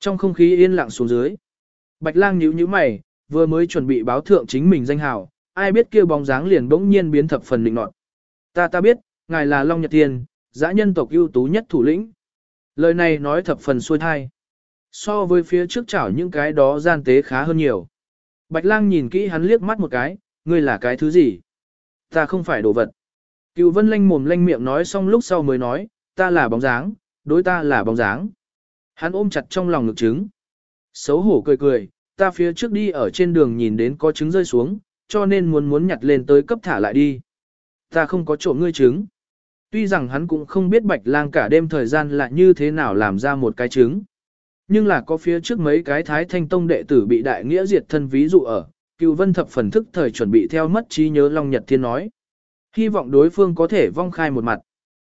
Trong không khí yên lặng xuống dưới. Bạch lang nhíu nhíu mày, vừa mới chuẩn bị báo thượng chính mình danh hào, ai biết kia bóng dáng liền bỗng nhiên biến thập phần định nọt. Ta ta biết, ngài là Long Nhật Thiên, dã nhân tộc ưu tú nhất thủ lĩnh. Lời này nói thập phần xuôi thai. So với phía trước chảo những cái đó gian tế khá hơn nhiều. Bạch lang nhìn kỹ hắn liếc mắt một cái, ngươi là cái thứ gì? Ta không phải đồ vật. Cựu vân lanh mồm lanh miệng nói xong lúc sau mới nói, ta là bóng dáng, đối ta là bóng dáng. Hắn ôm chặt trong lòng ngực trứng. Xấu hổ cười cười, ta phía trước đi ở trên đường nhìn đến có trứng rơi xuống, cho nên muốn muốn nhặt lên tới cấp thả lại đi. Ta không có trộm ngươi trứng. Tuy rằng hắn cũng không biết bạch lang cả đêm thời gian là như thế nào làm ra một cái trứng. Nhưng là có phía trước mấy cái thái thanh tông đệ tử bị đại nghĩa diệt thân ví dụ ở, cựu vân thập phần thức thời chuẩn bị theo mất trí nhớ Long Nhật Thiên nói. Hy vọng đối phương có thể vong khai một mặt.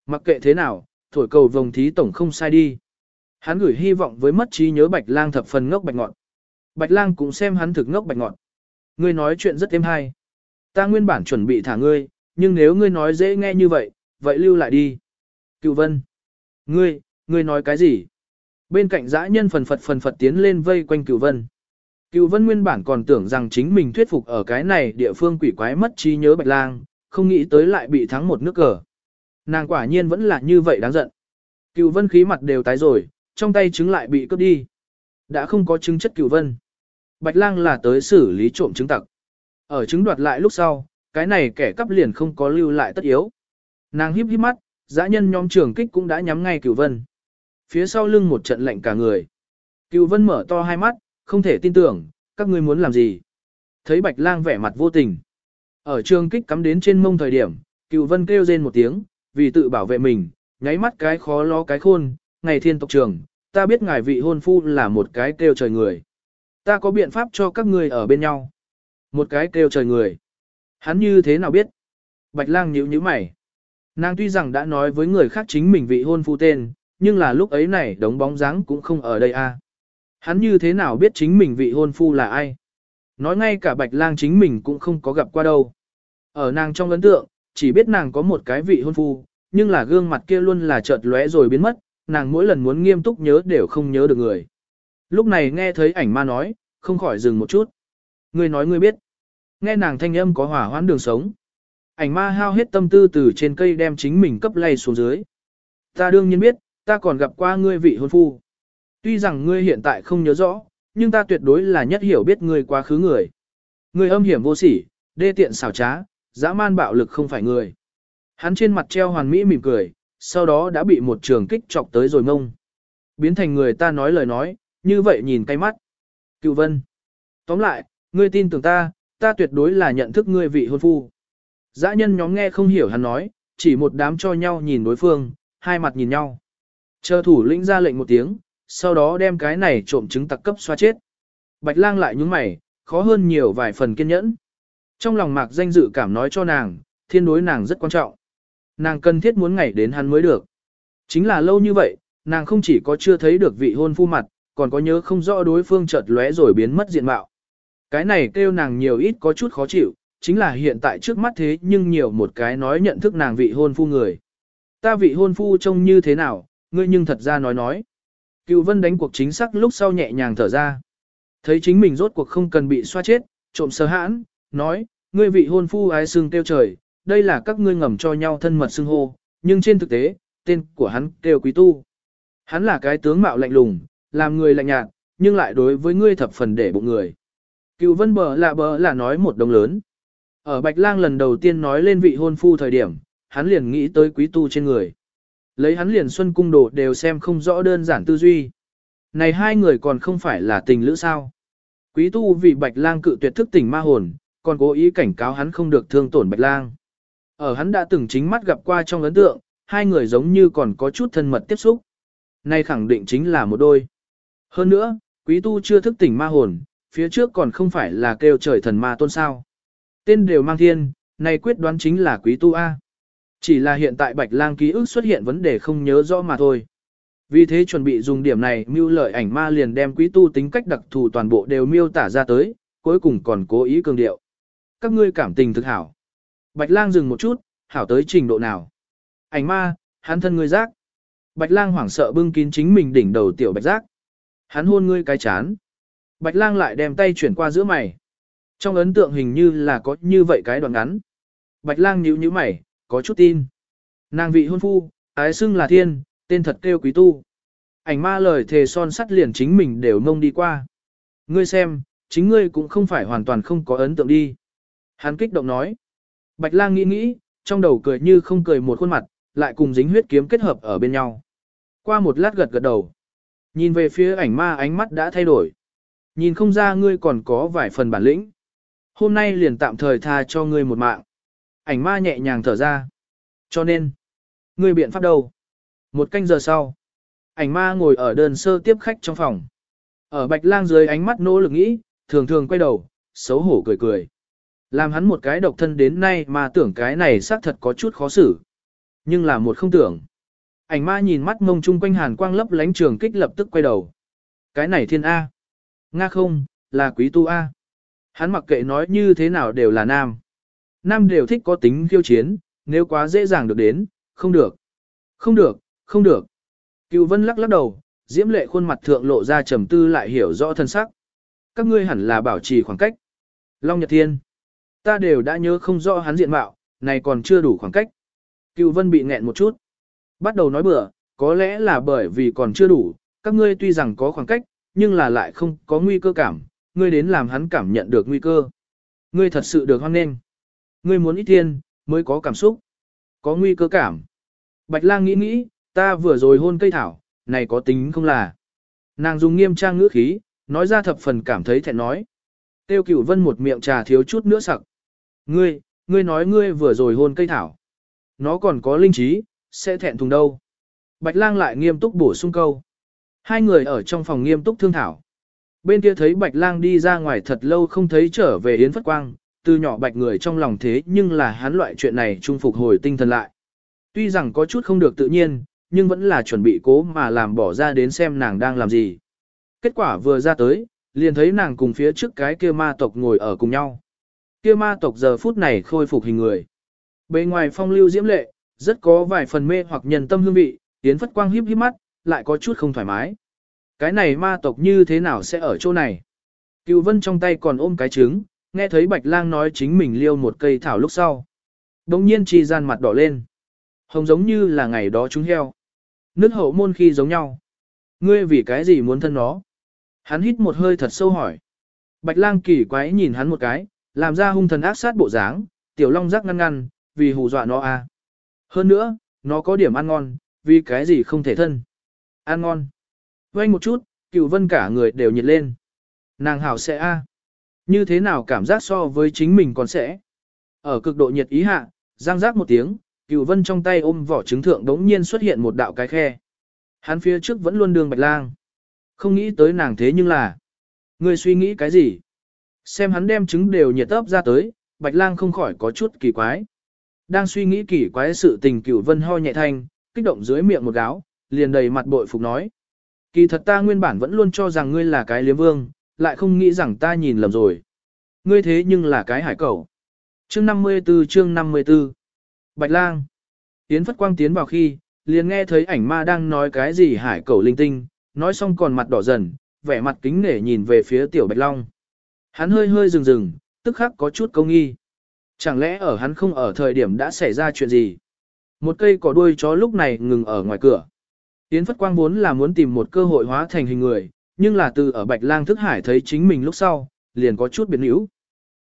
Mặc kệ thế nào, thổi cầu vồng thí tổng không sai đi. Hắn gửi hy vọng với mất trí nhớ bạch lang thập phần ngốc bạch ngọn. Bạch lang cũng xem hắn thực ngốc bạch ngọn. Ngươi nói chuyện rất êm hay. Ta nguyên bản chuẩn bị thả ngươi, nhưng nếu ngươi nói dễ nghe như vậy, vậy lưu lại đi. Cựu vân. Ngươi, ngươi nói cái gì? Bên cạnh dã nhân phần phật phần phật tiến lên vây quanh cựu vân. Cựu vân nguyên bản còn tưởng rằng chính mình thuyết phục ở cái này địa phương quỷ quái mất trí nhớ bạch lang, không nghĩ tới lại bị thắng một nước cờ. Nàng quả nhiên vẫn là như vậy đáng giận. Cựu vân khí mặt đều tái rồi, trong tay trứng lại bị cướp đi. Đã không có chứng chất cựu vân. Bạch lang là tới xử lý trộm chứng tặc. Ở chứng đoạt lại lúc sau, cái này kẻ cắp liền không có lưu lại tất yếu. Nàng híp híp mắt, dã nhân nhóm trường kích cũng đã nhắm ngay Cửu vân. Phía sau lưng một trận lạnh cả người. Cửu vân mở to hai mắt, không thể tin tưởng, các ngươi muốn làm gì. Thấy bạch lang vẻ mặt vô tình. Ở trường kích cắm đến trên mông thời điểm, Cửu vân kêu rên một tiếng, vì tự bảo vệ mình, nháy mắt cái khó lo cái khôn, ngày thiên tộc trường, ta biết ngài vị hôn phu là một cái kêu trời người. Ta có biện pháp cho các người ở bên nhau. Một cái kêu trời người. Hắn như thế nào biết? Bạch lang nhíu nhíu mày. Nàng tuy rằng đã nói với người khác chính mình vị hôn phu tên, nhưng là lúc ấy này đống bóng dáng cũng không ở đây a. Hắn như thế nào biết chính mình vị hôn phu là ai? Nói ngay cả bạch lang chính mình cũng không có gặp qua đâu. Ở nàng trong ấn tượng, chỉ biết nàng có một cái vị hôn phu, nhưng là gương mặt kia luôn là chợt lóe rồi biến mất, nàng mỗi lần muốn nghiêm túc nhớ đều không nhớ được người. Lúc này nghe thấy ảnh ma nói, không khỏi dừng một chút. Ngươi nói ngươi biết. Nghe nàng thanh âm có hỏa hoãn đường sống. Ảnh ma hao hết tâm tư từ trên cây đem chính mình cấp lay xuống dưới. Ta đương nhiên biết, ta còn gặp qua ngươi vị hôn phu. Tuy rằng ngươi hiện tại không nhớ rõ, nhưng ta tuyệt đối là nhất hiểu biết ngươi quá khứ người. Ngươi âm hiểm vô sỉ, đê tiện xảo trá, dã man bạo lực không phải người. Hắn trên mặt treo hoàn mỹ mỉm cười, sau đó đã bị một trường kích chọc tới rồi mông. Biến thành người ta nói lời nói, như vậy nhìn cay mắt. Cựu vân. Tóm lại, ngươi tin tưởng ta, ta tuyệt đối là nhận thức ngươi vị hôn phu. Dã nhân nhóm nghe không hiểu hắn nói, chỉ một đám cho nhau nhìn đối phương, hai mặt nhìn nhau. Chờ thủ lĩnh ra lệnh một tiếng, sau đó đem cái này trộm trứng tặc cấp xoa chết. Bạch lang lại nhúng mày, khó hơn nhiều vài phần kiên nhẫn. Trong lòng mạc danh dự cảm nói cho nàng, thiên đối nàng rất quan trọng. Nàng cần thiết muốn ngày đến hắn mới được. Chính là lâu như vậy, nàng không chỉ có chưa thấy được vị hôn phu mặt, còn có nhớ không rõ đối phương chợt lóe rồi biến mất diện mạo. Cái này kêu nàng nhiều ít có chút khó chịu, chính là hiện tại trước mắt thế nhưng nhiều một cái nói nhận thức nàng vị hôn phu người. Ta vị hôn phu trông như thế nào, ngươi nhưng thật ra nói nói. Cựu vân đánh cuộc chính xác lúc sau nhẹ nhàng thở ra. Thấy chính mình rốt cuộc không cần bị xoa chết, trộm sơ hãn, nói, ngươi vị hôn phu ái xương kêu trời, đây là các ngươi ngầm cho nhau thân mật xưng hô, nhưng trên thực tế, tên của hắn kêu quý tu. Hắn là cái tướng mạo lạnh lùng, làm người lạnh nhạt, nhưng lại đối với ngươi thập phần để bụng người. Cựu vân bờ lạ bờ là nói một đồng lớn. Ở Bạch Lang lần đầu tiên nói lên vị hôn phu thời điểm, hắn liền nghĩ tới quý tu trên người. Lấy hắn liền xuân cung đồ đều xem không rõ đơn giản tư duy. Này hai người còn không phải là tình lữ sao. Quý tu vì Bạch Lang cự tuyệt thức tỉnh ma hồn, còn cố ý cảnh cáo hắn không được thương tổn Bạch Lang. Ở hắn đã từng chính mắt gặp qua trong ấn tượng, hai người giống như còn có chút thân mật tiếp xúc. Này khẳng định chính là một đôi. Hơn nữa, quý tu chưa thức tỉnh ma hồn, phía trước còn không phải là kêu trời thần ma tôn sao. Tên đều mang thiên, này quyết đoán chính là quý tu A. Chỉ là hiện tại bạch lang ký ức xuất hiện vấn đề không nhớ rõ mà thôi. Vì thế chuẩn bị dùng điểm này mưu lợi ảnh ma liền đem quý tu tính cách đặc thù toàn bộ đều miêu tả ra tới, cuối cùng còn cố ý cường điệu. Các ngươi cảm tình thực hảo. Bạch lang dừng một chút, hảo tới trình độ nào. Ảnh ma, hắn thân ngươi giác. Bạch lang hoảng sợ bưng kín chính mình đỉnh đầu tiểu bạch giác. Hắn hôn ngươi cái chán. Bạch lang lại đem tay chuyển qua giữa mày. Trong ấn tượng hình như là có như vậy cái đoạn ngắn. Bạch lang nhíu nhíu mày, có chút tin. Nàng vị hôn phu, ái xưng là thiên, tên thật kêu quý tu. Ảnh ma lời thề son sắt liền chính mình đều mông đi qua. Ngươi xem, chính ngươi cũng không phải hoàn toàn không có ấn tượng đi. Hắn kích động nói. Bạch lang nghĩ nghĩ, trong đầu cười như không cười một khuôn mặt, lại cùng dính huyết kiếm kết hợp ở bên nhau. Qua một lát gật gật đầu. Nhìn về phía ảnh ma ánh mắt đã thay đổi. Nhìn không ra ngươi còn có vài phần bản lĩnh. Hôm nay liền tạm thời tha cho ngươi một mạng. Ảnh ma nhẹ nhàng thở ra. Cho nên, ngươi biện pháp đâu? Một canh giờ sau, ảnh ma ngồi ở đơn sơ tiếp khách trong phòng. Ở bạch lang dưới ánh mắt nỗ lực nghĩ, thường thường quay đầu, xấu hổ cười cười. Làm hắn một cái độc thân đến nay mà tưởng cái này xác thật có chút khó xử. Nhưng là một không tưởng. Ảnh ma nhìn mắt mông chung quanh hàn quang lấp lánh trường kích lập tức quay đầu. Cái này thiên A. Nga không, là quý tu A. Hắn mặc kệ nói như thế nào đều là nam. Nam đều thích có tính khiêu chiến, nếu quá dễ dàng được đến, không được. Không được, không được. Cựu vân lắc lắc đầu, diễm lệ khuôn mặt thượng lộ ra trầm tư lại hiểu rõ thân sắc. Các ngươi hẳn là bảo trì khoảng cách. Long Nhật Thiên. Ta đều đã nhớ không rõ hắn diện mạo, này còn chưa đủ khoảng cách. Cựu vân bị nghẹn một chút. Bắt đầu nói bừa, có lẽ là bởi vì còn chưa đủ, các ngươi tuy rằng có khoảng cách, nhưng là lại không có nguy cơ cảm, ngươi đến làm hắn cảm nhận được nguy cơ. Ngươi thật sự được hoan nghênh. Ngươi muốn ít thiên, mới có cảm xúc. Có nguy cơ cảm. Bạch lang nghĩ nghĩ, ta vừa rồi hôn cây thảo, này có tính không là. Nàng dùng nghiêm trang ngữ khí, nói ra thập phần cảm thấy thẹn nói. Tiêu cửu vân một miệng trà thiếu chút nữa sặc. Ngươi, ngươi nói ngươi vừa rồi hôn cây thảo. Nó còn có linh trí, sẽ thẹn thùng đâu. Bạch lang lại nghiêm túc bổ sung câu. Hai người ở trong phòng nghiêm túc thương thảo. Bên kia thấy bạch lang đi ra ngoài thật lâu không thấy trở về Yến Phất Quang, từ nhỏ bạch người trong lòng thế nhưng là hắn loại chuyện này trung phục hồi tinh thần lại. Tuy rằng có chút không được tự nhiên, nhưng vẫn là chuẩn bị cố mà làm bỏ ra đến xem nàng đang làm gì. Kết quả vừa ra tới, liền thấy nàng cùng phía trước cái kia ma tộc ngồi ở cùng nhau. Kia ma tộc giờ phút này khôi phục hình người. Bề ngoài phong lưu diễm lệ, rất có vài phần mê hoặc nhân tâm hương vị, Yến Phất Quang híp híp mắt, lại có chút không thoải mái. Cái này ma tộc như thế nào sẽ ở chỗ này? Cựu vân trong tay còn ôm cái trứng, nghe thấy bạch lang nói chính mình liêu một cây thảo lúc sau. Đồng nhiên chi gian mặt đỏ lên. Hồng giống như là ngày đó chúng heo. Nước hậu môn khi giống nhau. Ngươi vì cái gì muốn thân nó? Hắn hít một hơi thật sâu hỏi. Bạch lang kỳ quái nhìn hắn một cái, làm ra hung thần ác sát bộ dáng, tiểu long rắc ngăn ngăn, vì hù dọa nó à. Hơn nữa, nó có điểm ăn ngon, vì cái gì không thể thân. Ăn ngon. Quanh một chút, cựu vân cả người đều nhiệt lên. Nàng hảo sẽ a à. Như thế nào cảm giác so với chính mình còn sẽ. Ở cực độ nhiệt ý hạ, giang giác một tiếng, cựu vân trong tay ôm vỏ trứng thượng đống nhiên xuất hiện một đạo cái khe. Hắn phía trước vẫn luôn đường bạch lang. Không nghĩ tới nàng thế nhưng là. Người suy nghĩ cái gì? Xem hắn đem trứng đều nhiệt ấp ra tới, bạch lang không khỏi có chút kỳ quái. Đang suy nghĩ kỳ quái sự tình cửu vân ho nhẹ thanh, kích động dưới miệng một gáo, liền đầy mặt bội phục nói. Kỳ thật ta nguyên bản vẫn luôn cho rằng ngươi là cái liếm vương, lại không nghĩ rằng ta nhìn lầm rồi. Ngươi thế nhưng là cái hải cẩu. Chương 54 chương 54 Bạch lang Yến Phất Quang tiến vào khi, liền nghe thấy ảnh ma đang nói cái gì hải cẩu linh tinh, nói xong còn mặt đỏ dần, vẻ mặt kính nể nhìn về phía tiểu Bạch Long. Hắn hơi hơi rừng rừng, tức khắc có chút công nghi. Chẳng lẽ ở hắn không ở thời điểm đã xảy ra chuyện gì? Một cây cỏ đuôi chó lúc này ngừng ở ngoài cửa. Yến Phất Quang vốn là muốn tìm một cơ hội hóa thành hình người, nhưng là từ ở Bạch Lang Thức Hải thấy chính mình lúc sau, liền có chút biến hữu.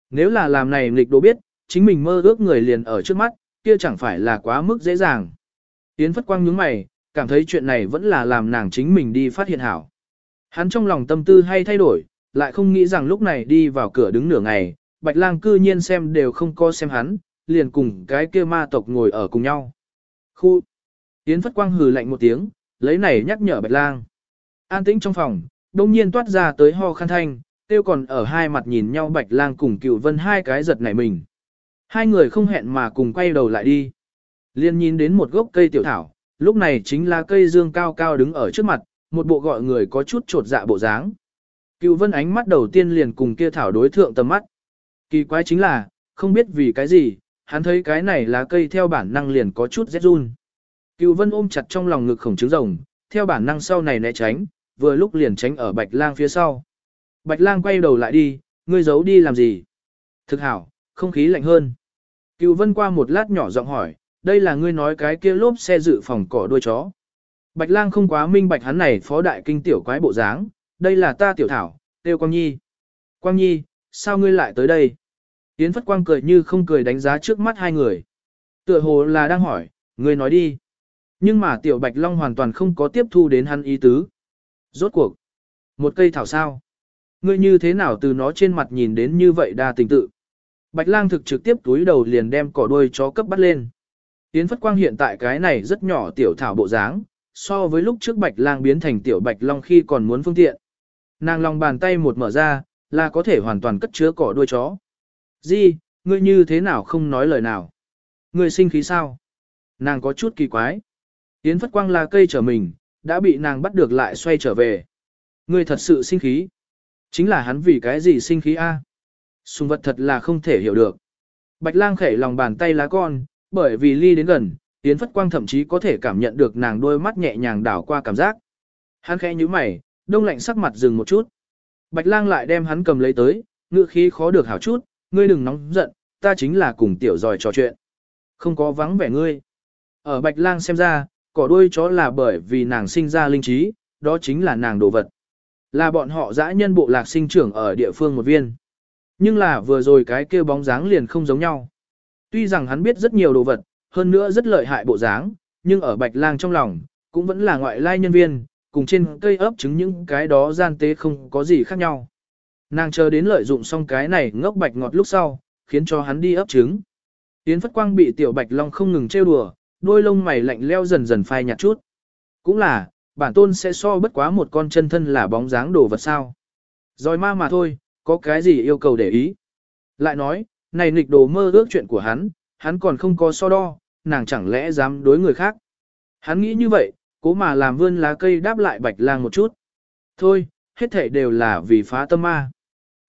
Nếu là làm này nghịch đồ biết, chính mình mơ ước người liền ở trước mắt, kia chẳng phải là quá mức dễ dàng. Yến Phất Quang nhướng mày, cảm thấy chuyện này vẫn là làm nàng chính mình đi phát hiện hảo. Hắn trong lòng tâm tư hay thay đổi, lại không nghĩ rằng lúc này đi vào cửa đứng nửa ngày, Bạch Lang cư nhiên xem đều không có xem hắn, liền cùng cái kia ma tộc ngồi ở cùng nhau. Khu! Yến Phất Quang hừ lạnh một tiếng, lấy này nhắc nhở Bạch Lang. An tĩnh trong phòng, đông nhiên toát ra tới ho khăn thanh, tiêu còn ở hai mặt nhìn nhau Bạch Lang cùng Cựu Vân hai cái giật nảy mình. Hai người không hẹn mà cùng quay đầu lại đi. Liên nhìn đến một gốc cây tiểu thảo, lúc này chính là cây dương cao cao đứng ở trước mặt, một bộ gọi người có chút trột dạ bộ dáng. Cựu Vân ánh mắt đầu tiên liền cùng kia thảo đối thượng tầm mắt. Kỳ quái chính là, không biết vì cái gì, hắn thấy cái này lá cây theo bản năng liền có chút rét run. Cựu vân ôm chặt trong lòng ngực khổng trứng rồng, theo bản năng sau này né tránh, vừa lúc liền tránh ở bạch lang phía sau. Bạch lang quay đầu lại đi, ngươi giấu đi làm gì? Thực hảo, không khí lạnh hơn. Cựu vân qua một lát nhỏ giọng hỏi, đây là ngươi nói cái kia lốp xe dự phòng cỏ đuôi chó. Bạch lang không quá minh bạch hắn này phó đại kinh tiểu quái bộ dáng, đây là ta tiểu thảo, tiêu Quang Nhi. Quang Nhi, sao ngươi lại tới đây? Yến Phất Quang cười như không cười đánh giá trước mắt hai người. Tựa hồ là đang hỏi, ngươi nói đi. Nhưng mà tiểu bạch long hoàn toàn không có tiếp thu đến hắn ý tứ. Rốt cuộc. Một cây thảo sao. Ngươi như thế nào từ nó trên mặt nhìn đến như vậy đa tình tự. Bạch lang thực trực tiếp túi đầu liền đem cỏ đuôi chó cấp bắt lên. Yến Phất Quang hiện tại cái này rất nhỏ tiểu thảo bộ dáng, so với lúc trước bạch lang biến thành tiểu bạch long khi còn muốn phương tiện. Nàng lòng bàn tay một mở ra, là có thể hoàn toàn cất chứa cỏ đuôi chó. Di, ngươi như thế nào không nói lời nào? Ngươi sinh khí sao? Nàng có chút kỳ quái. Yến Phất Quang là cây trở mình, đã bị nàng bắt được lại xoay trở về. Ngươi thật sự sinh khí. Chính là hắn vì cái gì sinh khí a? À? Sùng vật thật là không thể hiểu được. Bạch lang khẽ lòng bàn tay lá con, bởi vì ly đến gần, Yến Phất Quang thậm chí có thể cảm nhận được nàng đôi mắt nhẹ nhàng đảo qua cảm giác. Hắn khẽ nhíu mày, đông lạnh sắc mặt dừng một chút. Bạch lang lại đem hắn cầm lấy tới, ngựa khí khó được hảo chút, ngươi đừng nóng giận, ta chính là cùng tiểu giỏi trò chuyện. Không có vắng vẻ ngươi. Ở bạch lang xem ra, cỏ đuôi chó là bởi vì nàng sinh ra linh trí, đó chính là nàng đồ vật. Là bọn họ dã nhân bộ lạc sinh trưởng ở địa phương một viên. Nhưng là vừa rồi cái kia bóng dáng liền không giống nhau. Tuy rằng hắn biết rất nhiều đồ vật, hơn nữa rất lợi hại bộ dáng, nhưng ở bạch lang trong lòng, cũng vẫn là ngoại lai nhân viên, cùng trên cây ấp trứng những cái đó gian tế không có gì khác nhau. Nàng chờ đến lợi dụng xong cái này ngốc bạch ngọt lúc sau, khiến cho hắn đi ấp trứng. Yến Phất Quang bị tiểu bạch long không ngừng trêu đùa, đôi lông mày lạnh leo dần dần phai nhạt chút. Cũng là, bản tôn sẽ so bất quá một con chân thân là bóng dáng đồ vật sao. Rồi ma mà thôi, có cái gì yêu cầu để ý. Lại nói, này nghịch đồ mơ ước chuyện của hắn, hắn còn không có so đo, nàng chẳng lẽ dám đối người khác. Hắn nghĩ như vậy, cố mà làm vươn lá cây đáp lại bạch lang một chút. Thôi, hết thể đều là vì phá tâm ma.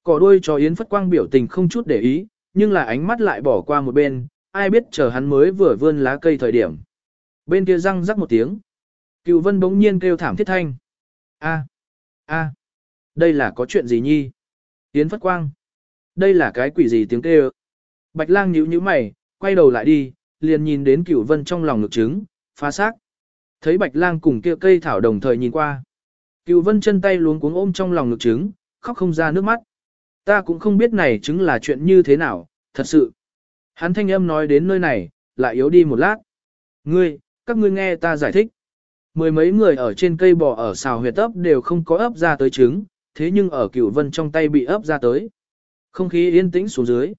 Cỏ đuôi cho Yến Phất Quang biểu tình không chút để ý, nhưng là ánh mắt lại bỏ qua một bên, ai biết chờ hắn mới vừa vươn lá cây thời điểm. Bên kia răng rắc một tiếng. Cựu vân bỗng nhiên kêu thảm thiết thanh. a a đây là có chuyện gì nhi? Yến Phất Quang. Đây là cái quỷ gì tiếng kêu? Bạch lang nhíu nhíu mày, quay đầu lại đi, liền nhìn đến cửu vân trong lòng ngực trứng, phá xác. Thấy bạch lang cùng kia cây thảo đồng thời nhìn qua. Cửu vân chân tay luống cuống ôm trong lòng ngực trứng, khóc không ra nước mắt. Ta cũng không biết này trứng là chuyện như thế nào, thật sự. Hắn thanh âm nói đến nơi này, lại yếu đi một lát. Ngươi, các ngươi nghe ta giải thích. Mười mấy người ở trên cây bò ở xào huyệt ấp đều không có ấp ra tới trứng, thế nhưng ở cửu vân trong tay bị ấp ra tới. Không khí yên tĩnh xuống dưới.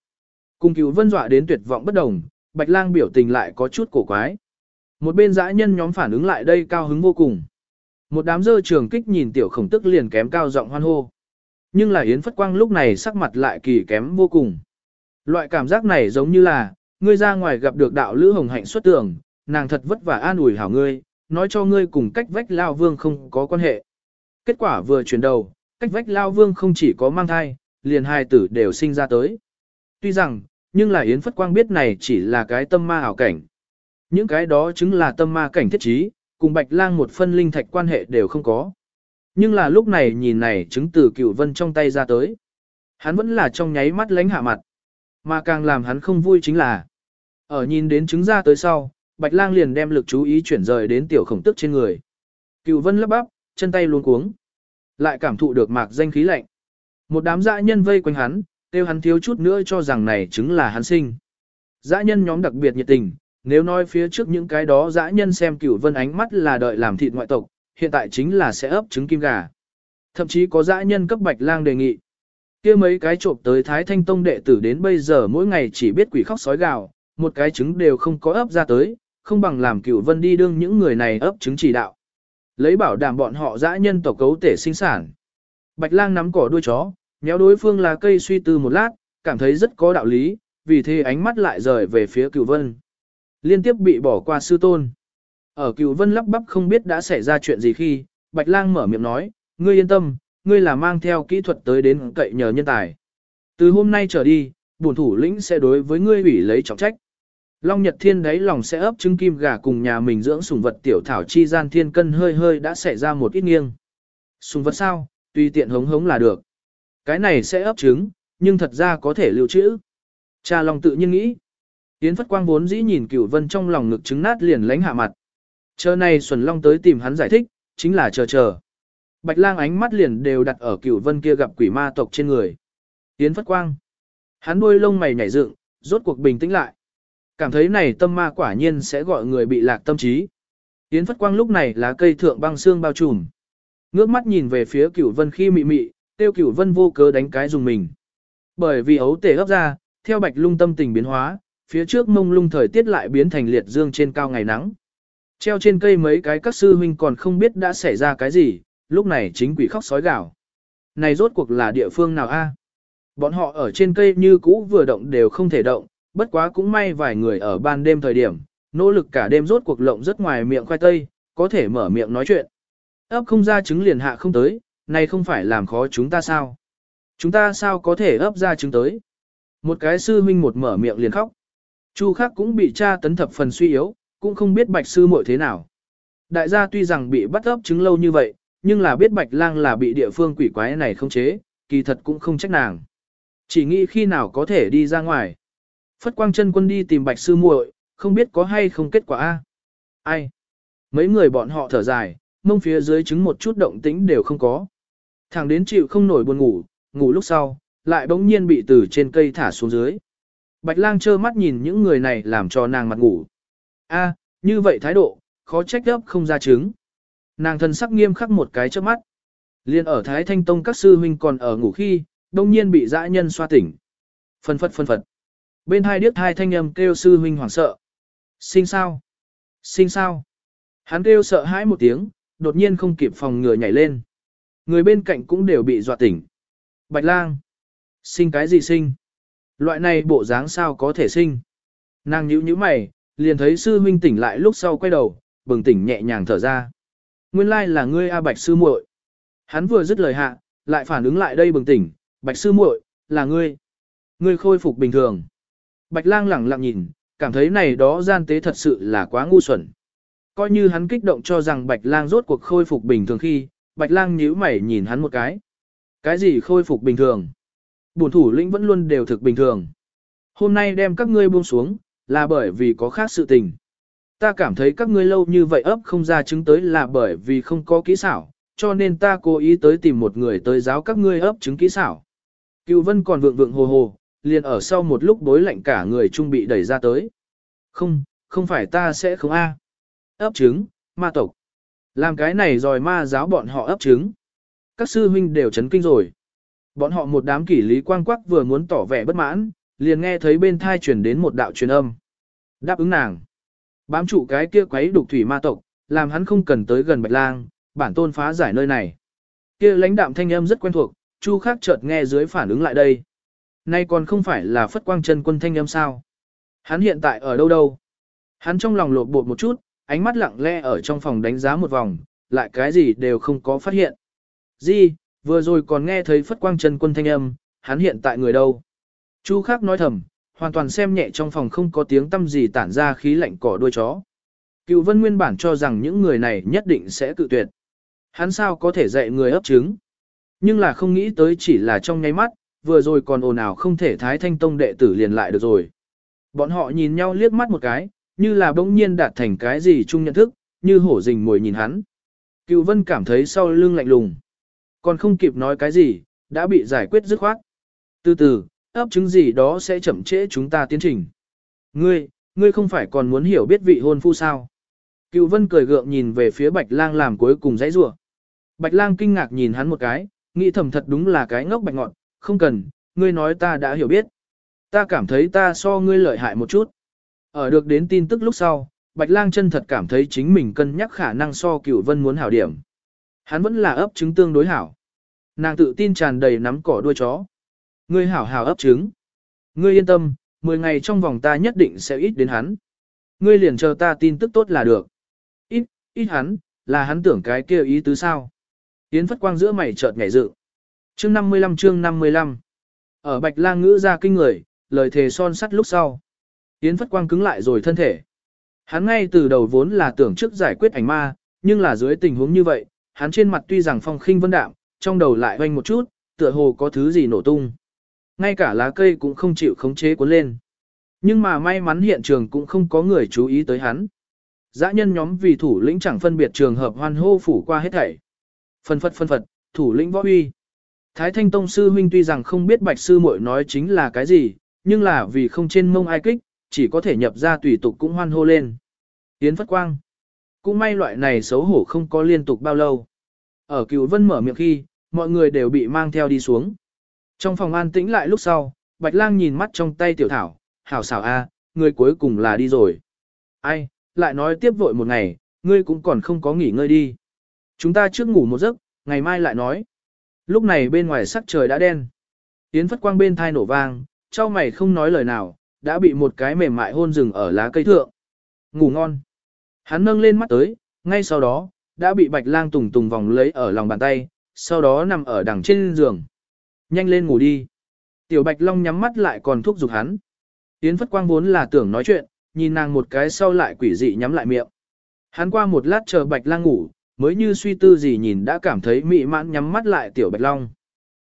Cùng cửu vân dọa đến tuyệt vọng bất đồng, bạch lang biểu tình lại có chút cổ quái. Một bên dã nhân nhóm phản ứng lại đây cao hứng vô cùng. Một đám dơ trường kích nhìn tiểu khổng tức liền kém cao giọng hoan hô. Nhưng là Yến Phất Quang lúc này sắc mặt lại kỳ kém vô cùng. Loại cảm giác này giống như là, ngươi ra ngoài gặp được đạo lữ hồng hạnh xuất tưởng, nàng thật vất vả an ủi hảo ngươi, nói cho ngươi cùng cách vách lao vương không có quan hệ. Kết quả vừa chuyển đầu, cách vách lao vương không chỉ có mang thai, liền hai tử đều sinh ra tới. Tuy rằng, nhưng là Yến Phất Quang biết này chỉ là cái tâm ma ảo cảnh. Những cái đó chứng là tâm ma cảnh thiết trí, cùng Bạch Lang một phân linh thạch quan hệ đều không có. Nhưng là lúc này nhìn này chứng từ cựu vân trong tay ra tới. Hắn vẫn là trong nháy mắt lánh hạ mặt. Mà càng làm hắn không vui chính là, ở nhìn đến chứng ra tới sau, Bạch Lang liền đem lực chú ý chuyển rời đến tiểu khổng tức trên người. Cựu vân lấp bắp, chân tay luôn cuống. Lại cảm thụ được mạc danh khí lạnh. Một đám dã nhân vây quanh hắn, kêu hắn thiếu chút nữa cho rằng này chứng là hắn sinh. Dã nhân nhóm đặc biệt nhiệt tình, nếu nói phía trước những cái đó dã nhân xem cửu vân ánh mắt là đợi làm thịt ngoại tộc, hiện tại chính là sẽ ấp trứng kim gà. Thậm chí có dã nhân cấp bạch lang đề nghị. kia mấy cái trộm tới Thái Thanh Tông đệ tử đến bây giờ mỗi ngày chỉ biết quỷ khóc sói gào, một cái trứng đều không có ấp ra tới, không bằng làm cửu vân đi đương những người này ấp trứng chỉ đạo. Lấy bảo đảm bọn họ dã nhân tộc cấu tể sinh sản. Bạch lang nắm cỏ đuôi chó, méo đối phương là cây suy tư một lát, cảm thấy rất có đạo lý, vì thế ánh mắt lại rời về phía cửu vân. Liên tiếp bị bỏ qua sư tôn. Ở cựu vân lắp bắp không biết đã xảy ra chuyện gì khi, Bạch lang mở miệng nói, ngươi yên tâm, ngươi là mang theo kỹ thuật tới đến cậy nhờ nhân tài. Từ hôm nay trở đi, bổn thủ lĩnh sẽ đối với ngươi ủy lấy trọng trách. Long Nhật Thiên đấy lòng sẽ ấp trứng kim gà cùng nhà mình dưỡng sủng vật tiểu thảo chi gian thiên cân hơi hơi đã xảy ra một ít nghiêng. Sủng vật sao, tùy tiện hống hống là được. Cái này sẽ ấp trứng, nhưng thật ra có thể lưu trữ. Cha Long tự nhiên nghĩ. Yến Phất Quang vốn dĩ nhìn Cửu Vân trong lòng ngực trứng nát liền lánh hạ mặt. Chờ này Xuân Long tới tìm hắn giải thích, chính là chờ chờ. Bạch Lang ánh mắt liền đều đặt ở Cửu Vân kia gặp quỷ ma tộc trên người. Yến Phất Quang. Hắn đuôi lông mày nhảy dựng, rốt cuộc bình tĩnh lại. Cảm thấy này tâm ma quả nhiên sẽ gọi người bị lạc tâm trí. Yến Phất Quang lúc này là cây thượng băng xương bao trùm. Ngước mắt nhìn về phía Cửu Vân khi mị mị, tiêu Cửu Vân vô cớ đánh cái dùng mình. Bởi vì ấu tể gấp ra, theo Bạch Lung tâm tình biến hóa, phía trước mông lung thời tiết lại biến thành liệt dương trên cao ngày nắng. Treo trên cây mấy cái các sư huynh còn không biết đã xảy ra cái gì, lúc này chính quỷ khóc sói gào. Này rốt cuộc là địa phương nào a? Bọn họ ở trên cây như cũ vừa động đều không thể động, bất quá cũng may vài người ở ban đêm thời điểm, nỗ lực cả đêm rốt cuộc lộng rất ngoài miệng khoai tây, có thể mở miệng nói chuyện. Ấp không ra trứng liền hạ không tới, này không phải làm khó chúng ta sao? Chúng ta sao có thể ấp ra trứng tới? Một cái sư huynh một mở miệng liền khóc. Chu khác cũng bị cha tấn thập phần suy yếu, cũng không biết bạch sư muội thế nào. Đại gia tuy rằng bị bắt ấp chứng lâu như vậy, nhưng là biết bạch lang là bị địa phương quỷ quái này không chế, kỳ thật cũng không trách nàng. Chỉ nghĩ khi nào có thể đi ra ngoài. Phất quang chân quân đi tìm bạch sư muội, không biết có hay không kết quả a. Ai? Mấy người bọn họ thở dài, mông phía dưới trứng một chút động tĩnh đều không có. Thằng đến chịu không nổi buồn ngủ, ngủ lúc sau, lại bỗng nhiên bị từ trên cây thả xuống dưới. Bạch lang trơ mắt nhìn những người này làm cho nàng mặt ngủ. A, như vậy thái độ, khó trách gấp không ra trứng. Nàng thân sắc nghiêm khắc một cái trước mắt. Liên ở Thái Thanh Tông các sư huynh còn ở ngủ khi, đông nhiên bị dã nhân xoa tỉnh. Phân phật phân phật. Bên hai điếc hai thanh âm kêu sư huynh hoảng sợ. Sinh sao? Sinh sao? Hắn kêu sợ hãi một tiếng, đột nhiên không kịp phòng ngừa nhảy lên. Người bên cạnh cũng đều bị dọa tỉnh. Bạch lang. Sinh cái gì sinh? Loại này bộ dáng sao có thể sinh? Nàng nhíu nhíu mày, liền thấy sư huynh tỉnh lại lúc sau quay đầu, bừng tỉnh nhẹ nhàng thở ra. Nguyên lai là ngươi A Bạch sư muội. Hắn vừa dứt lời hạ, lại phản ứng lại đây bừng tỉnh, Bạch sư muội, là ngươi. Ngươi khôi phục bình thường. Bạch lang lẳng lặng nhìn, cảm thấy này đó gian tế thật sự là quá ngu xuẩn. Coi như hắn kích động cho rằng Bạch lang rốt cuộc khôi phục bình thường khi, Bạch lang nhíu mày nhìn hắn một cái. Cái gì khôi phục bình thường? Bổn thủ lĩnh vẫn luôn đều thực bình thường. Hôm nay đem các ngươi buông xuống, là bởi vì có khác sự tình. Ta cảm thấy các ngươi lâu như vậy ấp không ra chứng tới là bởi vì không có kỹ xảo, cho nên ta cố ý tới tìm một người tới giáo các ngươi ấp chứng kỹ xảo. Cựu vân còn vượng vượng hồ hồ, liền ở sau một lúc bối lạnh cả người trung bị đẩy ra tới. Không, không phải ta sẽ không a. Ấp trứng, ma tộc. Làm cái này rồi ma giáo bọn họ ấp trứng. Các sư huynh đều chấn kinh rồi. Bọn họ một đám kỷ lý quang quắc vừa muốn tỏ vẻ bất mãn, liền nghe thấy bên thai truyền đến một đạo truyền âm. Đáp ứng nàng. Bám trụ cái kia quấy đục thủy ma tộc, làm hắn không cần tới gần bạch lang, bản tôn phá giải nơi này. Kia lãnh đạm thanh âm rất quen thuộc, Chu Khắc chợt nghe dưới phản ứng lại đây. Nay còn không phải là phất quang chân quân thanh âm sao? Hắn hiện tại ở đâu đâu? Hắn trong lòng lột bột một chút, ánh mắt lặng lẽ ở trong phòng đánh giá một vòng, lại cái gì đều không có phát hiện. Gì, vừa rồi còn nghe thấy phất quang chân quân thanh âm, hắn hiện tại người đâu? Chu khác nói thầm, hoàn toàn xem nhẹ trong phòng không có tiếng tâm gì tản ra khí lạnh cỏ đuôi chó. Cựu vân nguyên bản cho rằng những người này nhất định sẽ cự tuyệt. Hắn sao có thể dạy người ấp trứng. Nhưng là không nghĩ tới chỉ là trong nháy mắt, vừa rồi còn ồn ào không thể thái thanh tông đệ tử liền lại được rồi. Bọn họ nhìn nhau liếc mắt một cái, như là bỗng nhiên đạt thành cái gì chung nhận thức, như hổ rình mồi nhìn hắn. Cựu vân cảm thấy sau lưng lạnh lùng. Còn không kịp nói cái gì, đã bị giải quyết dứt khoát. Từ từ, ấp trứng gì đó sẽ chậm trễ chúng ta tiến trình. Ngươi, ngươi không phải còn muốn hiểu biết vị hôn phu sao? Cựu vân cười gượng nhìn về phía bạch lang làm cuối cùng dãy rủa. Bạch lang kinh ngạc nhìn hắn một cái, nghĩ thầm thật đúng là cái ngốc bạch ngọn, không cần, ngươi nói ta đã hiểu biết. Ta cảm thấy ta so ngươi lợi hại một chút. Ở được đến tin tức lúc sau, Bạch Lang chân thật cảm thấy chính mình cân nhắc khả năng so cựu vân muốn hảo điểm. Hắn vẫn là ấp trứng tương đối hảo. Nàng tự tin tràn đầy nắm cỏ đuôi chó. Ngươi hảo hảo ấp trứng. Ngươi yên tâm, 10 ngày trong vòng ta nhất định sẽ ít đến hắn. Ngươi liền chờ ta tin tức tốt là được. Ít, ít hắn, là hắn tưởng cái kia ý tứ sao. Yến phất quang giữa mày chợt nhảy dự. Chương 55 chương 55. Ở bạch lang ngữ ra kinh người, lời thề son sắt lúc sau. Yến phất quang cứng lại rồi thân thể. Hắn ngay từ đầu vốn là tưởng trước giải quyết ảnh ma, nhưng là dưới tình huống như vậy, hắn trên mặt tuy rằng phong khinh vân đạm, trong đầu lại hoanh một chút, tựa hồ có thứ gì nổ tung ngay cả lá cây cũng không chịu khống chế cuốn lên. Nhưng mà may mắn hiện trường cũng không có người chú ý tới hắn. Dã nhân nhóm vì thủ lĩnh chẳng phân biệt trường hợp hoan hô phủ qua hết thảy. Phân phật phân phật, thủ lĩnh võ uy. Thái Thanh Tông sư huynh tuy rằng không biết bạch sư muội nói chính là cái gì, nhưng là vì không trên mông ai kích, chỉ có thể nhập ra tùy tục cũng hoan hô lên. Yến Phất Quang. Cũng may loại này xấu hổ không có liên tục bao lâu. Ở cựu vân mở miệng khi, mọi người đều bị mang theo đi xuống. Trong phòng an tĩnh lại lúc sau, Bạch Lang nhìn mắt trong tay tiểu thảo, hảo xảo a, người cuối cùng là đi rồi. Ai, lại nói tiếp vội một ngày, ngươi cũng còn không có nghỉ ngơi đi. Chúng ta trước ngủ một giấc, ngày mai lại nói. Lúc này bên ngoài sắc trời đã đen. yến phất quang bên thai nổ vang, trao mày không nói lời nào, đã bị một cái mềm mại hôn rừng ở lá cây thượng. Ngủ ngon. Hắn nâng lên mắt tới, ngay sau đó, đã bị bạch lang tùng tùng vòng lấy ở lòng bàn tay, sau đó nằm ở đằng trên giường. Nhanh lên ngủ đi. Tiểu Bạch Long nhắm mắt lại còn thúc giục hắn. Yến Phất Quang vốn là tưởng nói chuyện, nhìn nàng một cái sau lại quỷ dị nhắm lại miệng. Hắn qua một lát chờ Bạch Lang ngủ, mới như suy tư gì nhìn đã cảm thấy mị mãn nhắm mắt lại tiểu Bạch Long.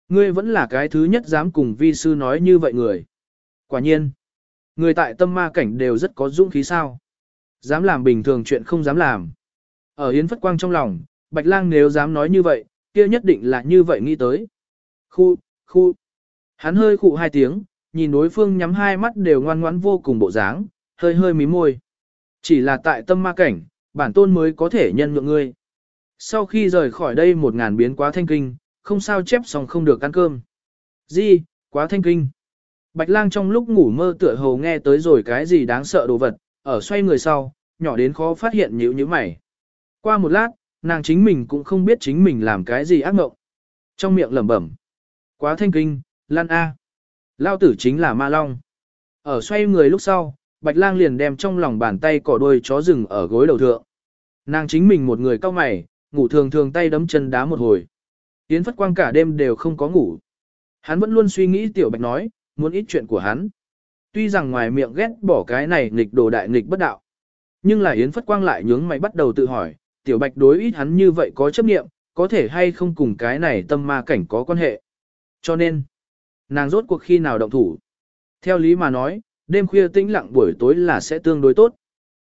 Ngươi vẫn là cái thứ nhất dám cùng vi sư nói như vậy người. Quả nhiên, người tại tâm ma cảnh đều rất có dũng khí sao. Dám làm bình thường chuyện không dám làm. Ở Yến Phất Quang trong lòng, Bạch Lang nếu dám nói như vậy, kia nhất định là như vậy nghĩ tới. Khu, khu. Hắn hơi khụ hai tiếng, nhìn đối phương nhắm hai mắt đều ngoan ngoãn vô cùng bộ dáng, hơi hơi mím môi. Chỉ là tại tâm ma cảnh, bản tôn mới có thể nhân nhượng ngươi. Sau khi rời khỏi đây một ngàn biến quá thanh kinh, không sao chép xong không được ăn cơm. gì quá thanh kinh. Bạch lang trong lúc ngủ mơ tựa hồ nghe tới rồi cái gì đáng sợ đồ vật, ở xoay người sau, nhỏ đến khó phát hiện nhữ như mày. Qua một lát, nàng chính mình cũng không biết chính mình làm cái gì ác mộng. Trong miệng lẩm bẩm. Quá thanh kinh, lan A. Lao tử chính là ma long. Ở xoay người lúc sau, Bạch lang liền đem trong lòng bàn tay cỏ đôi chó rừng ở gối đầu thượng. Nàng chính mình một người cao mày, ngủ thường thường tay đấm chân đá một hồi. Yến Phất Quang cả đêm đều không có ngủ. Hắn vẫn luôn suy nghĩ Tiểu Bạch nói, muốn ít chuyện của hắn. Tuy rằng ngoài miệng ghét bỏ cái này nghịch đồ đại nghịch bất đạo. Nhưng là Yến Phất Quang lại nhướng mày bắt đầu tự hỏi, Tiểu Bạch đối ít hắn như vậy có chấp nghiệm, có thể hay không cùng cái này tâm ma cảnh có quan hệ. Cho nên, nàng rốt cuộc khi nào động thủ. Theo lý mà nói, đêm khuya tĩnh lặng buổi tối là sẽ tương đối tốt.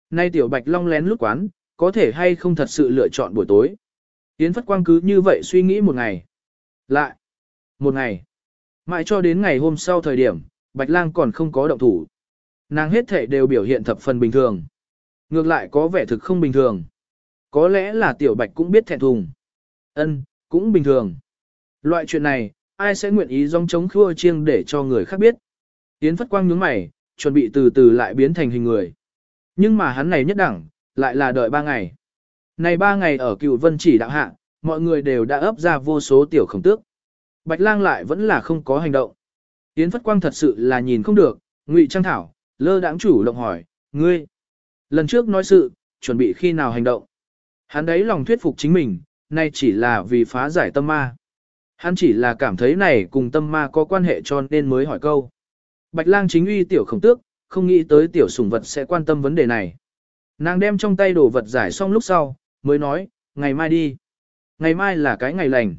Nay Tiểu Bạch long lén lút quán, có thể hay không thật sự lựa chọn buổi tối. Yến Phất Quang cứ như vậy suy nghĩ một ngày. Lại. Một ngày. Mãi cho đến ngày hôm sau thời điểm, Bạch Lang còn không có động thủ. Nàng hết thể đều biểu hiện thập phần bình thường. Ngược lại có vẻ thực không bình thường. Có lẽ là Tiểu Bạch cũng biết thẹn thùng. Ân, cũng bình thường. Loại chuyện này, ai sẽ nguyện ý dòng chống khua chiêng để cho người khác biết. Yến Phất Quang nhướng mày, chuẩn bị từ từ lại biến thành hình người. Nhưng mà hắn này nhất đẳng, lại là đợi ba ngày. Này ba ngày ở cựu vân chỉ đạo hạ, mọi người đều đã ấp ra vô số tiểu khổng tước. Bạch lang lại vẫn là không có hành động. Yến Phất Quang thật sự là nhìn không được, ngụy trang thảo, lơ đãng chủ động hỏi, ngươi. Lần trước nói sự, chuẩn bị khi nào hành động. Hắn đấy lòng thuyết phục chính mình, nay chỉ là vì phá giải tâm ma. Hắn chỉ là cảm thấy này cùng tâm ma có quan hệ cho nên mới hỏi câu. Bạch lang chính uy tiểu khổng tước, không nghĩ tới tiểu sủng vật sẽ quan tâm vấn đề này. Nàng đem trong tay đồ vật giải xong lúc sau, mới nói, ngày mai đi. Ngày mai là cái ngày lành.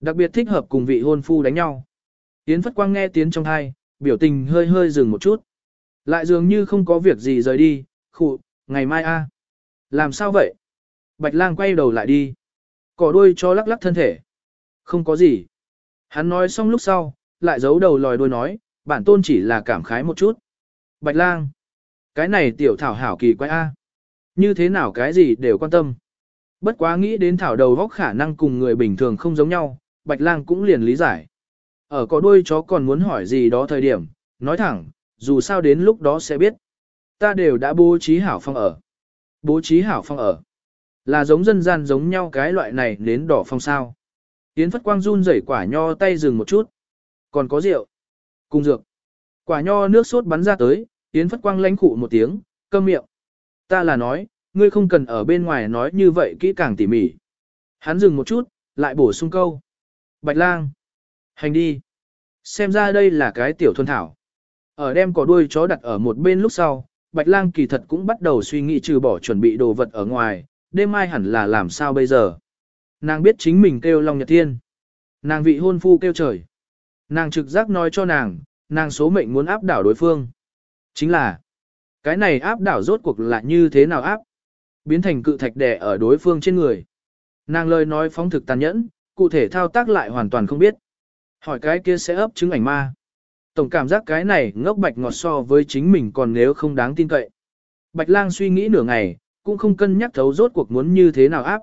Đặc biệt thích hợp cùng vị hôn phu đánh nhau. Yến Phất Quang nghe tiếng trong hai, biểu tình hơi hơi dừng một chút. Lại dường như không có việc gì rời đi, khụ, ngày mai a. À. Làm sao vậy? Bạch lang quay đầu lại đi. Cỏ đuôi cho lắc lắc thân thể. Không có gì. Hắn nói xong lúc sau, lại giấu đầu lòi đuôi nói, bản tôn chỉ là cảm khái một chút. Bạch lang. Cái này tiểu thảo hảo kỳ quái a. À. Như thế nào cái gì đều quan tâm. Bất quá nghĩ đến thảo đầu vóc khả năng cùng người bình thường không giống nhau, Bạch Lang cũng liền lý giải. Ở có đuôi chó còn muốn hỏi gì đó thời điểm, nói thẳng, dù sao đến lúc đó sẽ biết. Ta đều đã bố trí hảo phong ở. Bố trí hảo phong ở. Là giống dân gian giống nhau cái loại này đến đỏ phong sao. Yến Phất Quang run rẩy quả nho tay dừng một chút. Còn có rượu. Cùng dược. Quả nho nước sốt bắn ra tới, Yến Phất Quang lánh khụ một tiếng, câm miệng. Ta là nói, ngươi không cần ở bên ngoài nói như vậy kỹ càng tỉ mỉ. Hắn dừng một chút, lại bổ sung câu. Bạch lang. Hành đi. Xem ra đây là cái tiểu thuần thảo. Ở đem cỏ đuôi chó đặt ở một bên lúc sau, Bạch lang kỳ thật cũng bắt đầu suy nghĩ trừ bỏ chuẩn bị đồ vật ở ngoài, đêm mai hẳn là làm sao bây giờ. Nàng biết chính mình kêu Long Nhật Thiên. Nàng vị hôn phu kêu trời. Nàng trực giác nói cho nàng, nàng số mệnh muốn áp đảo đối phương. Chính là, cái này áp đảo rốt cuộc là như thế nào áp? Biến thành cự thạch đè ở đối phương trên người. Nàng lời nói phóng thực tàn nhẫn, cụ thể thao tác lại hoàn toàn không biết. Hỏi cái kia sẽ ấp chứng ảnh ma. Tổng cảm giác cái này ngốc bạch ngọt so với chính mình còn nếu không đáng tin cậy. Bạch lang suy nghĩ nửa ngày, cũng không cân nhắc thấu rốt cuộc muốn như thế nào áp.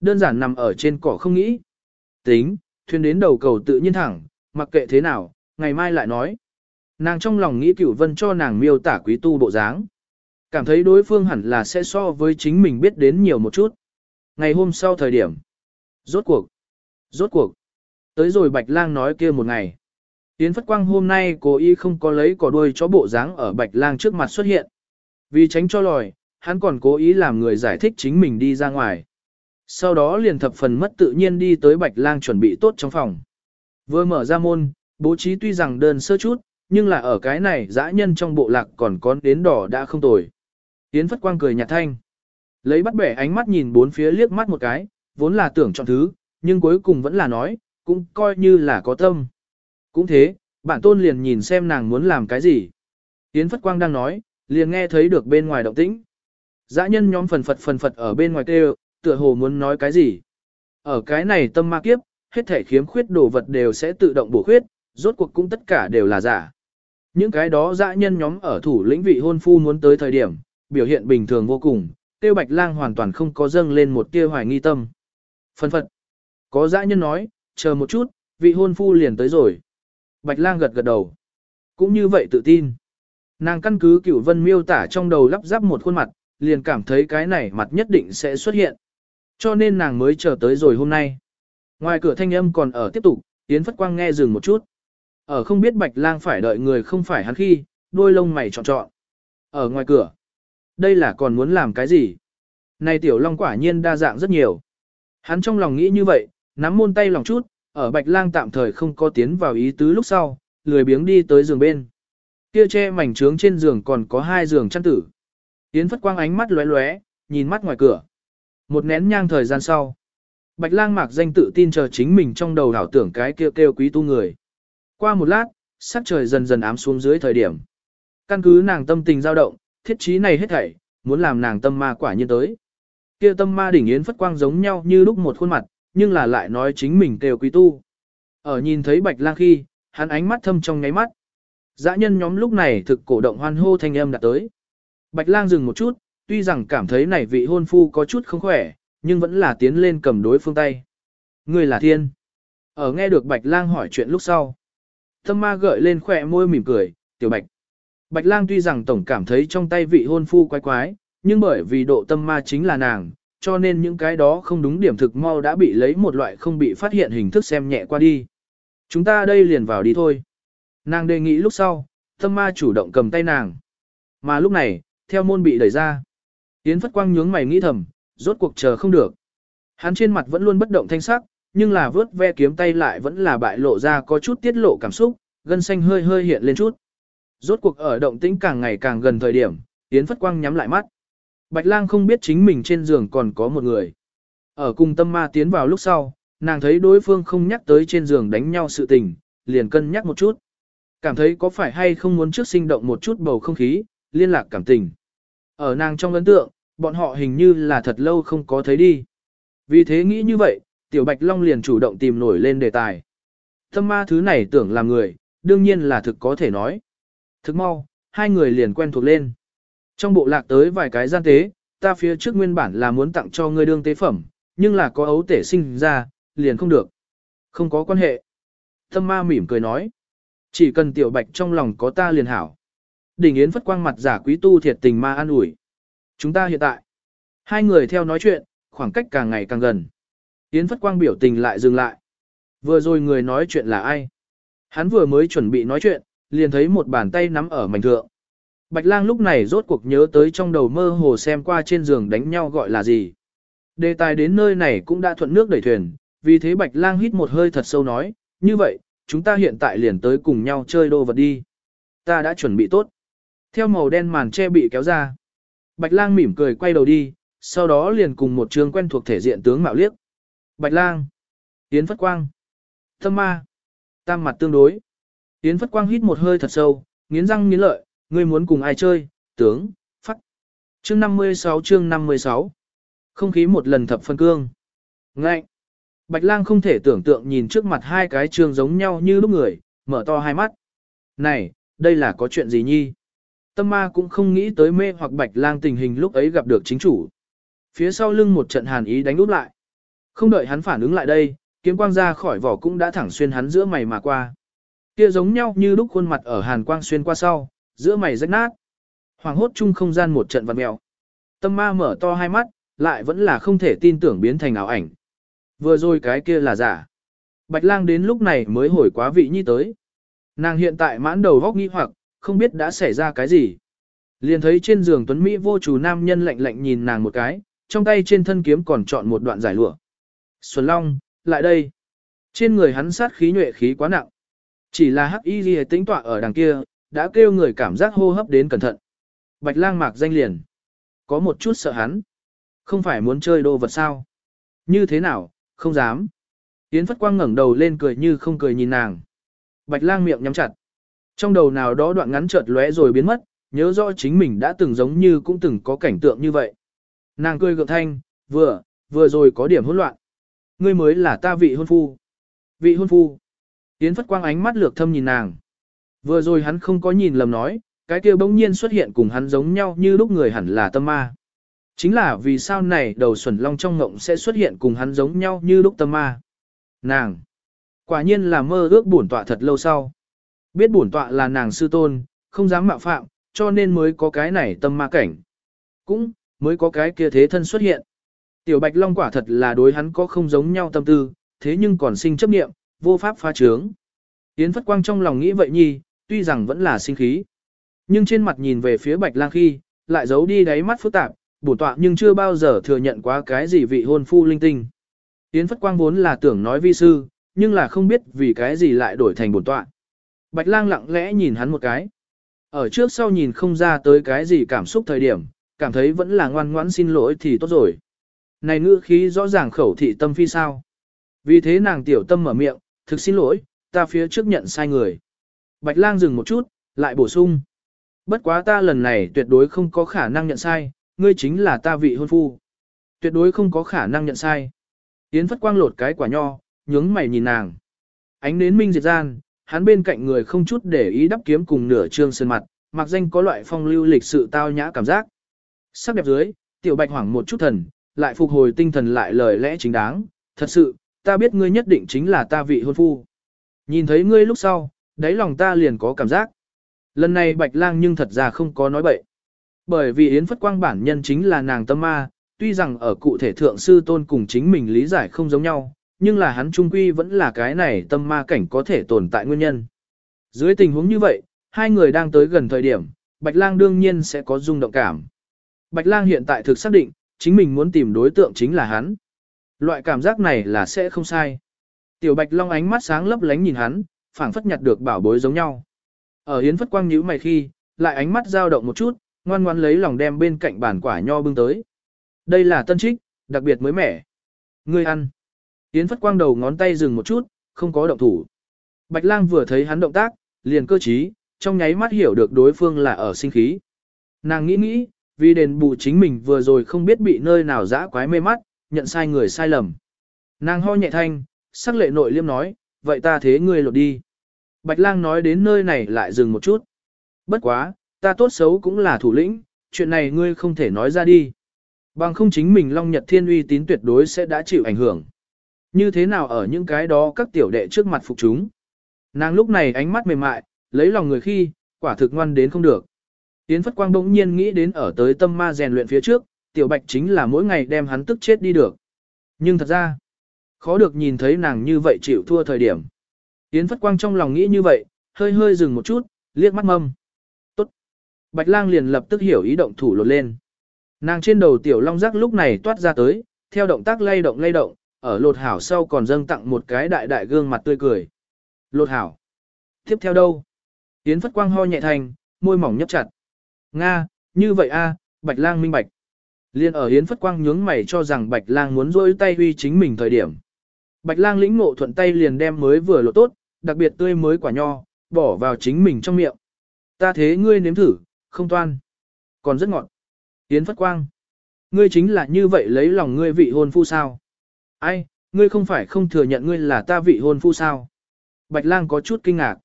Đơn giản nằm ở trên cỏ không nghĩ. Tính, thuyền đến đầu cầu tự nhiên thẳng, mặc kệ thế nào, ngày mai lại nói. Nàng trong lòng nghĩ cửu vân cho nàng miêu tả quý tu bộ dáng. Cảm thấy đối phương hẳn là sẽ so với chính mình biết đến nhiều một chút. Ngày hôm sau thời điểm. Rốt cuộc. Rốt cuộc. Tới rồi Bạch Lang nói kia một ngày. Yến Phất Quang hôm nay cố ý không có lấy cỏ đuôi chó bộ dáng ở Bạch Lang trước mặt xuất hiện. Vì tránh cho lòi, hắn còn cố ý làm người giải thích chính mình đi ra ngoài. Sau đó liền thập phần mất tự nhiên đi tới Bạch Lang chuẩn bị tốt trong phòng. Vừa mở ra môn, bố trí tuy rằng đơn sơ chút, nhưng là ở cái này dã nhân trong bộ lạc còn có đến đỏ đã không tồi. Yến Phất Quang cười nhạt thanh. Lấy bắt bẻ ánh mắt nhìn bốn phía liếc mắt một cái, vốn là tưởng chọn thứ, nhưng cuối cùng vẫn là nói, cũng coi như là có tâm. Cũng thế, bản tôn liền nhìn xem nàng muốn làm cái gì. Yến Phất Quang đang nói, liền nghe thấy được bên ngoài động tĩnh. Dã nhân nhóm phần phật phần phật ở bên ngoài kêu, tựa hồ muốn nói cái gì. Ở cái này tâm ma kiếp, hết thể khiếm khuyết đồ vật đều sẽ tự động bổ khuyết, rốt cuộc cũng tất cả đều là giả. Những cái đó dã nhân nhóm ở thủ lĩnh vị hôn phu muốn tới thời điểm, biểu hiện bình thường vô cùng, tiêu bạch lang hoàn toàn không có dâng lên một tia hoài nghi tâm. phần phật. Có dã nhân nói, chờ một chút, vị hôn phu liền tới rồi. Bạch lang gật gật đầu. Cũng như vậy tự tin. Nàng căn cứ cửu vân miêu tả trong đầu lắp ráp một khuôn mặt, liền cảm thấy cái này mặt nhất định sẽ xuất hiện. Cho nên nàng mới chờ tới rồi hôm nay. Ngoài cửa thanh âm còn ở tiếp tục, Yến Phất Quang nghe dừng một chút. Ở không biết Bạch Lang phải đợi người không phải hắn khi, đôi lông mày trọn trọn. Ở ngoài cửa. Đây là còn muốn làm cái gì? Này tiểu long quả nhiên đa dạng rất nhiều. Hắn trong lòng nghĩ như vậy, nắm môn tay lòng chút, ở Bạch Lang tạm thời không có tiến vào ý tứ lúc sau, lười biếng đi tới giường bên. Kia che mảnh trướng trên giường còn có hai giường chăn tử. Yến Phất Quang ánh mắt lóe lóe, nhìn mắt ngoài cửa. Một nén nhang thời gian sau. Bạch lang mạc danh tự tin chờ chính mình trong đầu đảo tưởng cái kêu kêu quý tu người. Qua một lát, sắc trời dần dần ám xuống dưới thời điểm. Căn cứ nàng tâm tình dao động, thiết trí này hết thảy, muốn làm nàng tâm ma quả nhiên tới. Kia tâm ma đỉnh yến phất quang giống nhau như lúc một khuôn mặt, nhưng là lại nói chính mình kêu quý tu. Ở nhìn thấy bạch lang khi, hắn ánh mắt thâm trong nháy mắt. Dã nhân nhóm lúc này thực cổ động hoan hô thanh âm đã tới. Bạch lang dừng một chút, tuy rằng cảm thấy này vị hôn phu có chút không khỏe, nhưng vẫn là tiến lên cầm đối phương tay. Người là thiên. Ở nghe được bạch lang hỏi chuyện lúc sau. Tâm ma gợi lên khỏe môi mỉm cười, tiểu bạch. Bạch lang tuy rằng tổng cảm thấy trong tay vị hôn phu quái quái, nhưng bởi vì độ tâm ma chính là nàng, cho nên những cái đó không đúng điểm thực mau đã bị lấy một loại không bị phát hiện hình thức xem nhẹ qua đi. Chúng ta đây liền vào đi thôi. Nàng đề nghị lúc sau, tâm ma chủ động cầm tay nàng. Mà lúc này, theo môn bị đẩy ra. Yến Phất Quang nhướng mày nghĩ thầm, rốt cuộc chờ không được. Hắn trên mặt vẫn luôn bất động thanh sắc, nhưng là vớt ve kiếm tay lại vẫn là bại lộ ra có chút tiết lộ cảm xúc, gân xanh hơi hơi hiện lên chút. Rốt cuộc ở động tĩnh càng ngày càng gần thời điểm, Yến Phất Quang nhắm lại mắt. Bạch Lang không biết chính mình trên giường còn có một người. Ở cùng tâm ma tiến vào lúc sau, nàng thấy đối phương không nhắc tới trên giường đánh nhau sự tình, liền cân nhắc một chút. Cảm thấy có phải hay không muốn trước sinh động một chút bầu không khí, liên lạc cảm tình. Ở nàng trong ấn tượng, bọn họ hình như là thật lâu không có thấy đi. Vì thế nghĩ như vậy, Tiểu Bạch Long liền chủ động tìm nổi lên đề tài. Tâm ma thứ này tưởng là người, đương nhiên là thực có thể nói. Thực mau, hai người liền quen thuộc lên. Trong bộ lạc tới vài cái gian tế, ta phía trước nguyên bản là muốn tặng cho ngươi đương tế phẩm, nhưng là có ấu tể sinh ra, liền không được. Không có quan hệ. Tâm ma mỉm cười nói. Chỉ cần tiểu bạch trong lòng có ta liền hảo. Đỉnh Yến phất quang mặt giả quý tu thiệt tình ma an ủi. Chúng ta hiện tại. Hai người theo nói chuyện, khoảng cách càng ngày càng gần. Yến phất quang biểu tình lại dừng lại. Vừa rồi người nói chuyện là ai? Hắn vừa mới chuẩn bị nói chuyện, liền thấy một bàn tay nắm ở mảnh thượng. Bạch lang lúc này rốt cuộc nhớ tới trong đầu mơ hồ xem qua trên giường đánh nhau gọi là gì. Đề tài đến nơi này cũng đã thuận nước đẩy thuyền, vì thế bạch lang hít một hơi thật sâu nói, như vậy, chúng ta hiện tại liền tới cùng nhau chơi đồ vật đi. Ta đã chuẩn bị tốt. Theo màu đen màn che bị kéo ra. Bạch lang mỉm cười quay đầu đi, sau đó liền cùng một trường quen thuộc thể diện tướng mạo liếc. Bạch lang. Yến Phất Quang. Thâm ma. Tam mặt tương đối. Yến Phất Quang hít một hơi thật sâu, nghiến răng nghiến lợi, ngươi muốn cùng ai chơi, tướng, phát. Chương 56 chương 56. Không khí một lần thập phân cương. Ngạnh. Bạch lang không thể tưởng tượng nhìn trước mặt hai cái trường giống nhau như lúc người, mở to hai mắt. Này, đây là có chuyện gì nhi? Tâm ma cũng không nghĩ tới mê hoặc bạch lang tình hình lúc ấy gặp được chính chủ. Phía sau lưng một trận hàn ý đánh úp lại. Không đợi hắn phản ứng lại đây, kiếm quang ra khỏi vỏ cũng đã thẳng xuyên hắn giữa mày mà qua. Kia giống nhau như lúc khuôn mặt ở hàn quang xuyên qua sau, giữa mày rách nát. Hoàng hốt chung không gian một trận vặn mèo. Tâm ma mở to hai mắt, lại vẫn là không thể tin tưởng biến thành ảo ảnh. Vừa rồi cái kia là giả. Bạch lang đến lúc này mới hồi quá vị nhi tới. Nàng hiện tại mãn đầu vóc nghi hoặc, không biết đã xảy ra cái gì. Liền thấy trên giường tuấn Mỹ vô chủ nam nhân lạnh lạnh nhìn nàng một cái, trong tay trên thân kiếm còn chọn một đoạn giải lụa. Xuân Long, lại đây. Trên người hắn sát khí nhuệ khí quá nặng. Chỉ là hắc y ghi tính tọa ở đằng kia, đã kêu người cảm giác hô hấp đến cẩn thận. Bạch lang mạc danh liền. Có một chút sợ hắn. Không phải muốn chơi đồ vật sao? Như thế nào, không dám. Yến Phất Quang ngẩng đầu lên cười như không cười nhìn nàng. Bạch lang miệng nhắm chặt. Trong đầu nào đó đoạn ngắn chợt lóe rồi biến mất, nhớ rõ chính mình đã từng giống như cũng từng có cảnh tượng như vậy. Nàng cười gượng thanh, vừa, vừa rồi có điểm hỗn loạn. Ngươi mới là ta vị hôn phu. Vị hôn phu. Yến Phất Quang ánh mắt lược thâm nhìn nàng. Vừa rồi hắn không có nhìn lầm nói, cái kia bỗng nhiên xuất hiện cùng hắn giống nhau như lúc người hẳn là tâm ma. Chính là vì sao này đầu xuẩn long trong ngộng sẽ xuất hiện cùng hắn giống nhau như lúc tâm ma. Nàng. Quả nhiên là mơ ước bổn tọa thật lâu sau. Biết bổn tọa là nàng sư tôn, không dám mạo phạm, cho nên mới có cái này tâm ma cảnh. Cũng, mới có cái kia thế thân xuất hiện. Tiểu Bạch Long quả thật là đối hắn có không giống nhau tâm tư, thế nhưng còn sinh chấp niệm, vô pháp phá trướng. Yến Phất Quang trong lòng nghĩ vậy nhi, tuy rằng vẫn là sinh khí. Nhưng trên mặt nhìn về phía Bạch Lang khi, lại giấu đi đáy mắt phức tạp, bổn tọa nhưng chưa bao giờ thừa nhận quá cái gì vị hôn phu linh tinh. Yến Phất Quang vốn là tưởng nói vi sư, nhưng là không biết vì cái gì lại đổi thành bổn tọa. Bạch Lang lặng lẽ nhìn hắn một cái. Ở trước sau nhìn không ra tới cái gì cảm xúc thời điểm, cảm thấy vẫn là ngoan ngoãn xin lỗi thì tốt rồi. Này ngữ khí rõ ràng khẩu thị tâm phi sao. Vì thế nàng tiểu tâm mở miệng, thực xin lỗi, ta phía trước nhận sai người. Bạch lang dừng một chút, lại bổ sung. Bất quá ta lần này tuyệt đối không có khả năng nhận sai, ngươi chính là ta vị hôn phu. Tuyệt đối không có khả năng nhận sai. Yến phất quang lột cái quả nho, nhướng mày nhìn nàng. Ánh nến minh diệt gian, hắn bên cạnh người không chút để ý đắp kiếm cùng nửa trương sơn mặt, mặc danh có loại phong lưu lịch sự tao nhã cảm giác. Sắc đẹp dưới, tiểu bạch hoảng một chút thần, lại phục hồi tinh thần lại lời lẽ chính đáng, thật sự, ta biết ngươi nhất định chính là ta vị hôn phu. Nhìn thấy ngươi lúc sau, đáy lòng ta liền có cảm giác. Lần này bạch lang nhưng thật ra không có nói bậy. Bởi vì Yến Phất Quang bản nhân chính là nàng tâm ma, tuy rằng ở cụ thể thượng sư tôn cùng chính mình lý giải không giống nhau, nhưng là hắn trung quy vẫn là cái này tâm ma cảnh có thể tồn tại nguyên nhân. Dưới tình huống như vậy, hai người đang tới gần thời điểm, Bạch Lang đương nhiên sẽ có rung động cảm. Bạch Lang hiện tại thực xác định, chính mình muốn tìm đối tượng chính là hắn. Loại cảm giác này là sẽ không sai. Tiểu Bạch Long ánh mắt sáng lấp lánh nhìn hắn, phảng phất nhặt được bảo bối giống nhau. Ở Yến Phất Quang nhíu mày khi, lại ánh mắt dao động một chút, ngoan ngoan lấy lòng đem bên cạnh bàn quả nho bưng tới. Đây là tân trích, đặc biệt mới mẻ. Ngươi ăn. Yến Phất Quang đầu ngón tay dừng một chút, không có động thủ. Bạch Lang vừa thấy hắn động tác, liền cơ trí, trong nháy mắt hiểu được đối phương là ở sinh khí. Nàng nghĩ nghĩ, vì đền bù chính mình vừa rồi không biết bị nơi nào dã quái mê mắt, nhận sai người sai lầm. Nàng ho nhẹ thanh, sắc lệ nội liêm nói, vậy ta thế ngươi lột đi. Bạch lang nói đến nơi này lại dừng một chút. Bất quá, ta tốt xấu cũng là thủ lĩnh, chuyện này ngươi không thể nói ra đi. Bằng không chính mình Long Nhật Thiên uy tín tuyệt đối sẽ đã chịu ảnh hưởng. Như thế nào ở những cái đó các tiểu đệ trước mặt phục chúng. Nàng lúc này ánh mắt mềm mại, lấy lòng người khi, quả thực ngoan đến không được. Yến Phất Quang bỗng nhiên nghĩ đến ở tới tâm ma rèn luyện phía trước, tiểu bạch chính là mỗi ngày đem hắn tức chết đi được. Nhưng thật ra, khó được nhìn thấy nàng như vậy chịu thua thời điểm. Yến Phất Quang trong lòng nghĩ như vậy, hơi hơi dừng một chút, liếc mắt mâm. Tốt. Bạch lang liền lập tức hiểu ý động thủ lột lên. Nàng trên đầu tiểu long rắc lúc này toát ra tới, theo động tác lay động lay động, ở lột hảo sau còn dâng tặng một cái đại đại gương mặt tươi cười. Lột hảo. Tiếp theo đâu? Yến Phất Quang ho nhẹ thành, môi mỏng nhấp chặt. Nga, như vậy a, Bạch Lang minh bạch. Liên ở Yến Phất Quang nhướng mày cho rằng Bạch Lang muốn rôi tay huy chính mình thời điểm. Bạch Lang lĩnh ngộ thuận tay liền đem mới vừa lộ tốt, đặc biệt tươi mới quả nho, bỏ vào chính mình trong miệng. Ta thế ngươi nếm thử, không toan. Còn rất ngọt. Yến Phất Quang. Ngươi chính là như vậy lấy lòng ngươi vị hôn phu sao? Ai, ngươi không phải không thừa nhận ngươi là ta vị hôn phu sao? Bạch Lang có chút kinh ngạc.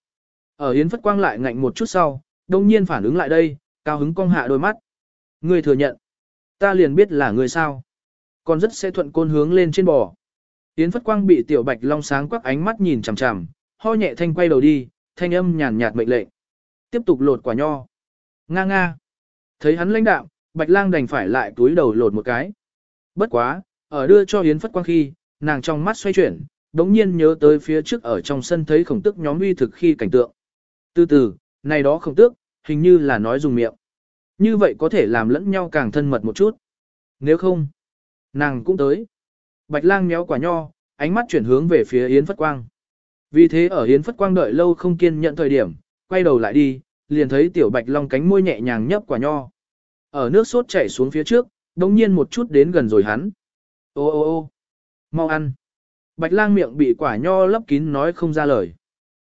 Ở Yến Phất Quang lại ngạnh một chút sau, đông nhiên phản ứng lại đây, cao hứng cong hạ đôi mắt. Ngươi thừa nhận. Ta liền biết là ngươi sao. Còn rất sẽ thuận côn hướng lên trên bò. Yến Phất Quang bị tiểu bạch long sáng quắc ánh mắt nhìn chằm chằm, ho nhẹ thanh quay đầu đi, thanh âm nhàn nhạt mệnh lệnh. Tiếp tục lột quả nho. Nga nga. Thấy hắn lãnh đạo, bạch lang đành phải lại túi đầu lột một cái. Bất quá, ở đưa cho Yến Phất Quang khi, nàng trong mắt xoay chuyển, đống nhiên nhớ tới phía trước ở trong sân thấy khổng tức nhóm uy thực khi cảnh tượng. Từ từ, này đó khổng tước, hình như là nói dùng miệng. Như vậy có thể làm lẫn nhau càng thân mật một chút. Nếu không, nàng cũng tới. Bạch lang méo quả nho, ánh mắt chuyển hướng về phía Yến Phất Quang. Vì thế ở Yến Phất Quang đợi lâu không kiên nhận thời điểm, quay đầu lại đi, liền thấy Tiểu Bạch Long cánh môi nhẹ nhàng nhấp quả nho. Ở nước sốt chảy xuống phía trước, đồng nhiên một chút đến gần rồi hắn. Ô ô ô mau ăn. Bạch lang miệng bị quả nho lấp kín nói không ra lời.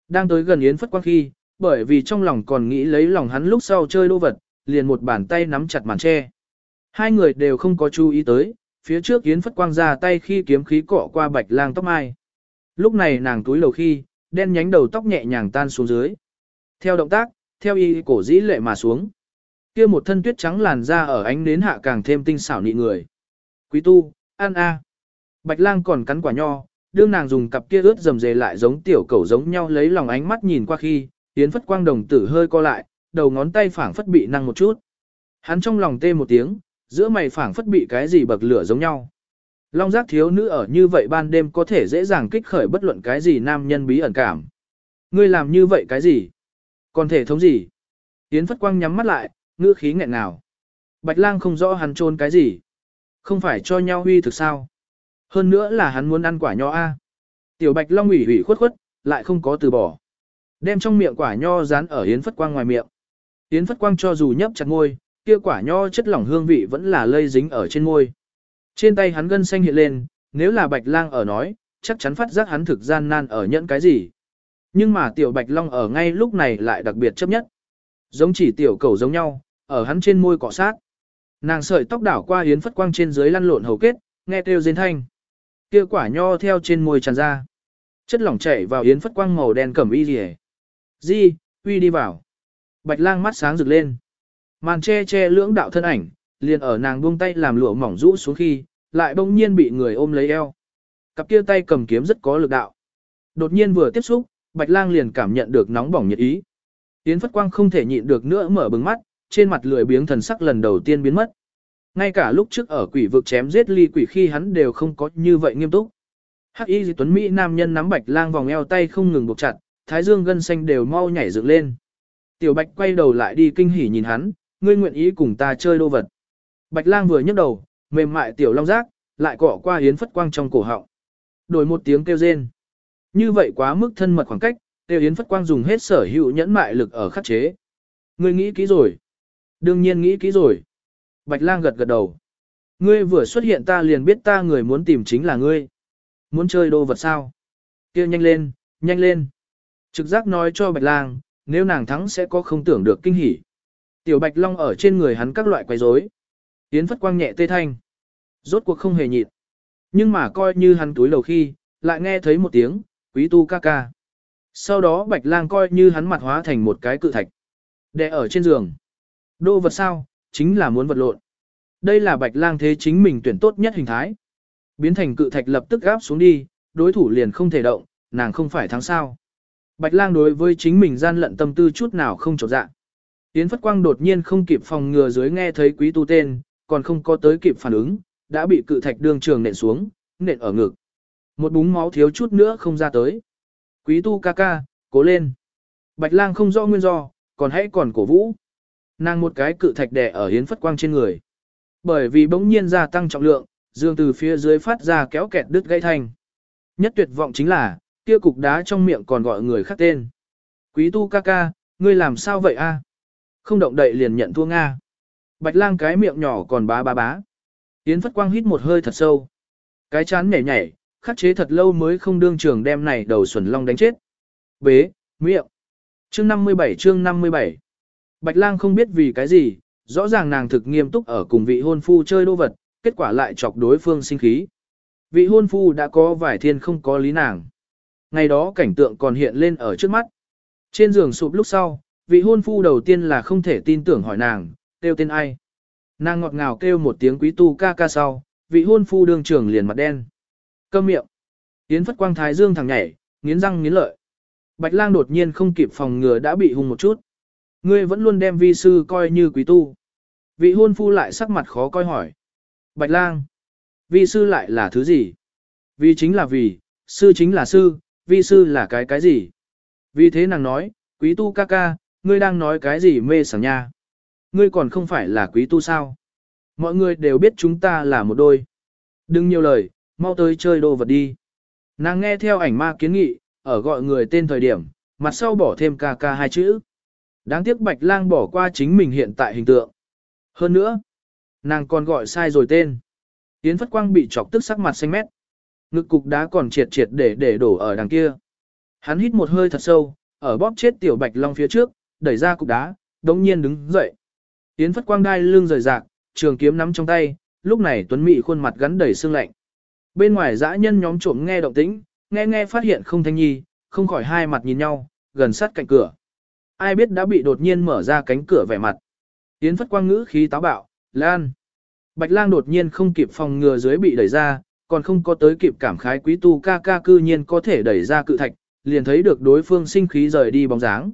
Đang tới gần Yến Phất Quang khi, bởi vì trong lòng còn nghĩ lấy lòng hắn lúc sau chơi đô vật, liền một bàn tay nắm chặt màn tre. Hai người đều không có chú ý tới, phía trước Yến Phất Quang ra tay khi kiếm khí cọ qua bạch lang tóc mai. Lúc này nàng túi đầu khi, đen nhánh đầu tóc nhẹ nhàng tan xuống dưới. Theo động tác, theo y cổ dĩ lệ mà xuống. kia một thân tuyết trắng làn ra ở ánh nến hạ càng thêm tinh xảo nị người. Quý tu, an a. Bạch lang còn cắn quả nho, đương nàng dùng cặp kia ướt dầm dề lại giống tiểu cẩu giống nhau lấy lòng ánh mắt nhìn qua khi, Yến Phất Quang đồng tử hơi co lại, đầu ngón tay phảng phất bị năng một chút. Hắn trong lòng tê một tiếng, giữa mày phảng phất bị cái gì bậc lửa giống nhau. Long giác thiếu nữ ở như vậy ban đêm có thể dễ dàng kích khởi bất luận cái gì nam nhân bí ẩn cảm. Ngươi làm như vậy cái gì? Còn thể thống gì? Yến Phất Quang nhắm mắt lại, ngữ khí nghẹn nào. Bạch lang không rõ hắn trôn cái gì. Không phải cho nhau huy thực sao? Hơn nữa là hắn muốn ăn quả nho A. Tiểu Bạch Long ủy ủy khuất khuất, lại không có từ bỏ. Đem trong miệng quả nho dán ở Yến Phất Quang ngoài miệng. Yến Phất Quang cho dù nhấp chặt môi, kia quả nho chất lỏng hương vị vẫn là lây dính ở trên môi. Trên tay hắn gân xanh hiện lên, nếu là Bạch Lang ở nói, chắc chắn phát giác hắn thực gian nan ở nhận cái gì. Nhưng mà tiểu Bạch Long ở ngay lúc này lại đặc biệt chấp nhất. Giống chỉ tiểu cầu giống nhau, ở hắn trên môi cọ sát. Nàng sợi tóc đảo qua Yến Phất Quang trên dưới lăn lộn hầu kết, nghe kêu rên thanh. Kia quả nho theo trên môi tràn ra. Chất lỏng chảy vào Yến Phất Quang màu đen cẩm y rỉ. Di, uy đi vào. Bạch lang mắt sáng rực lên. Màn che che lưỡng đạo thân ảnh, liền ở nàng buông tay làm lụa mỏng rũ xuống khi, lại bỗng nhiên bị người ôm lấy eo. Cặp kia tay cầm kiếm rất có lực đạo. Đột nhiên vừa tiếp xúc, Bạch Lang liền cảm nhận được nóng bỏng nhiệt ý. Yến Phất Quang không thể nhịn được nữa mở bừng mắt, trên mặt lười biếng thần sắc lần đầu tiên biến mất. Ngay cả lúc trước ở quỷ vực chém giết ly quỷ khi hắn đều không có như vậy nghiêm túc. Hắc Y Di Tuấn Mỹ nam nhân nắm Bạch Lang vòng eo tay không ngừng buộc chặt, thái dương gân xanh đều mau nhảy dựng lên. Tiểu Bạch quay đầu lại đi kinh hỉ nhìn hắn, ngươi nguyện ý cùng ta chơi đô vật. Bạch lang vừa nhấc đầu, mềm mại tiểu long giác, lại cọ qua hiến phất quang trong cổ họng. Đổi một tiếng kêu rên. Như vậy quá mức thân mật khoảng cách, tiêu hiến phất quang dùng hết sở hữu nhẫn mại lực ở khắc chế. Ngươi nghĩ kỹ rồi. Đương nhiên nghĩ kỹ rồi. Bạch lang gật gật đầu. Ngươi vừa xuất hiện ta liền biết ta người muốn tìm chính là ngươi. Muốn chơi đô vật sao? Kêu nhanh lên, nhanh lên. Trực giác nói cho Bạch lang, nếu nàng thắng sẽ có không tưởng được kinh hỉ. Tiểu Bạch Long ở trên người hắn các loại quấy rối. Yến Phất Quang nhẹ tê thanh. Rốt cuộc không hề nhịn. Nhưng mà coi như hắn túi lầu khi, lại nghe thấy một tiếng, quý tu ca ca. Sau đó Bạch Lang coi như hắn mặt hóa thành một cái cự thạch. Đè ở trên giường. Đô vật sao, chính là muốn vật lộn. Đây là Bạch Lang thế chính mình tuyển tốt nhất hình thái. Biến thành cự thạch lập tức gáp xuống đi, đối thủ liền không thể động, nàng không phải thắng sao. Bạch lang đối với chính mình gian lận tâm tư chút nào không trột dạ. Yến Phất Quang đột nhiên không kịp phòng ngừa dưới nghe thấy quý tu tên, còn không có tới kịp phản ứng, đã bị cự thạch đương trường nện xuống, nện ở ngực. Một búng máu thiếu chút nữa không ra tới. Quý tu ca ca, cố lên. Bạch lang không rõ nguyên do, còn hãy còn cổ vũ. Nàng một cái cự thạch đè ở Yến Phất Quang trên người. Bởi vì bỗng nhiên gia tăng trọng lượng, dương từ phía dưới phát ra kéo kẹt đứt gãy thành. Nhất tuyệt vọng chính là, kia cục đá trong miệng còn gọi người khác tên. Quý tu ca ca, ngươi làm sao vậy a? Không động đậy liền nhận thua Nga. Bạch lang cái miệng nhỏ còn bá bá bá. Yến Phất Quang hít một hơi thật sâu. Cái chán nhảy nhảy, khắc chế thật lâu mới không đương trường đem này đầu xuẩn long đánh chết. Bế, miệng. Chương 57 chương 57. Bạch lang không biết vì cái gì, rõ ràng nàng thực nghiêm túc ở cùng vị hôn phu chơi đô vật, kết quả lại chọc đối phương sinh khí. Vị hôn phu đã có vài thiên không có lý nàng ngày đó cảnh tượng còn hiện lên ở trước mắt. Trên giường sụp lúc sau, vị hôn phu đầu tiên là không thể tin tưởng hỏi nàng, kêu tên ai. Nàng ngọt ngào kêu một tiếng quý tu ca ca sau, vị hôn phu đương trưởng liền mặt đen. Câm miệng. Yến phất quang thái dương thẳng nhảy, nghiến răng nghiến lợi. Bạch lang đột nhiên không kịp phòng ngừa đã bị hung một chút. Ngươi vẫn luôn đem vi sư coi như quý tu. Vị hôn phu lại sắc mặt khó coi hỏi. Bạch lang. Vi sư lại là thứ gì? Vì chính là vì, sư chính là sư, vi sư là cái cái gì? Vì thế nàng nói, quý tu ca ca, ngươi đang nói cái gì mê sảng nha? Ngươi còn không phải là quý tu sao? Mọi người đều biết chúng ta là một đôi. Đừng nhiều lời, mau tới chơi đồ vật đi. Nàng nghe theo ảnh ma kiến nghị, ở gọi người tên thời điểm, mặt sau bỏ thêm ca ca hai chữ. Đáng tiếc Bạch Lang bỏ qua chính mình hiện tại hình tượng. Hơn nữa, nàng còn gọi sai rồi tên. Yến Phất Quang bị chọc tức sắc mặt xanh mét. Ngực cục đá còn triệt triệt để để đổ ở đằng kia. Hắn hít một hơi thật sâu, ở bóp chết tiểu Bạch Long phía trước, đẩy ra cục đá, đống nhiên đứng dậy. Yến Phất Quang đai lưng rời rạc, trường kiếm nắm trong tay, lúc này Tuấn Mỹ khuôn mặt gắn đầy sương lạnh. Bên ngoài dã nhân nhóm trộm nghe động tĩnh, nghe nghe phát hiện không thanh nhi, không khỏi hai mặt nhìn nhau, gần sát cạnh cửa. Ai biết đã bị đột nhiên mở ra cánh cửa vẻ mặt. Yến Phất Quang ngữ khí táo bạo, Lan. Bạch lang đột nhiên không kịp phòng ngừa dưới bị đẩy ra, còn không có tới kịp cảm khái quý tu ca ca cư nhiên có thể đẩy ra cự thạch, liền thấy được đối phương sinh khí rời đi bóng dáng.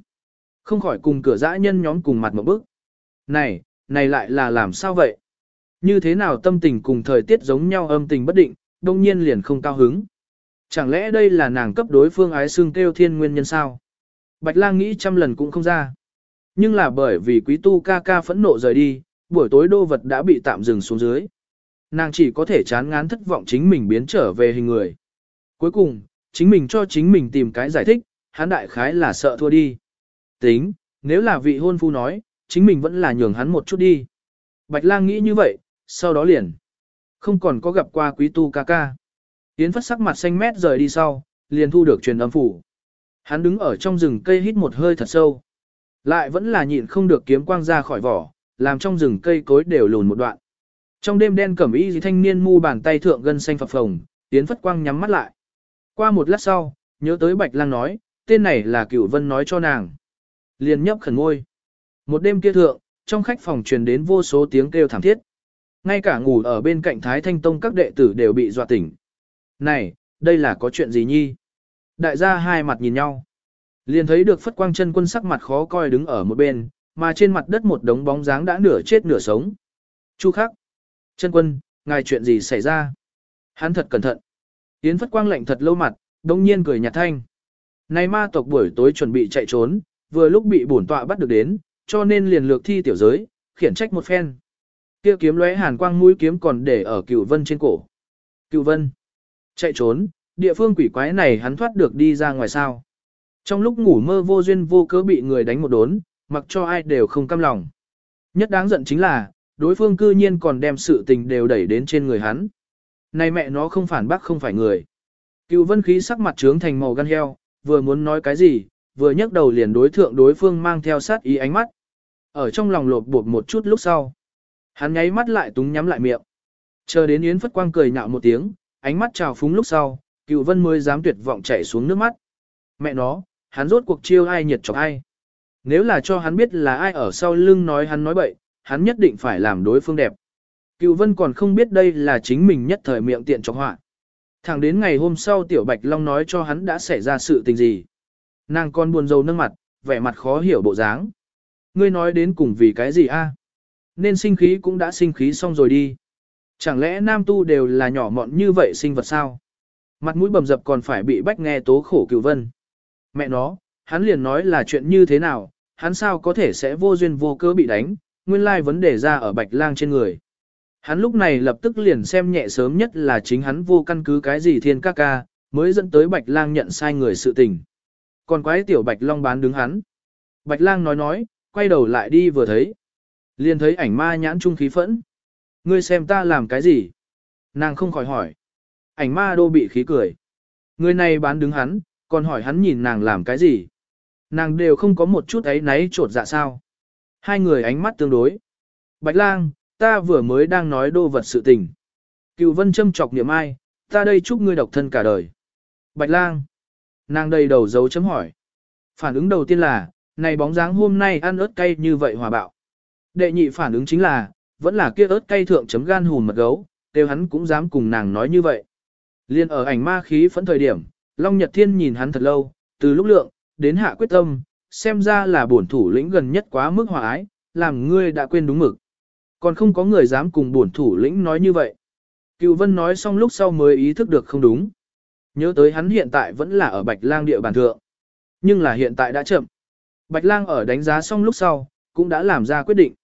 Không khỏi cùng cửa dã nhân nhóm cùng mặt một bước. Này, này lại là làm sao vậy? Như thế nào tâm tình cùng thời tiết giống nhau âm tình bất định, đông nhiên liền không cao hứng. Chẳng lẽ đây là nàng cấp đối phương ái xương kêu thiên nguyên nhân sao? Bạch lang nghĩ trăm lần cũng không ra. Nhưng là bởi vì quý tu ca ca phẫn nộ rời đi, buổi tối đô vật đã bị tạm dừng xuống dưới. Nàng chỉ có thể chán ngán thất vọng chính mình biến trở về hình người. Cuối cùng, chính mình cho chính mình tìm cái giải thích, hán đại khái là sợ thua đi. Tính, nếu là vị hôn phu nói, chính mình vẫn là nhường hắn một chút đi. Bạch lang nghĩ như vậy, sau đó liền. Không còn có gặp qua quý tu ca ca. Yến phất sắc mặt xanh mét rời đi sau, liền thu được truyền âm phủ. Hắn đứng ở trong rừng cây hít một hơi thật sâu. Lại vẫn là nhịn không được kiếm quang ra khỏi vỏ, làm trong rừng cây cối đều lùn một đoạn. Trong đêm đen cẩm y thanh niên mu bàn tay thượng gân xanh phập phồng, Yến phất quang nhắm mắt lại. Qua một lát sau, nhớ tới Bạch Lang nói, tên này là Cửu Vân nói cho nàng. Liền nhấp khẩn ngôi. Một đêm kia thượng, trong khách phòng truyền đến vô số tiếng kêu thảm thiết. Ngay cả ngủ ở bên cạnh Thái Thanh Tông các đệ tử đều bị dọa tỉnh. Này, đây là có chuyện gì nhi? Đại gia hai mặt nhìn nhau. Liền thấy được Phất Quang chân quân sắc mặt khó coi đứng ở một bên, mà trên mặt đất một đống bóng dáng đã nửa chết nửa sống. Chu khắc. Chân quân, ngài chuyện gì xảy ra? Hắn thật cẩn thận. Yến Phất Quang lạnh thật lâu mặt, đông nhiên cười nhạt thanh. Này ma tộc buổi tối chuẩn bị chạy trốn, vừa lúc bị bổn tọa bắt được đến, cho nên liền lược thi tiểu giới, khiển trách một phen. Kia kiếm lóe hàn quang mũi kiếm còn để ở Cửu Vân trên cổ. Cửu Vân chạy trốn, địa phương quỷ quái này hắn thoát được đi ra ngoài sao? Trong lúc ngủ mơ vô duyên vô cớ bị người đánh một đốn, mặc cho ai đều không cam lòng. Nhất đáng giận chính là, đối phương cư nhiên còn đem sự tình đều đẩy đến trên người hắn. Này mẹ nó không phản bác không phải người. Cựu vân khí sắc mặt trướng thành màu gan heo, vừa muốn nói cái gì, vừa nhấc đầu liền đối thượng đối phương mang theo sát ý ánh mắt. Ở trong lòng lột bột một chút lúc sau. Hắn nháy mắt lại túng nhắm lại miệng. Chờ đến Yến Phất Quang cười nhạo một tiếng, ánh mắt trào phúng lúc sau, cựu vân mới dám tuyệt vọng chảy xuống nước mắt. Mẹ nó, hắn rốt cuộc chiêu ai nhiệt chọc ai. Nếu là cho hắn biết là ai ở sau lưng nói hắn nói bậy, hắn nhất định phải làm đối phương đẹp. Cựu vân còn không biết đây là chính mình nhất thời miệng tiện chọc họa. Thẳng đến ngày hôm sau tiểu bạch long nói cho hắn đã xảy ra sự tình gì. Nàng con buồn rầu nâng mặt, vẻ mặt khó hiểu bộ dáng. Ngươi nói đến cùng vì cái gì a? Nên sinh khí cũng đã sinh khí xong rồi đi. Chẳng lẽ nam tu đều là nhỏ mọn như vậy sinh vật sao? Mặt mũi bầm dập còn phải bị bách nghe tố khổ cựu vân. Mẹ nó, hắn liền nói là chuyện như thế nào, hắn sao có thể sẽ vô duyên vô cớ bị đánh, nguyên lai vấn đề ra ở bạch lang trên người. Hắn lúc này lập tức liền xem nhẹ sớm nhất là chính hắn vô căn cứ cái gì thiên ca ca, mới dẫn tới bạch lang nhận sai người sự tình. Còn quái tiểu bạch long bán đứng hắn. Bạch lang nói nói, quay đầu lại đi vừa thấy. Liền thấy ảnh ma nhãn trung khí phẫn. Ngươi xem ta làm cái gì? Nàng không khỏi hỏi. Ảnh ma đô bị khí cười. Người này bán đứng hắn, còn hỏi hắn nhìn nàng làm cái gì? Nàng đều không có một chút ấy náy trột dạ sao. Hai người ánh mắt tương đối. Bạch lang, ta vừa mới đang nói đô vật sự tình. Cựu vân châm chọc niệm ai, ta đây chúc ngươi độc thân cả đời. Bạch lang. Nàng đầy đầu dấu chấm hỏi. Phản ứng đầu tiên là, này bóng dáng hôm nay ăn ớt cay như vậy hòa bạo. Đệ nhị phản ứng chính là, vẫn là kia ớt cay thượng chấm gan hùn mật gấu, đều hắn cũng dám cùng nàng nói như vậy. Liên ở ảnh ma khí phẫn thời điểm, Long Nhật Thiên nhìn hắn thật lâu, từ lúc lượng, đến hạ quyết tâm, xem ra là bổn thủ lĩnh gần nhất quá mức hòa ái, làm ngươi đã quên đúng mực. Còn không có người dám cùng bổn thủ lĩnh nói như vậy. Cựu Vân nói xong lúc sau mới ý thức được không đúng. Nhớ tới hắn hiện tại vẫn là ở Bạch Lang địa bàn thượng. Nhưng là hiện tại đã chậm. Bạch Lang ở đánh giá xong lúc sau, cũng đã làm ra quyết định.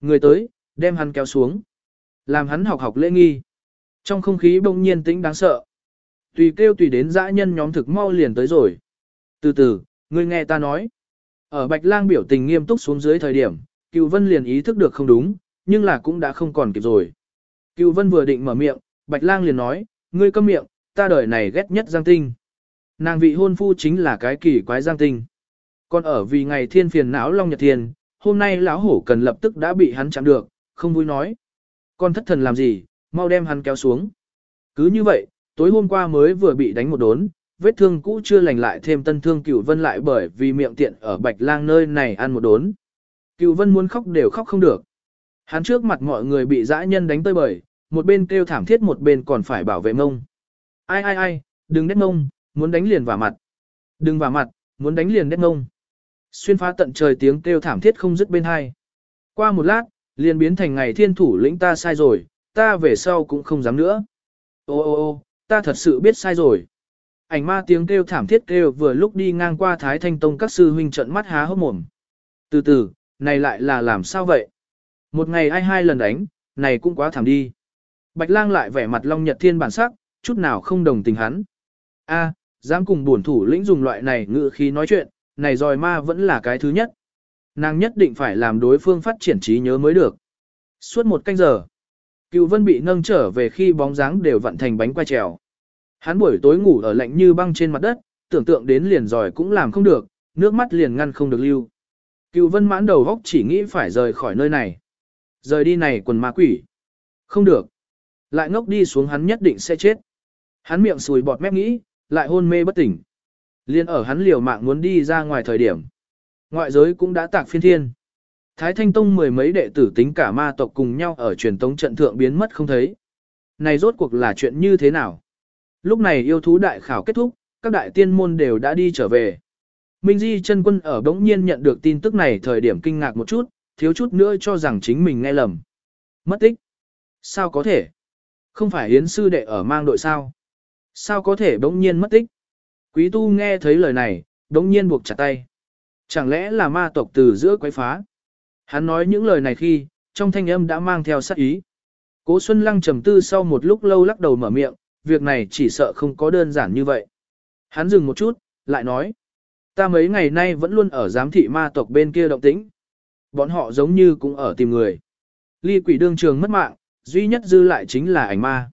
Người tới, đem hắn kéo xuống. Làm hắn học học lễ nghi. Trong không khí bỗng nhiên tĩnh đáng sợ. Tùy kêu tùy đến dã nhân nhóm thực mau liền tới rồi. Từ từ, ngươi nghe ta nói. Ở Bạch Lang biểu tình nghiêm túc xuống dưới thời điểm, Cựu Vân liền ý thức được không đúng, nhưng là cũng đã không còn kịp rồi. Cựu Vân vừa định mở miệng, Bạch Lang liền nói, ngươi câm miệng, ta đời này ghét nhất Giang Tinh. Nàng vị hôn phu chính là cái kỳ quái Giang Tinh. Còn ở vì ngày thiên phiền não Long Nhật Thiên, hôm nay lão hổ cần lập tức đã bị hắn chạm được, không vui nói. Con thất thần làm gì, mau đem hắn kéo xuống. Cứ như vậy, tối hôm qua mới vừa bị đánh một đốn, vết thương cũ chưa lành lại thêm tân thương cửu vân lại bởi vì miệng tiện ở bạch lang nơi này ăn một đốn. Cửu vân muốn khóc đều khóc không được. Hắn trước mặt mọi người bị dã nhân đánh tơi bời, một bên kêu thảm thiết một bên còn phải bảo vệ ngông. Ai ai ai, đừng đét ngông, muốn đánh liền vào mặt. Đừng vào mặt, muốn đánh liền đét ngông. Xuyên phá tận trời tiếng kêu thảm thiết không dứt bên hai. Qua một lát, liền biến thành ngày thiên thủ lĩnh ta sai rồi, ta về sau cũng không dám nữa. Ô ô ô, ta thật sự biết sai rồi. Ảnh ma tiếng kêu thảm thiết kêu vừa lúc đi ngang qua Thái Thanh Tông các sư huynh trận mắt há hốc mồm. Từ từ, này lại là làm sao vậy? Một ngày ai hai lần đánh, này cũng quá thảm đi. Bạch lang lại vẻ mặt long nhật thiên bản sắc, chút nào không đồng tình hắn. A, dám cùng bổn thủ lĩnh dùng loại này ngữ khí nói chuyện, này dòi ma vẫn là cái thứ nhất. Nàng nhất định phải làm đối phương phát triển trí nhớ mới được. Suốt một canh giờ, cựu vân bị nâng trở về khi bóng dáng đều vặn thành bánh quay trèo. Hắn buổi tối ngủ ở lạnh như băng trên mặt đất, tưởng tượng đến liền giỏi cũng làm không được, nước mắt liền ngăn không được lưu. Cựu vân mãn đầu góc chỉ nghĩ phải rời khỏi nơi này. Rời đi này quần ma quỷ. Không được. Lại ngốc đi xuống hắn nhất định sẽ chết. Hắn miệng sùi bọt mép nghĩ, lại hôn mê bất tỉnh. Liên ở hắn liều mạng muốn đi ra ngoài thời điểm. Ngoại giới cũng đã tạc phiên thiên. Thái Thanh Tông mười mấy đệ tử tính cả ma tộc cùng nhau ở truyền tống trận thượng biến mất không thấy. Này rốt cuộc là chuyện như thế nào? Lúc này yêu thú đại khảo kết thúc, các đại tiên môn đều đã đi trở về. Minh Di chân quân ở bỗng nhiên nhận được tin tức này thời điểm kinh ngạc một chút, thiếu chút nữa cho rằng chính mình nghe lầm. Mất tích. Sao có thể? Không phải Yến sư đệ ở mang đội sao? Sao có thể bỗng nhiên mất tích? Quý tu nghe thấy lời này, bỗng nhiên buộc chặt tay. Chẳng lẽ là ma tộc từ giữa quấy phá? Hắn nói những lời này khi, trong thanh âm đã mang theo sát ý. Cố Xuân Lăng trầm tư sau một lúc lâu lắc đầu mở miệng, việc này chỉ sợ không có đơn giản như vậy. Hắn dừng một chút, lại nói. Ta mấy ngày nay vẫn luôn ở giám thị ma tộc bên kia động tĩnh. Bọn họ giống như cũng ở tìm người. Ly quỷ đương trường mất mạng, duy nhất dư lại chính là ảnh ma.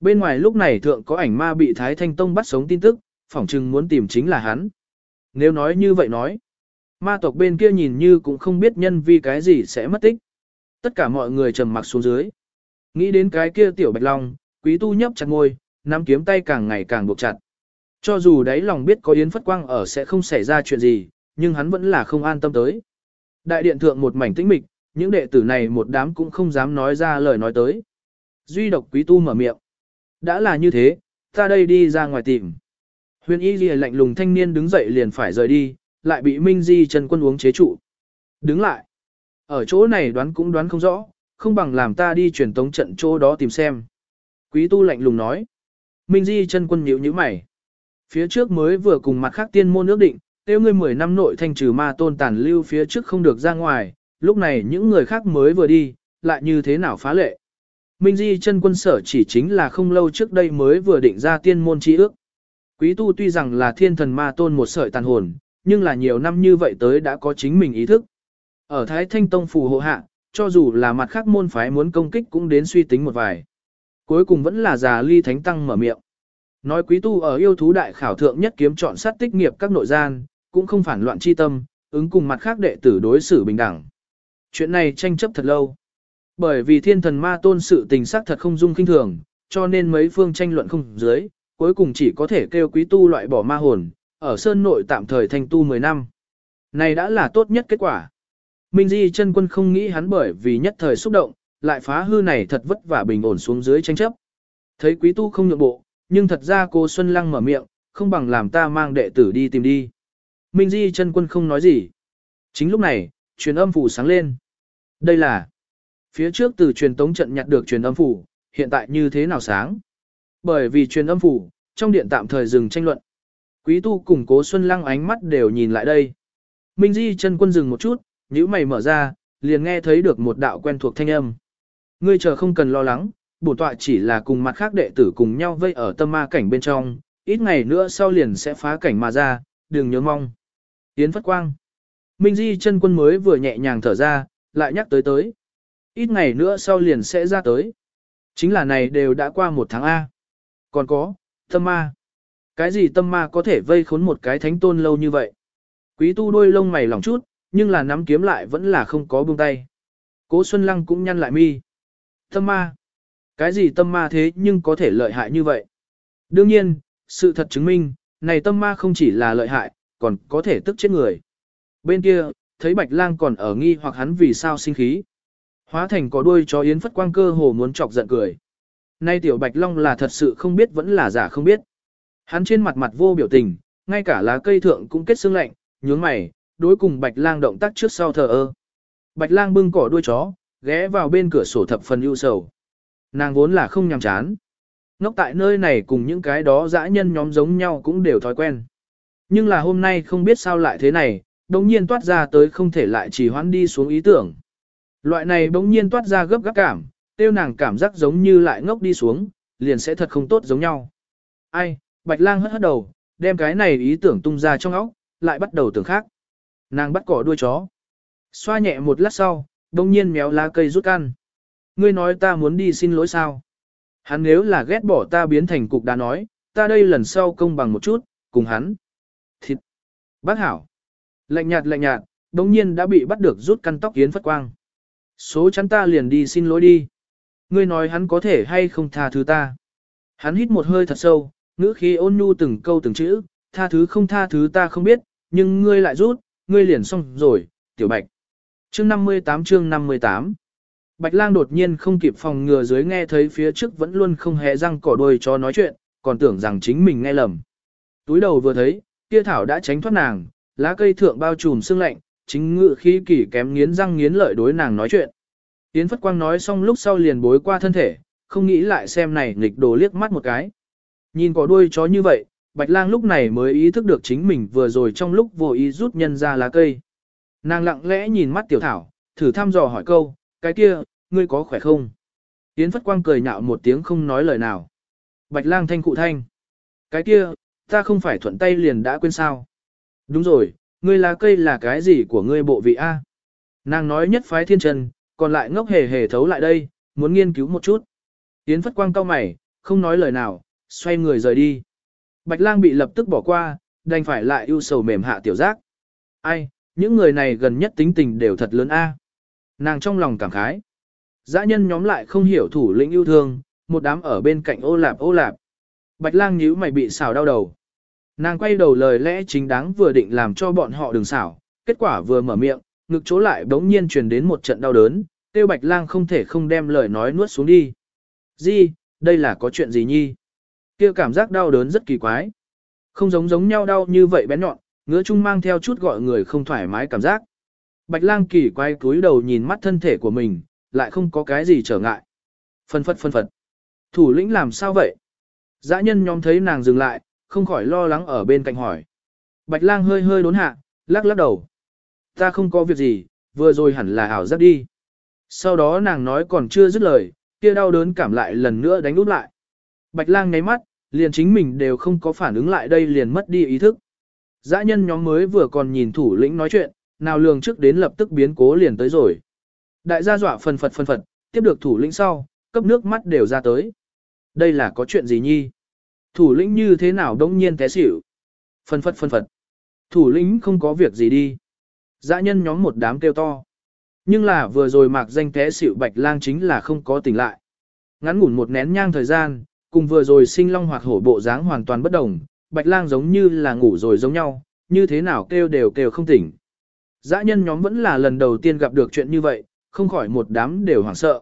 Bên ngoài lúc này thượng có ảnh ma bị Thái Thanh Tông bắt sống tin tức, phỏng chừng muốn tìm chính là hắn. Nếu nói như vậy nói, ma tộc bên kia nhìn như cũng không biết nhân vi cái gì sẽ mất tích. Tất cả mọi người trầm mặc xuống dưới. Nghĩ đến cái kia tiểu bạch long, quý tu nhấp chặt ngôi, nắm kiếm tay càng ngày càng buộc chặt. Cho dù đấy lòng biết có Yến Phất Quang ở sẽ không xảy ra chuyện gì, nhưng hắn vẫn là không an tâm tới. Đại điện thượng một mảnh tĩnh mịch, những đệ tử này một đám cũng không dám nói ra lời nói tới. Duy độc quý tu mở miệng. Đã là như thế, ta đây đi ra ngoài tìm. Huyền y gì lạnh lùng thanh niên đứng dậy liền phải rời đi, lại bị Minh Di Trần quân uống chế trụ. Đứng lại. Ở chỗ này đoán cũng đoán không rõ, không bằng làm ta đi truyền tống trận chỗ đó tìm xem. Quý tu lạnh lùng nói. Minh Di Trần quân nhíu nhíu mày. Phía trước mới vừa cùng mặt khác tiên môn ước định, tiêu ngươi 10 năm nội thanh trừ ma tôn tàn lưu phía trước không được ra ngoài, lúc này những người khác mới vừa đi, lại như thế nào phá lệ. Minh Di chân quân sở chỉ chính là không lâu trước đây mới vừa định ra tiên môn chi ước. Quý tu tuy rằng là thiên thần ma tôn một sợi tàn hồn, nhưng là nhiều năm như vậy tới đã có chính mình ý thức. Ở Thái Thanh Tông phù hộ hạ, cho dù là mặt khác môn phái muốn công kích cũng đến suy tính một vài. Cuối cùng vẫn là già ly thánh tăng mở miệng. Nói quý tu ở yêu thú đại khảo thượng nhất kiếm chọn sát tích nghiệp các nội gian, cũng không phản loạn chi tâm, ứng cùng mặt khác đệ tử đối xử bình đẳng. Chuyện này tranh chấp thật lâu. Bởi vì thiên thần ma tôn sự tình sắc thật không dung kinh thường, cho nên mấy phương tranh luận không dưới, cuối cùng chỉ có thể kêu quý tu loại bỏ ma hồn, ở sơn nội tạm thời thành tu 10 năm. Này đã là tốt nhất kết quả. Minh Di chân quân không nghĩ hắn bởi vì nhất thời xúc động, lại phá hư này thật vất vả bình ổn xuống dưới tranh chấp. Thấy quý tu không nhượng bộ, nhưng thật ra cô Xuân Lăng mở miệng, không bằng làm ta mang đệ tử đi tìm đi. Minh Di chân quân không nói gì. Chính lúc này, truyền âm phủ sáng lên. Đây là phía trước từ truyền tống trận nhặt được truyền âm phủ, hiện tại như thế nào sáng? Bởi vì truyền âm phủ, trong điện tạm thời dừng tranh luận. Quý tu cùng cố Xuân Lăng ánh mắt đều nhìn lại đây. Minh Di chân quân dừng một chút, nhíu mày mở ra, liền nghe thấy được một đạo quen thuộc thanh âm. Ngươi chờ không cần lo lắng, bổn tọa chỉ là cùng mặt khác đệ tử cùng nhau vây ở tâm ma cảnh bên trong, ít ngày nữa sau liền sẽ phá cảnh mà ra, đừng nhớ mong. Yến Phất Quang. Minh Di chân quân mới vừa nhẹ nhàng thở ra, lại nhắc tới tới. Ít ngày nữa sau liền sẽ ra tới. Chính là này đều đã qua một tháng A. Còn có, tâm ma. Cái gì tâm ma có thể vây khốn một cái thánh tôn lâu như vậy? Quý tu đôi lông mày lỏng chút, nhưng là nắm kiếm lại vẫn là không có buông tay. Cố Xuân Lăng cũng nhăn lại mi. Tâm ma. Cái gì tâm ma thế nhưng có thể lợi hại như vậy? Đương nhiên, sự thật chứng minh, này tâm ma không chỉ là lợi hại, còn có thể tức chết người. Bên kia, thấy Bạch Lang còn ở nghi hoặc hắn vì sao sinh khí. Hóa thành có đuôi cho Yến Phất Quang cơ hồ muốn chọc giận cười. Nay tiểu Bạch Long là thật sự không biết vẫn là giả không biết. Hắn trên mặt mặt vô biểu tình, ngay cả lá cây thượng cũng kết xương lạnh, nhướng mày, đối cùng Bạch Lang động tác trước sau thờ ơ. Bạch Lang bưng cỏ đuôi chó, ghé vào bên cửa sổ thập phần ưu sầu. Nàng vốn là không nhằm chán. Ngốc tại nơi này cùng những cái đó dã nhân nhóm giống nhau cũng đều thói quen. Nhưng là hôm nay không biết sao lại thế này, đồng nhiên toát ra tới không thể lại chỉ hoãn đi xuống ý tưởng. Loại này bỗng nhiên toát ra gấp gáp cảm, tiêu nàng cảm giác giống như lại ngốc đi xuống, liền sẽ thật không tốt giống nhau. Ai, Bạch Lang hất hất đầu, đem cái này ý tưởng tung ra trong óc, lại bắt đầu tưởng khác. Nàng bắt cỏ đuôi chó. Xoa nhẹ một lát sau, đông nhiên méo lá cây rút căn. Ngươi nói ta muốn đi xin lỗi sao? Hắn nếu là ghét bỏ ta biến thành cục đá nói, ta đây lần sau công bằng một chút, cùng hắn. Thịt. Bác hảo. Lạnh nhạt lạnh nhạt, đông nhiên đã bị bắt được rút căn tóc yến phất quang. Số chắn ta liền đi xin lỗi đi. Ngươi nói hắn có thể hay không tha thứ ta. Hắn hít một hơi thật sâu, ngữ khí ôn nhu từng câu từng chữ, tha thứ không tha thứ ta không biết, nhưng ngươi lại rút, ngươi liền xong rồi, tiểu bạch. Chương 58 chương 58 Bạch lang đột nhiên không kịp phòng ngừa dưới nghe thấy phía trước vẫn luôn không hề răng cỏ đôi cho nói chuyện, còn tưởng rằng chính mình nghe lầm. Túi đầu vừa thấy, kia thảo đã tránh thoát nàng, lá cây thượng bao trùm sương lạnh, chính ngự khí kỳ kém nghiến răng nghiến lợi đối nàng nói chuyện. Yến Phất Quang nói xong lúc sau liền bối qua thân thể, không nghĩ lại xem này nghịch đồ liếc mắt một cái. Nhìn có đuôi chó như vậy, Bạch Lang lúc này mới ý thức được chính mình vừa rồi trong lúc vô ý rút nhân ra lá cây. Nàng lặng lẽ nhìn mắt tiểu thảo, thử thăm dò hỏi câu, cái kia, ngươi có khỏe không? Yến Phất Quang cười nhạo một tiếng không nói lời nào. Bạch Lang thanh cụ thanh. Cái kia, ta không phải thuận tay liền đã quên sao. Đúng rồi, ngươi lá cây là cái gì của ngươi bộ vị A? Nàng nói nhất phái thiên trần, còn lại ngốc hề hề thấu lại đây, muốn nghiên cứu một chút. Yến Phất Quang cao mày, không nói lời nào, xoay người rời đi. Bạch lang bị lập tức bỏ qua, đành phải lại ưu sầu mềm hạ tiểu giác. Ai, những người này gần nhất tính tình đều thật lớn a. Nàng trong lòng cảm khái. Dã nhân nhóm lại không hiểu thủ lĩnh yêu thương, một đám ở bên cạnh ô lạp ô lạp. Bạch lang nhíu mày bị xào đau đầu. Nàng quay đầu lời lẽ chính đáng vừa định làm cho bọn họ đừng xảo, kết quả vừa mở miệng, ngực chỗ lại bỗng nhiên truyền đến một trận đau đớn, tiêu bạch lang không thể không đem lời nói nuốt xuống đi. Di, đây là có chuyện gì nhi? kia cảm giác đau đớn rất kỳ quái. Không giống giống nhau đau như vậy bén nhọn, ngứa chung mang theo chút gọi người không thoải mái cảm giác. Bạch lang kỳ quái cúi đầu nhìn mắt thân thể của mình, lại không có cái gì trở ngại. Phân phật phân phật. Thủ lĩnh làm sao vậy? Dã nhân nhóm thấy nàng dừng lại, không khỏi lo lắng ở bên cạnh hỏi. Bạch lang hơi hơi đốn hạ, lắc lắc đầu. Ta không có việc gì, vừa rồi hẳn là ảo giác đi. Sau đó nàng nói còn chưa dứt lời, kia đau đớn cảm lại lần nữa đánh úp lại. Bạch lang ngáy mắt, liền chính mình đều không có phản ứng lại đây liền mất đi ý thức. Dã nhân nhóm mới vừa còn nhìn thủ lĩnh nói chuyện, nào lường trước đến lập tức biến cố liền tới rồi. Đại gia dọa phần phật phần phật, tiếp được thủ lĩnh sau, cấp nước mắt đều ra tới. Đây là có chuyện gì nhi? Thủ lĩnh như thế nào đông nhiên té xỉu? phân phật phân phật. Thủ lĩnh không có việc gì đi. Dã nhân nhóm một đám kêu to. Nhưng là vừa rồi mạc danh té xỉu bạch lang chính là không có tỉnh lại. Ngắn ngủn một nén nhang thời gian, cùng vừa rồi sinh long hoặc hổ bộ dáng hoàn toàn bất đồng, bạch lang giống như là ngủ rồi giống nhau, như thế nào kêu đều kêu không tỉnh. Dã nhân nhóm vẫn là lần đầu tiên gặp được chuyện như vậy, không khỏi một đám đều hoảng sợ.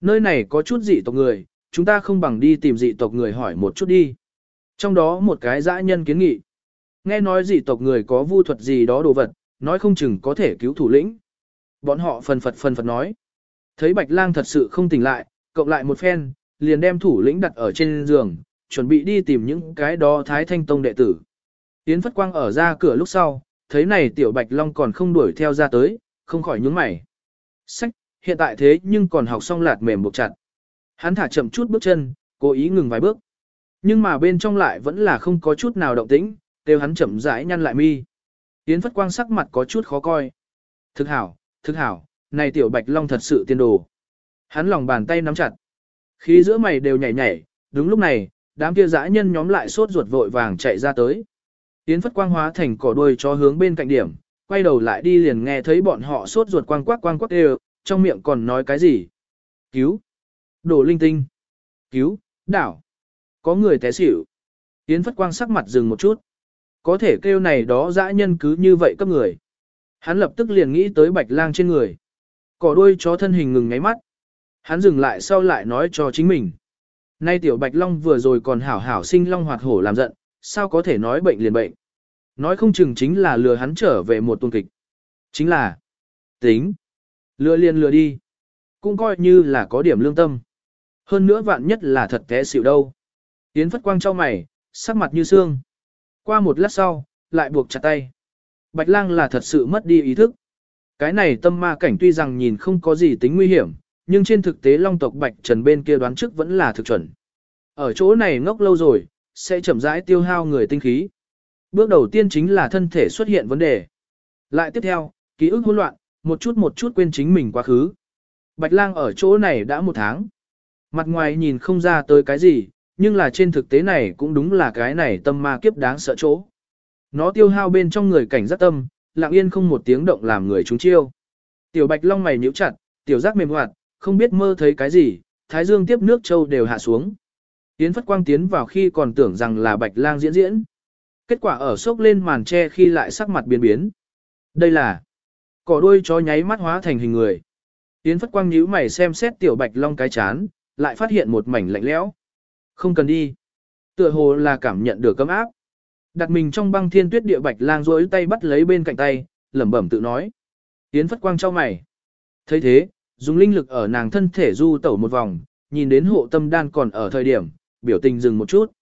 Nơi này có chút dị tộc người, chúng ta không bằng đi tìm dị tộc người hỏi một chút đi. Trong đó một cái dã nhân kiến nghị. Nghe nói dị tộc người có vu thuật gì đó đồ vật, nói không chừng có thể cứu thủ lĩnh. Bọn họ phần phật phần phật nói. Thấy bạch lang thật sự không tỉnh lại, cộng lại một phen, liền đem thủ lĩnh đặt ở trên giường, chuẩn bị đi tìm những cái đó Thái Thanh Tông đệ tử. Yến Phất Quang ở ra cửa lúc sau, thấy này tiểu Bạch Long còn không đuổi theo ra tới, không khỏi nhướng mày. Sách, hiện tại thế nhưng còn học xong lạt mềm buộc chặt. Hắn thả chậm chút bước chân, cố ý ngừng vài bước. Nhưng mà bên trong lại vẫn là không có chút nào động tĩnh, đều hắn chậm rãi nhăn lại mi. Yến Phất Quang sắc mặt có chút khó coi. Thực hảo, thực hảo, này tiểu bạch long thật sự tiên đồ. Hắn lòng bàn tay nắm chặt. Khí giữa mày đều nhảy nhảy, đúng lúc này, đám kia dã nhân nhóm lại sốt ruột vội vàng chạy ra tới. Yến Phất Quang hóa thành cỏ đuôi cho hướng bên cạnh điểm, quay đầu lại đi liền nghe thấy bọn họ sốt ruột quang quắc quang quắc đều, trong miệng còn nói cái gì. Cứu! Đổ linh tinh! Cứu! Đảo! Có người té xỉu. Yến Phất Quang sắc mặt dừng một chút. Có thể kêu này đó dã nhân cứ như vậy cấp người. Hắn lập tức liền nghĩ tới bạch lang trên người. Cỏ đuôi chó thân hình ngừng ngáy mắt. Hắn dừng lại sau lại nói cho chính mình. Nay tiểu bạch long vừa rồi còn hảo hảo sinh long hoạt hổ làm giận, sao có thể nói bệnh liền bệnh. Nói không chừng chính là lừa hắn trở về một tuần kịch. Chính là tính. Lừa liền lừa đi. Cũng coi như là có điểm lương tâm. Hơn nữa vạn nhất là thật té xỉu đâu. Yến phất quang cho mày, sắc mặt như xương. Qua một lát sau, lại buộc chặt tay. Bạch lang là thật sự mất đi ý thức. Cái này tâm ma cảnh tuy rằng nhìn không có gì tính nguy hiểm, nhưng trên thực tế long tộc Bạch Trần bên kia đoán trước vẫn là thực chuẩn. Ở chỗ này ngốc lâu rồi, sẽ chậm rãi tiêu hao người tinh khí. Bước đầu tiên chính là thân thể xuất hiện vấn đề. Lại tiếp theo, ký ức hỗn loạn, một chút một chút quên chính mình quá khứ. Bạch lang ở chỗ này đã một tháng. Mặt ngoài nhìn không ra tới cái gì, nhưng là trên thực tế này cũng đúng là cái này tâm ma kiếp đáng sợ chỗ. Nó tiêu hao bên trong người cảnh giác tâm, lặng yên không một tiếng động làm người chúng chiêu. Tiểu bạch long mày nhíu chặt, tiểu giác mềm hoạt, không biết mơ thấy cái gì, thái dương tiếp nước châu đều hạ xuống. Tiến phất quang tiến vào khi còn tưởng rằng là bạch lang diễn diễn. Kết quả ở sốc lên màn tre khi lại sắc mặt biến biến. Đây là cỏ đuôi chó nháy mắt hóa thành hình người. Tiến phất quang nhíu mày xem xét tiểu bạch long cái chán, lại phát hiện một mảnh lạnh lẽo. Không cần đi. Tựa hồ là cảm nhận được cấm áp. Đặt mình trong băng thiên tuyết địa bạch lang rối tay bắt lấy bên cạnh tay, lẩm bẩm tự nói. Tiến phất quang cho mày. thấy thế, dùng linh lực ở nàng thân thể du tẩu một vòng, nhìn đến hộ tâm đan còn ở thời điểm, biểu tình dừng một chút.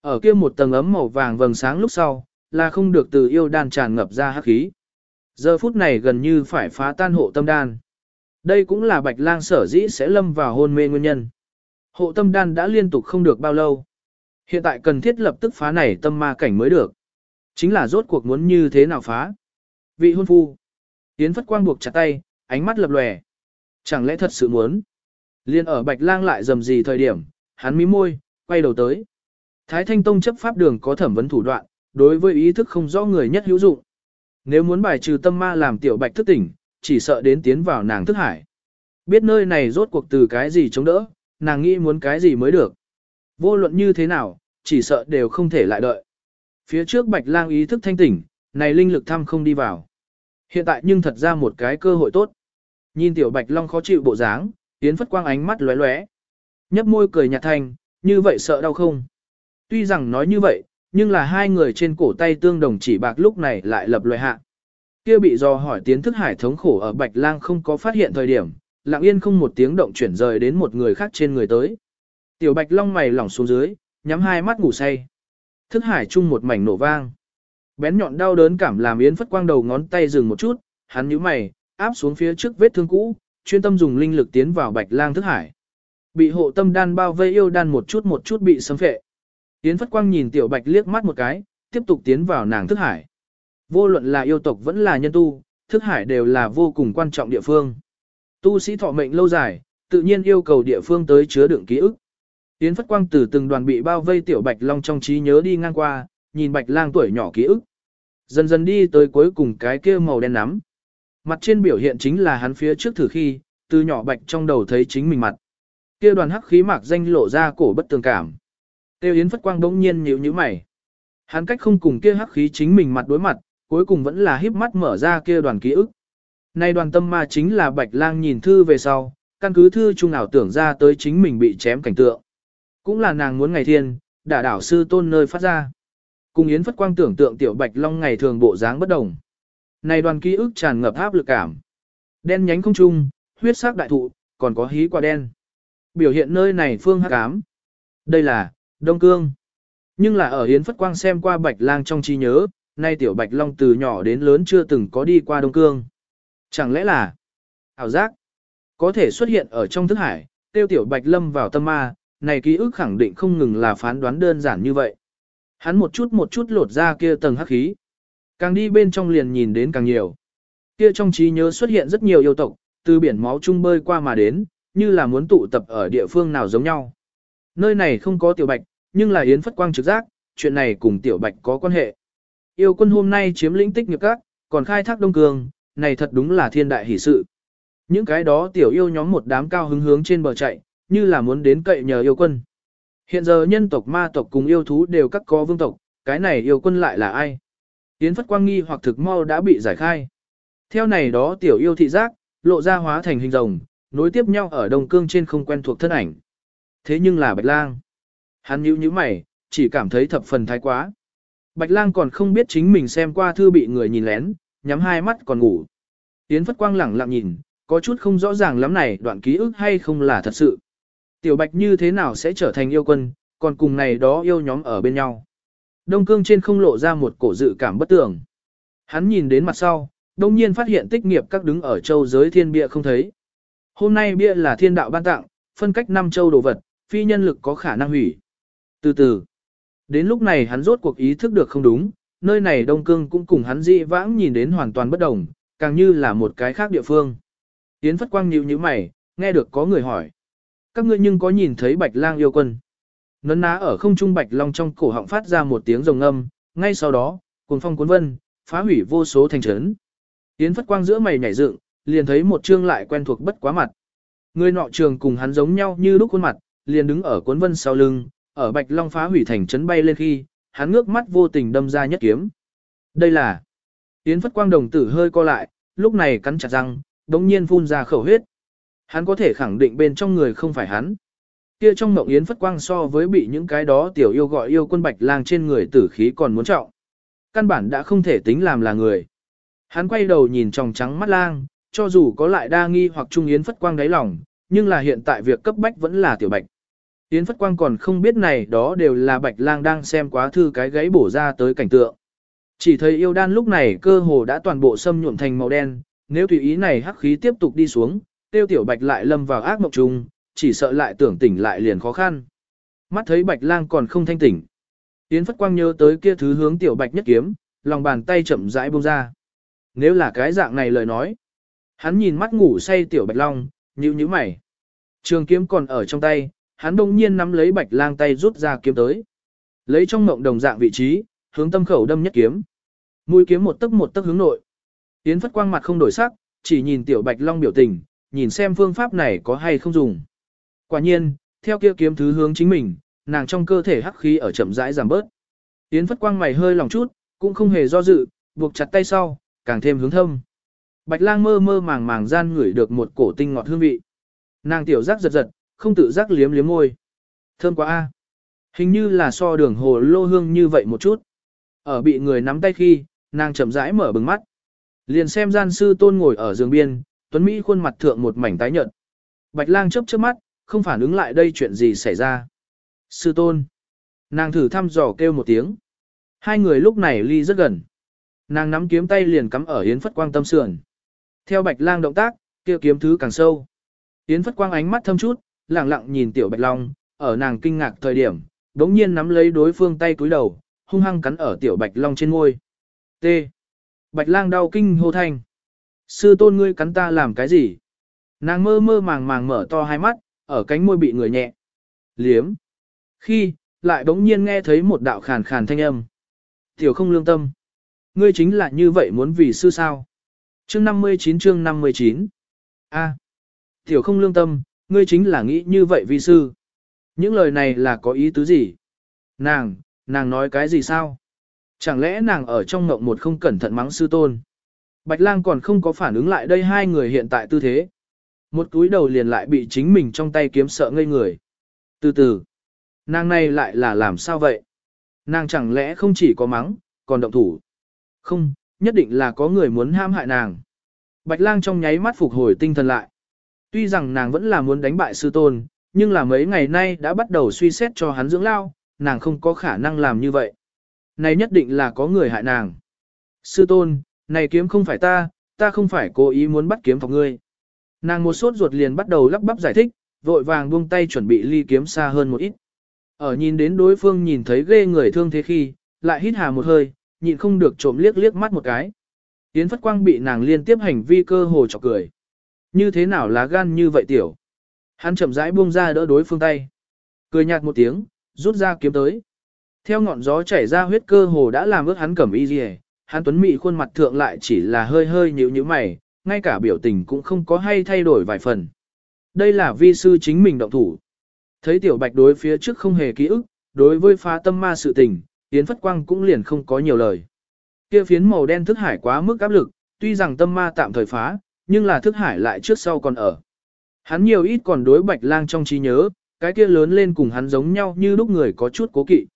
Ở kia một tầng ấm màu vàng vầng sáng lúc sau, là không được từ yêu đan tràn ngập ra hắc khí. Giờ phút này gần như phải phá tan hộ tâm đan. Đây cũng là bạch lang sở dĩ sẽ lâm vào hôn mê nguyên nhân. Hộ tâm đan đã liên tục không được bao lâu. Hiện tại cần thiết lập tức phá này tâm ma cảnh mới được. Chính là rốt cuộc muốn như thế nào phá. Vị hôn phu. Tiến phất quang buộc chặt tay, ánh mắt lập lòe. Chẳng lẽ thật sự muốn. Liên ở bạch lang lại dầm gì thời điểm, hắn mí môi, quay đầu tới. Thái Thanh Tông chấp pháp đường có thẩm vấn thủ đoạn, đối với ý thức không rõ người nhất hữu dụng. Nếu muốn bài trừ tâm ma làm tiểu bạch thức tỉnh, chỉ sợ đến tiến vào nàng thức hải. Biết nơi này rốt cuộc từ cái gì chống đỡ, nàng nghĩ muốn cái gì mới được. Vô luận như thế nào, chỉ sợ đều không thể lại đợi. Phía trước bạch lang ý thức thanh tỉnh, này linh lực thăm không đi vào. Hiện tại nhưng thật ra một cái cơ hội tốt. Nhìn tiểu bạch long khó chịu bộ dáng, tiến phất quang ánh mắt lóe lóe. Nhấp môi cười nhạt thanh, như vậy sợ đau không? Tuy rằng nói như vậy, nhưng là hai người trên cổ tay tương đồng chỉ bạc lúc này lại lập loại hạ. Kia bị do hỏi tiến thức hải thống khổ ở bạch lang không có phát hiện thời điểm, lặng yên không một tiếng động chuyển rời đến một người khác trên người tới. Tiểu bạch long mày lỏng xuống dưới, nhắm hai mắt ngủ say. Thức hải chung một mảnh nổ vang. Bén nhọn đau đớn cảm làm yến phất quang đầu ngón tay dừng một chút, hắn nhíu mày, áp xuống phía trước vết thương cũ, chuyên tâm dùng linh lực tiến vào bạch lang thức hải. Bị hộ tâm đan bao vây yêu đan một chút một chút bị xâm phệ. Yến phất quang nhìn tiểu bạch liếc mắt một cái, tiếp tục tiến vào nàng thức hải. Vô luận là yêu tộc vẫn là nhân tu, thức hải đều là vô cùng quan trọng địa phương. Tu sĩ thọ mệnh lâu dài, tự nhiên yêu cầu địa phương tới chứa đựng ký ức. Yến Phất Quang từ từng đoàn bị bao vây tiểu Bạch Long trong trí nhớ đi ngang qua, nhìn Bạch Lang tuổi nhỏ ký ức. Dần dần đi tới cuối cùng cái kia màu đen nắm. Mặt trên biểu hiện chính là hắn phía trước thử khi, từ nhỏ Bạch trong đầu thấy chính mình mặt. Kia đoàn hắc khí mạc danh lộ ra cổ bất tường cảm. Tiêu Yến Phất Quang bỗng nhiên nhíu nhíu mày. Hắn cách không cùng kia hắc khí chính mình mặt đối mặt, cuối cùng vẫn là híp mắt mở ra kia đoàn ký ức. Nay đoàn tâm ma chính là Bạch Lang nhìn thư về sau, căn cứ thư trung ảo tưởng ra tới chính mình bị chém cảnh tượng. Cũng là nàng muốn ngày thiên, đả đảo sư tôn nơi phát ra. Cùng Yến Phất Quang tưởng tượng tiểu Bạch Long ngày thường bộ dáng bất đồng. Này đoàn ký ức tràn ngập áp lực cảm. Đen nhánh không trung, huyết sắc đại thụ, còn có hí quả đen. Biểu hiện nơi này phương hắc ám. Đây là, Đông Cương. Nhưng là ở Yến Phất Quang xem qua Bạch Lang trong trí nhớ, nay tiểu Bạch Long từ nhỏ đến lớn chưa từng có đi qua Đông Cương. Chẳng lẽ là ảo giác có thể xuất hiện ở trong thức hải, tiêu tiểu bạch lâm vào tâm ma, này ký ức khẳng định không ngừng là phán đoán đơn giản như vậy. Hắn một chút một chút lột ra kia tầng hắc khí. Càng đi bên trong liền nhìn đến càng nhiều. Kia trong trí nhớ xuất hiện rất nhiều yêu tộc, từ biển máu chung bơi qua mà đến, như là muốn tụ tập ở địa phương nào giống nhau. Nơi này không có tiểu bạch, nhưng là Yến Phất Quang trực giác, chuyện này cùng tiểu bạch có quan hệ. Yêu quân hôm nay chiếm lĩnh tích nghiệp các, còn khai thác đông cường, này thật đúng là thiên đại hỷ sự. Những cái đó tiểu yêu nhóm một đám cao hứng hướng trên bờ chạy, như là muốn đến cậy nhờ yêu quân. Hiện giờ nhân tộc ma tộc cùng yêu thú đều các có vương tộc, cái này yêu quân lại là ai? Yến Phất Quang nghi hoặc thực mau đã bị giải khai. Theo này đó tiểu yêu thị giác, lộ ra hóa thành hình rồng, nối tiếp nhau ở đồng cương trên không quen thuộc thân ảnh. Thế nhưng là Bạch Lang. Hắn nhíu nhíu mày, chỉ cảm thấy thập phần thái quá. Bạch Lang còn không biết chính mình xem qua thư bị người nhìn lén, nhắm hai mắt còn ngủ. Yến Phất Quang lẳng lặng nhìn, có chút không rõ ràng lắm này đoạn ký ức hay không là thật sự. Tiểu Bạch như thế nào sẽ trở thành yêu quân, còn cùng này đó yêu nhóm ở bên nhau. Đông cương trên không lộ ra một cổ dự cảm bất tường. Hắn nhìn đến mặt sau, đông nhiên phát hiện tích nghiệp các đứng ở châu giới thiên bia không thấy. Hôm nay bia là thiên đạo ban tặng, phân cách năm châu đồ vật, phi nhân lực có khả năng hủy. Từ từ, đến lúc này hắn rốt cuộc ý thức được không đúng, nơi này đông cương cũng cùng hắn dị vãng nhìn đến hoàn toàn bất đồng, càng như là một cái khác địa phương. Yến Phất Quang nhíu như mày, nghe được có người hỏi. Các ngươi nhưng có nhìn thấy bạch lang yêu quân. Nấn ná ở không trung bạch long trong cổ họng phát ra một tiếng rồng âm, ngay sau đó, cuồng phong cuốn vân, phá hủy vô số thành trấn. Yến Phất Quang giữa mày nhảy dựng, liền thấy một trương lại quen thuộc bất quá mặt. Người nọ trường cùng hắn giống nhau như lúc khuôn mặt, liền đứng ở cuốn vân sau lưng, ở bạch long phá hủy thành trấn bay lên khi, hắn ngước mắt vô tình đâm ra nhất kiếm. Đây là Yến Phất Quang đồng tử hơi co lại, lúc này cắn chặt răng, đống nhiên phun ra khẩu huyết. Hắn có thể khẳng định bên trong người không phải hắn. Kia trong mộng Yến Phất Quang so với bị những cái đó tiểu yêu gọi yêu quân bạch lang trên người tử khí còn muốn trọng. Căn bản đã không thể tính làm là người. Hắn quay đầu nhìn tròng trắng mắt lang, cho dù có lại đa nghi hoặc trung Yến Phất Quang đáy lòng, nhưng là hiện tại việc cấp bách vẫn là tiểu bạch. Yến Phất Quang còn không biết này đó đều là bạch lang đang xem quá thư cái gáy bổ ra tới cảnh tượng. Chỉ thấy yêu đan lúc này cơ hồ đã toàn bộ xâm nhuộm thành màu đen, nếu tùy ý này hắc khí tiếp tục đi xuống, tiêu tiểu bạch lại lâm vào ác mộng trùng, chỉ sợ lại tưởng tỉnh lại liền khó khăn. Mắt thấy bạch lang còn không thanh tỉnh. Yến Phất Quang nhớ tới kia thứ hướng tiểu bạch nhất kiếm, lòng bàn tay chậm rãi buông ra. Nếu là cái dạng này lời nói. Hắn nhìn mắt ngủ say tiểu bạch long, nhíu nhíu mày. Trường kiếm còn ở trong tay, hắn đông nhiên nắm lấy bạch lang tay rút ra kiếm tới. Lấy trong mộng đồng dạng vị trí, hướng tâm khẩu đâm nhất kiếm. Mũi kiếm một tấc một tấc hướng nội. Yến Phất Quang mặt không đổi sắc, chỉ nhìn tiểu bạch long biểu tình, nhìn xem phương pháp này có hay không dùng. Quả nhiên, theo kia kiếm thứ hướng chính mình, nàng trong cơ thể hắc khí ở chậm rãi giảm bớt. Yến Phất Quang mày hơi lòng chút, cũng không hề do dự, buộc chặt tay sau, càng thêm hướng thâm. Bạch lang mơ mơ màng màng gian ngửi được một cổ tinh ngọt hương vị. Nàng tiểu giác giật giật, không tự giác liếm liếm môi. Thơm quá a. Hình như là so đường hồ lô hương như vậy một chút. Ở bị người nắm tay khi, nàng chậm rãi mở bừng mắt. Liền xem gian sư tôn ngồi ở giường biên, Tuấn Mỹ khuôn mặt thượng một mảnh tái nhợt. Bạch lang chớp chớp mắt, không phản ứng lại đây chuyện gì xảy ra. Sư tôn. Nàng thử thăm dò kêu một tiếng. Hai người lúc này ly rất gần. Nàng nắm kiếm tay liền cắm ở Yến Phất Quang tâm sườn. Theo Bạch Lang động tác, kia kiếm thứ càng sâu. Yến Phất Quang ánh mắt thâm chút, lặng lặng nhìn Tiểu Bạch Long, ở nàng kinh ngạc thời điểm, đống nhiên nắm lấy đối phương tay cúi đầu, hung hăng cắn ở Tiểu Bạch Long trên môi. T. Bạch Lang đau kinh hô thanh. Sư tôn ngươi cắn ta làm cái gì? Nàng mơ mơ màng màng mở to hai mắt, ở cánh môi bị người nhẹ. Liếm. Khi, lại đống nhiên nghe thấy một đạo khàn khàn thanh âm. Tiểu không lương tâm. Ngươi chính là như vậy muốn vì sư sao. Chương 59 chương 59 A. Tiểu không lương tâm, ngươi chính là nghĩ như vậy Vi sư. Những lời này là có ý tứ gì? Nàng, nàng nói cái gì sao? Chẳng lẽ nàng ở trong ngộng một không cẩn thận mắng sư tôn? Bạch lang còn không có phản ứng lại đây hai người hiện tại tư thế. Một túi đầu liền lại bị chính mình trong tay kiếm sợ ngây người. Từ từ, nàng này lại là làm sao vậy? Nàng chẳng lẽ không chỉ có mắng, còn động thủ? Không, nhất định là có người muốn ham hại nàng. Bạch lang trong nháy mắt phục hồi tinh thần lại. Tuy rằng nàng vẫn là muốn đánh bại sư tôn, nhưng là mấy ngày nay đã bắt đầu suy xét cho hắn dưỡng lao, nàng không có khả năng làm như vậy. Này nhất định là có người hại nàng. Sư tôn, này kiếm không phải ta, ta không phải cố ý muốn bắt kiếm phòng ngươi. Nàng một sốt ruột liền bắt đầu lắp bắp giải thích, vội vàng buông tay chuẩn bị ly kiếm xa hơn một ít. Ở nhìn đến đối phương nhìn thấy ghê người thương thế khi, lại hít hà một hơi, nhịn không được trộm liếc liếc mắt một cái. Yến Phất Quang bị nàng liên tiếp hành vi cơ hồ chọc cười. Như thế nào lá gan như vậy tiểu? Hắn chậm rãi buông ra đỡ đối phương tay. Cười nhạt một tiếng, rút ra kiếm tới. Theo ngọn gió chảy ra huyết cơ hồ đã làm ướt hắn cẩm y gì hắn tuấn mị khuôn mặt thượng lại chỉ là hơi hơi nhíu nhíu mày, ngay cả biểu tình cũng không có hay thay đổi vài phần. Đây là vi sư chính mình động thủ. Thấy tiểu bạch đối phía trước không hề ký ức, đối với phá tâm ma sự tình, Yến Phất Quang cũng liền không có nhiều lời. Kia phiến màu đen thức hải quá mức áp lực, tuy rằng tâm ma tạm thời phá, nhưng là thức hải lại trước sau còn ở. Hắn nhiều ít còn đối bạch lang trong trí nhớ, cái kia lớn lên cùng hắn giống nhau như lúc người có chút cố kỵ.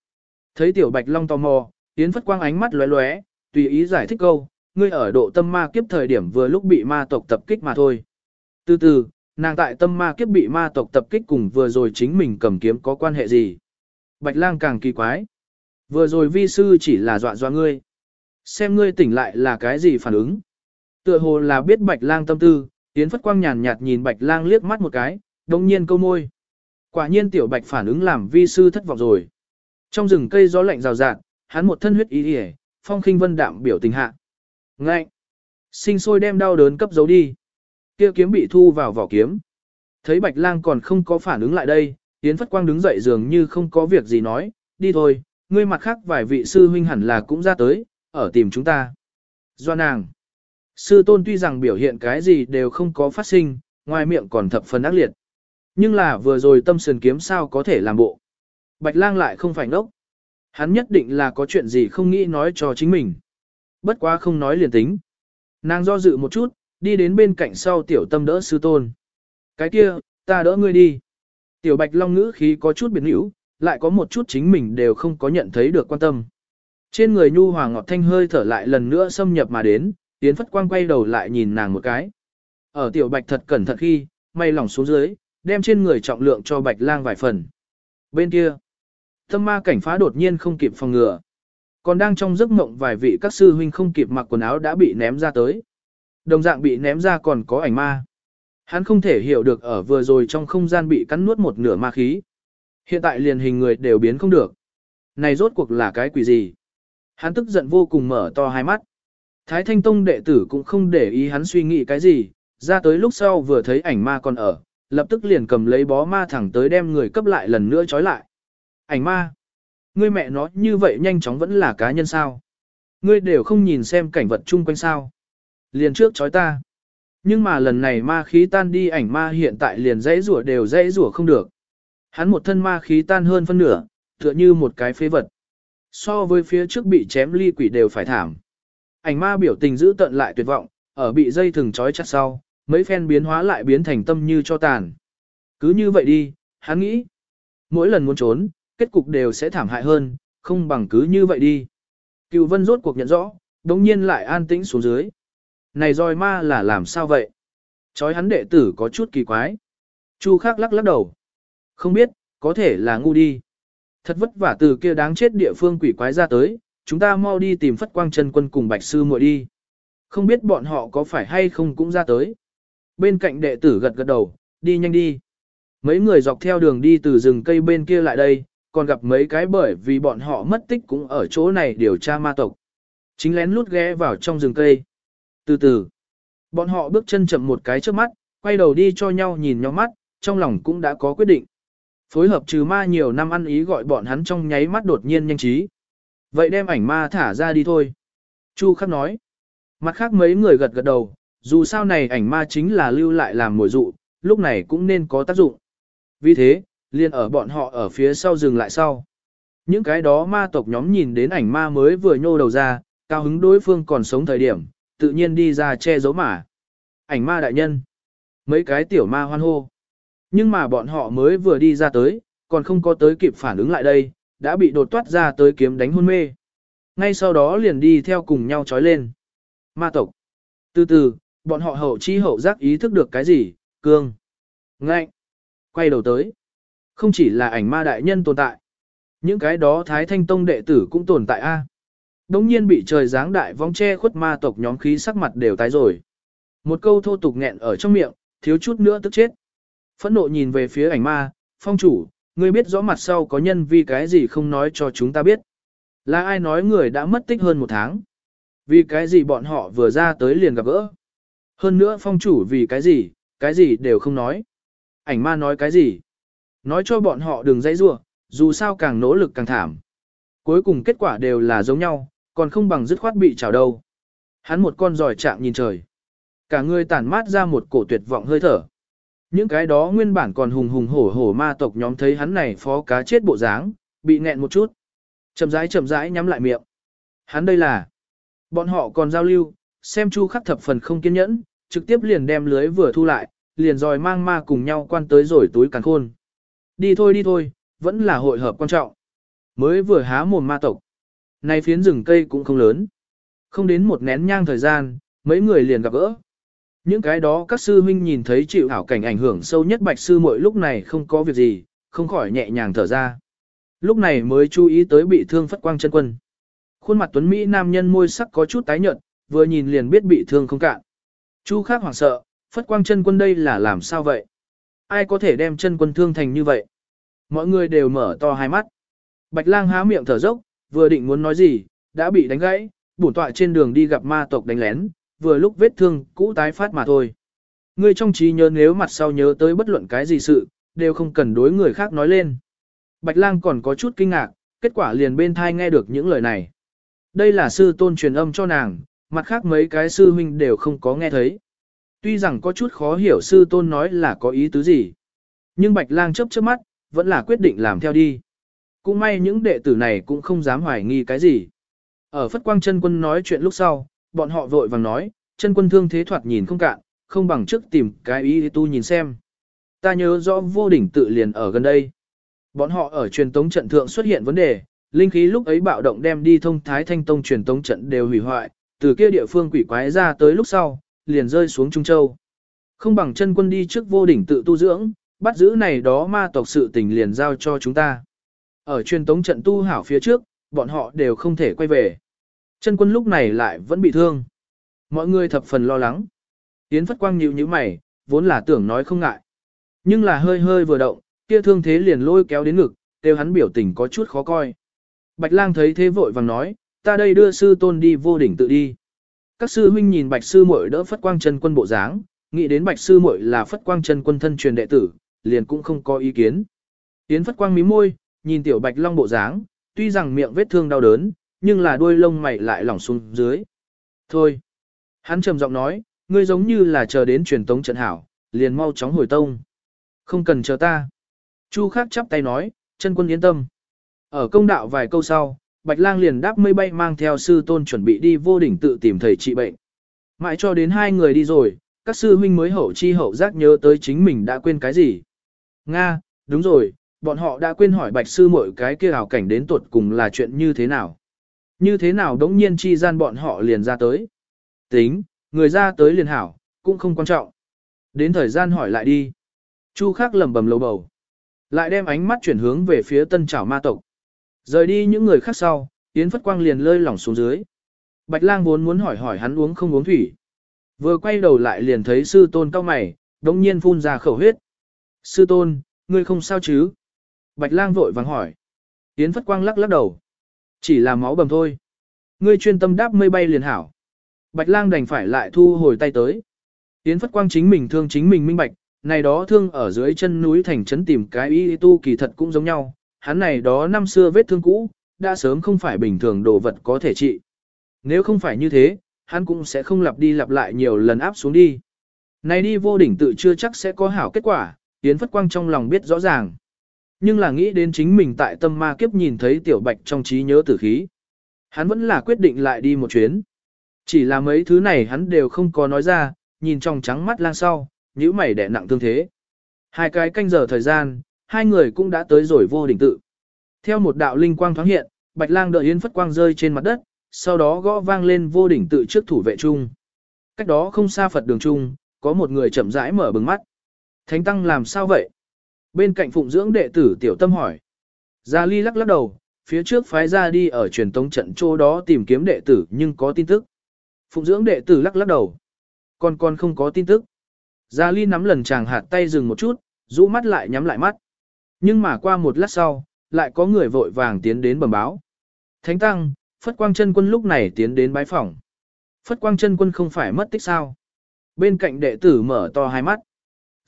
Thấy tiểu bạch long tò mò, Yến Phất Quang ánh mắt lóe lóe, tùy ý giải thích câu, ngươi ở độ tâm ma kiếp thời điểm vừa lúc bị ma tộc tập kích mà thôi. Từ từ, nàng tại tâm ma kiếp bị ma tộc tập kích cùng vừa rồi chính mình cầm kiếm có quan hệ gì? Bạch lang càng kỳ quái. Vừa rồi vi sư chỉ là dọa dọa ngươi. Xem ngươi tỉnh lại là cái gì phản ứng. Tựa hồ là biết bạch lang tâm tư, Yến Phất Quang nhàn nhạt nhìn bạch lang liếc mắt một cái, đồng nhiên câu môi. Quả nhiên tiểu bạch phản ứng làm vi sư thất vọng rồi. Trong rừng cây gió lạnh rào rạt, hắn một thân huyết ý điề, phong khinh vân đạm biểu tình hạ. Ngạnh! Sinh sôi đem đau đớn cấp giấu đi. Kia kiếm bị thu vào vỏ kiếm. Thấy bạch lang còn không có phản ứng lại đây, Yến Phất Quang đứng dậy dường như không có việc gì nói, đi thôi, ngươi mặt khác vài vị sư huynh hẳn là cũng ra tới, ở tìm chúng ta. Do nàng. Sư tôn tuy rằng biểu hiện cái gì đều không có phát sinh, ngoài miệng còn thập phần ác liệt. Nhưng là vừa rồi tâm sườn kiếm sao có thể làm bộ. Bạch lang lại không phải ngốc. Hắn nhất định là có chuyện gì không nghĩ nói cho chính mình. Bất quá không nói liền tính. Nàng do dự một chút, đi đến bên cạnh sau tiểu tâm đỡ sư tôn. Cái kia, ta đỡ ngươi đi. Tiểu bạch long ngữ khí có chút biến hữu, lại có một chút chính mình đều không có nhận thấy được quan tâm. Trên người nhu hòa ngọt thanh hơi thở lại lần nữa xâm nhập mà đến, tiến phất quang quay đầu lại nhìn nàng một cái. Ở tiểu bạch thật cẩn thận khi, may lỏng xuống dưới, đem trên người trọng lượng cho bạch lang vài phần. Bên kia, tâm ma cảnh phá đột nhiên không kịp phòng ngừa. Còn đang trong giấc mộng vài vị các sư huynh không kịp mặc quần áo đã bị ném ra tới. Đồng dạng bị ném ra còn có ảnh ma. Hắn không thể hiểu được ở vừa rồi trong không gian bị cắn nuốt một nửa ma khí. Hiện tại liền hình người đều biến không được. Này rốt cuộc là cái quỷ gì? Hắn tức giận vô cùng mở to hai mắt. Thái Thanh Tông đệ tử cũng không để ý hắn suy nghĩ cái gì, ra tới lúc sau vừa thấy ảnh ma còn ở, lập tức liền cầm lấy bó ma thẳng tới đem người cấp lại lần nữa trói lại. Ảnh ma! Ngươi mẹ nó như vậy nhanh chóng vẫn là cá nhân sao? Ngươi đều không nhìn xem cảnh vật chung quanh sao? Liền trước trói ta. Nhưng mà lần này ma khí tan đi ảnh ma hiện tại liền dãy rủa đều dãy rủa không được. Hắn một thân ma khí tan hơn phân nửa, tựa như một cái phế vật. So với phía trước bị chém ly quỷ đều phải thảm. Ảnh ma biểu tình giữ tận lại tuyệt vọng, ở bị dây thừng trói chặt sau, mấy phen biến hóa lại biến thành tâm như cho tàn. Cứ như vậy đi, hắn nghĩ. Mỗi lần muốn trốn, kết cục đều sẽ thảm hại hơn, không bằng cứ như vậy đi. Cựu vân rốt cuộc nhận rõ, đống nhiên lại an tĩnh xuống dưới. Này roi ma là làm sao vậy? Chói hắn đệ tử có chút kỳ quái. Chu khắc lắc lắc đầu. Không biết, có thể là ngu đi. Thật vất vả từ kia đáng chết địa phương quỷ quái ra tới, chúng ta mau đi tìm phất quang chân quân cùng bạch sư muội đi. Không biết bọn họ có phải hay không cũng ra tới. Bên cạnh đệ tử gật gật đầu, đi nhanh đi. Mấy người dọc theo đường đi từ rừng cây bên kia lại đây, còn gặp mấy cái bởi vì bọn họ mất tích cũng ở chỗ này điều tra ma tộc. Chính lén lút ghé vào trong rừng cây. Từ từ, bọn họ bước chân chậm một cái trước mắt, quay đầu đi cho nhau nhìn nhau mắt, trong lòng cũng đã có quyết định. Phối hợp trừ ma nhiều năm ăn ý gọi bọn hắn trong nháy mắt đột nhiên nhanh trí. Vậy đem ảnh ma thả ra đi thôi. Chu khắc nói. Mặt khác mấy người gật gật đầu, dù sao này ảnh ma chính là lưu lại làm mồi dụ, lúc này cũng nên có tác dụng. Vì thế, liền ở bọn họ ở phía sau dừng lại sau. Những cái đó ma tộc nhóm nhìn đến ảnh ma mới vừa nhô đầu ra, cao hứng đối phương còn sống thời điểm, tự nhiên đi ra che giấu mà. Ảnh ma đại nhân. Mấy cái tiểu ma hoan hô. Nhưng mà bọn họ mới vừa đi ra tới, còn không có tới kịp phản ứng lại đây, đã bị đột toát ra tới kiếm đánh hôn mê. Ngay sau đó liền đi theo cùng nhau trói lên. Ma tộc. Từ từ, bọn họ hậu chi hậu giác ý thức được cái gì, cương. Ngạnh. Quay đầu tới. Không chỉ là ảnh ma đại nhân tồn tại. Những cái đó Thái Thanh Tông đệ tử cũng tồn tại a. Đống nhiên bị trời giáng đại vong che khuất ma tộc nhóm khí sắc mặt đều tái rồi. Một câu thô tục nghẹn ở trong miệng, thiếu chút nữa tức chết. Phẫn nộ nhìn về phía ảnh ma, phong chủ, ngươi biết rõ mặt sau có nhân vì cái gì không nói cho chúng ta biết. Là ai nói người đã mất tích hơn một tháng? Vì cái gì bọn họ vừa ra tới liền gặp gỡ? Hơn nữa phong chủ vì cái gì, cái gì đều không nói. Ảnh ma nói cái gì? Nói cho bọn họ đừng dãy rua, dù sao càng nỗ lực càng thảm. Cuối cùng kết quả đều là giống nhau, còn không bằng dứt khoát bị trào đâu. Hắn một con giỏi trạng nhìn trời. Cả người tản mát ra một cổ tuyệt vọng hơi thở. Những cái đó nguyên bản còn hùng hùng hổ hổ ma tộc nhóm thấy hắn này phó cá chết bộ dáng, bị nghẹn một chút. Chậm rãi chậm rãi nhắm lại miệng. Hắn đây là. Bọn họ còn giao lưu, xem chu khắc thập phần không kiên nhẫn, trực tiếp liền đem lưới vừa thu lại, liền dòi mang ma cùng nhau quan tới rồi túi càng khôn. Đi thôi đi thôi, vẫn là hội hợp quan trọng. Mới vừa há mồm ma tộc. Này phiến rừng cây cũng không lớn. Không đến một nén nhang thời gian, mấy người liền gặp gỡ. Những cái đó các sư huynh nhìn thấy chịu hảo cảnh ảnh hưởng sâu nhất bạch sư mỗi lúc này không có việc gì, không khỏi nhẹ nhàng thở ra. Lúc này mới chú ý tới bị thương phất quang chân quân. Khuôn mặt tuấn Mỹ nam nhân môi sắc có chút tái nhợt, vừa nhìn liền biết bị thương không cạn. Chu khác hoảng sợ, phất quang chân quân đây là làm sao vậy? Ai có thể đem chân quân thương thành như vậy? Mọi người đều mở to hai mắt. Bạch lang há miệng thở dốc, vừa định muốn nói gì, đã bị đánh gãy, bổn tọa trên đường đi gặp ma tộc đánh lén, vừa lúc vết thương cũ tái phát mà thôi. Ngươi trong trí nhớ nếu mặt sau nhớ tới bất luận cái gì sự, đều không cần đối người khác nói lên. Bạch lang còn có chút kinh ngạc, kết quả liền bên thai nghe được những lời này. Đây là sư tôn truyền âm cho nàng, mặt khác mấy cái sư huynh đều không có nghe thấy. Tuy rằng có chút khó hiểu sư tôn nói là có ý tứ gì. Nhưng bạch lang chớp chớp mắt, vẫn là quyết định làm theo đi. Cũng may những đệ tử này cũng không dám hoài nghi cái gì. Ở Phất Quang chân quân nói chuyện lúc sau, bọn họ vội vàng nói, chân quân thương thế thoạt nhìn không cạn, không bằng trước tìm cái ý tu nhìn xem. Ta nhớ rõ vô đỉnh tự liền ở gần đây. Bọn họ ở truyền tống trận thượng xuất hiện vấn đề, linh khí lúc ấy bạo động đem đi thông thái thanh tông truyền tống trận đều hủy hoại, từ kia địa phương quỷ quái ra tới lúc sau, liền rơi xuống Trung Châu. Không bằng chân quân đi trước vô đỉnh tự tu dưỡng, bắt giữ này đó ma tộc sự tình liền giao cho chúng ta. Ở truyền tống trận tu hảo phía trước, bọn họ đều không thể quay về. Chân quân lúc này lại vẫn bị thương. Mọi người thập phần lo lắng. Yến Phất Quang nhíu nhíu mày, vốn là tưởng nói không ngại. Nhưng là hơi hơi vừa động, kia thương thế liền lôi kéo đến ngực, đều hắn biểu tình có chút khó coi. Bạch lang thấy thế vội vàng nói, ta đây đưa sư tôn đi vô đỉnh tự đi. Các sư huynh nhìn bạch sư muội đỡ phất quang chân quân bộ dáng, nghĩ đến bạch sư muội là phất quang chân quân thân truyền đệ tử, liền cũng không có ý kiến. Yến phất quang mí môi, nhìn tiểu bạch long bộ dáng, tuy rằng miệng vết thương đau đớn, nhưng là đuôi lông mày lại lỏng xuống dưới. Thôi. Hắn trầm giọng nói, ngươi giống như là chờ đến truyền tống trận hảo, liền mau chóng hồi tông. Không cần chờ ta. Chu khác chắp tay nói, chân quân yên tâm. Ở công đạo vài câu sau, Bạch Lang liền đáp mây bay mang theo sư tôn chuẩn bị đi vô đỉnh tự tìm thầy trị bệnh. Mãi cho đến hai người đi rồi, các sư huynh mới hậu chi hậu giác nhớ tới chính mình đã quên cái gì. Nga, đúng rồi, bọn họ đã quên hỏi bạch sư mọi cái kia ảo cảnh đến tuột cùng là chuyện như thế nào. Như thế nào đống nhiên chi gian bọn họ liền ra tới. Tính, người ra tới liền hảo, cũng không quan trọng. Đến thời gian hỏi lại đi. Chu khắc lầm bầm lầu bầu. Lại đem ánh mắt chuyển hướng về phía tân trảo ma tộc. Rời đi những người khác sau, Yến Phất Quang liền lơi lỏng xuống dưới. Bạch lang vốn muốn hỏi hỏi hắn uống không uống thủy. Vừa quay đầu lại liền thấy sư tôn cao mày, đống nhiên phun ra khẩu huyết. Sư tôn, ngươi không sao chứ? Bạch lang vội vàng hỏi. Yến Phất Quang lắc lắc đầu. Chỉ là máu bầm thôi. Ngươi chuyên tâm đáp mây bay liền hảo. Bạch lang đành phải lại thu hồi tay tới. Yến Phất Quang chính mình thương chính mình minh bạch, này đó thương ở dưới chân núi thành trấn tìm cái y tu kỳ thật cũng giống nhau, hắn này đó năm xưa vết thương cũ, đã sớm không phải bình thường đồ vật có thể trị. Nếu không phải như thế, hắn cũng sẽ không lặp đi lặp lại nhiều lần áp xuống đi. Này đi vô đỉnh tự chưa chắc sẽ có hảo kết quả, Yến Phất Quang trong lòng biết rõ ràng. Nhưng là nghĩ đến chính mình tại tâm ma kiếp nhìn thấy tiểu bạch trong trí nhớ tử khí. Hắn vẫn là quyết định lại đi một chuyến. Chỉ là mấy thứ này hắn đều không có nói ra, nhìn trong trắng mắt lang sau, nhíu mày đẻ nặng tương thế. Hai cái canh giờ thời gian, hai người cũng đã tới rồi vô đỉnh tự. Theo một đạo linh quang thoáng hiện, Bạch Lang đợi Yến Phất Quang rơi trên mặt đất, sau đó gõ vang lên vô đỉnh tự trước thủ vệ trung. Cách đó không xa Phật đường trung, có một người chậm rãi mở bừng mắt. Thánh tăng làm sao vậy? Bên cạnh phụng dưỡng đệ tử tiểu tâm hỏi. Gia Ly lắc lắc đầu, phía trước phái ra đi ở truyền tống trận chỗ đó tìm kiếm đệ tử nhưng có tin tức. Phụng dưỡng đệ tử lắc lắc đầu. Còn còn không có tin tức. Gia Ly nắm lần chàng hạt tay dừng một chút, rũ mắt lại nhắm lại mắt. Nhưng mà qua một lát sau, lại có người vội vàng tiến đến bẩm báo. Thánh Tăng, Phất Quang chân Quân lúc này tiến đến bái phỏng. Phất Quang chân Quân không phải mất tích sao? Bên cạnh đệ tử mở to hai mắt.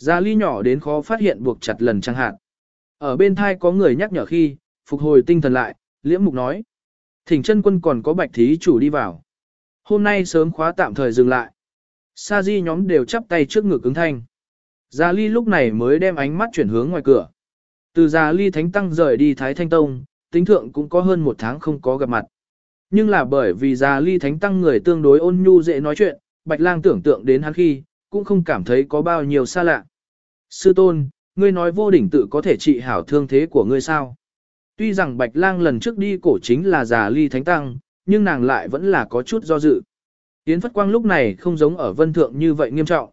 Gia ly nhỏ đến khó phát hiện buộc chặt lần chẳng hạn. Ở bên thai có người nhắc nhở khi, phục hồi tinh thần lại, liễm mục nói. Thỉnh chân quân còn có bạch thí chủ đi vào. Hôm nay sớm khóa tạm thời dừng lại. Sa di nhóm đều chắp tay trước ngực ứng thanh. Gia ly lúc này mới đem ánh mắt chuyển hướng ngoài cửa. Từ Gia ly thánh tăng rời đi Thái Thanh Tông, tính thượng cũng có hơn một tháng không có gặp mặt. Nhưng là bởi vì Gia ly thánh tăng người tương đối ôn nhu dễ nói chuyện, bạch lang tưởng tượng đến hắn khi, cũng không cảm thấy có bao nhiêu xa lạ. Sư tôn, ngươi nói vô đỉnh tự có thể trị hảo thương thế của ngươi sao? Tuy rằng Bạch Lang lần trước đi cổ chính là già ly thánh tăng, nhưng nàng lại vẫn là có chút do dự. Yến Phất Quang lúc này không giống ở vân thượng như vậy nghiêm trọng.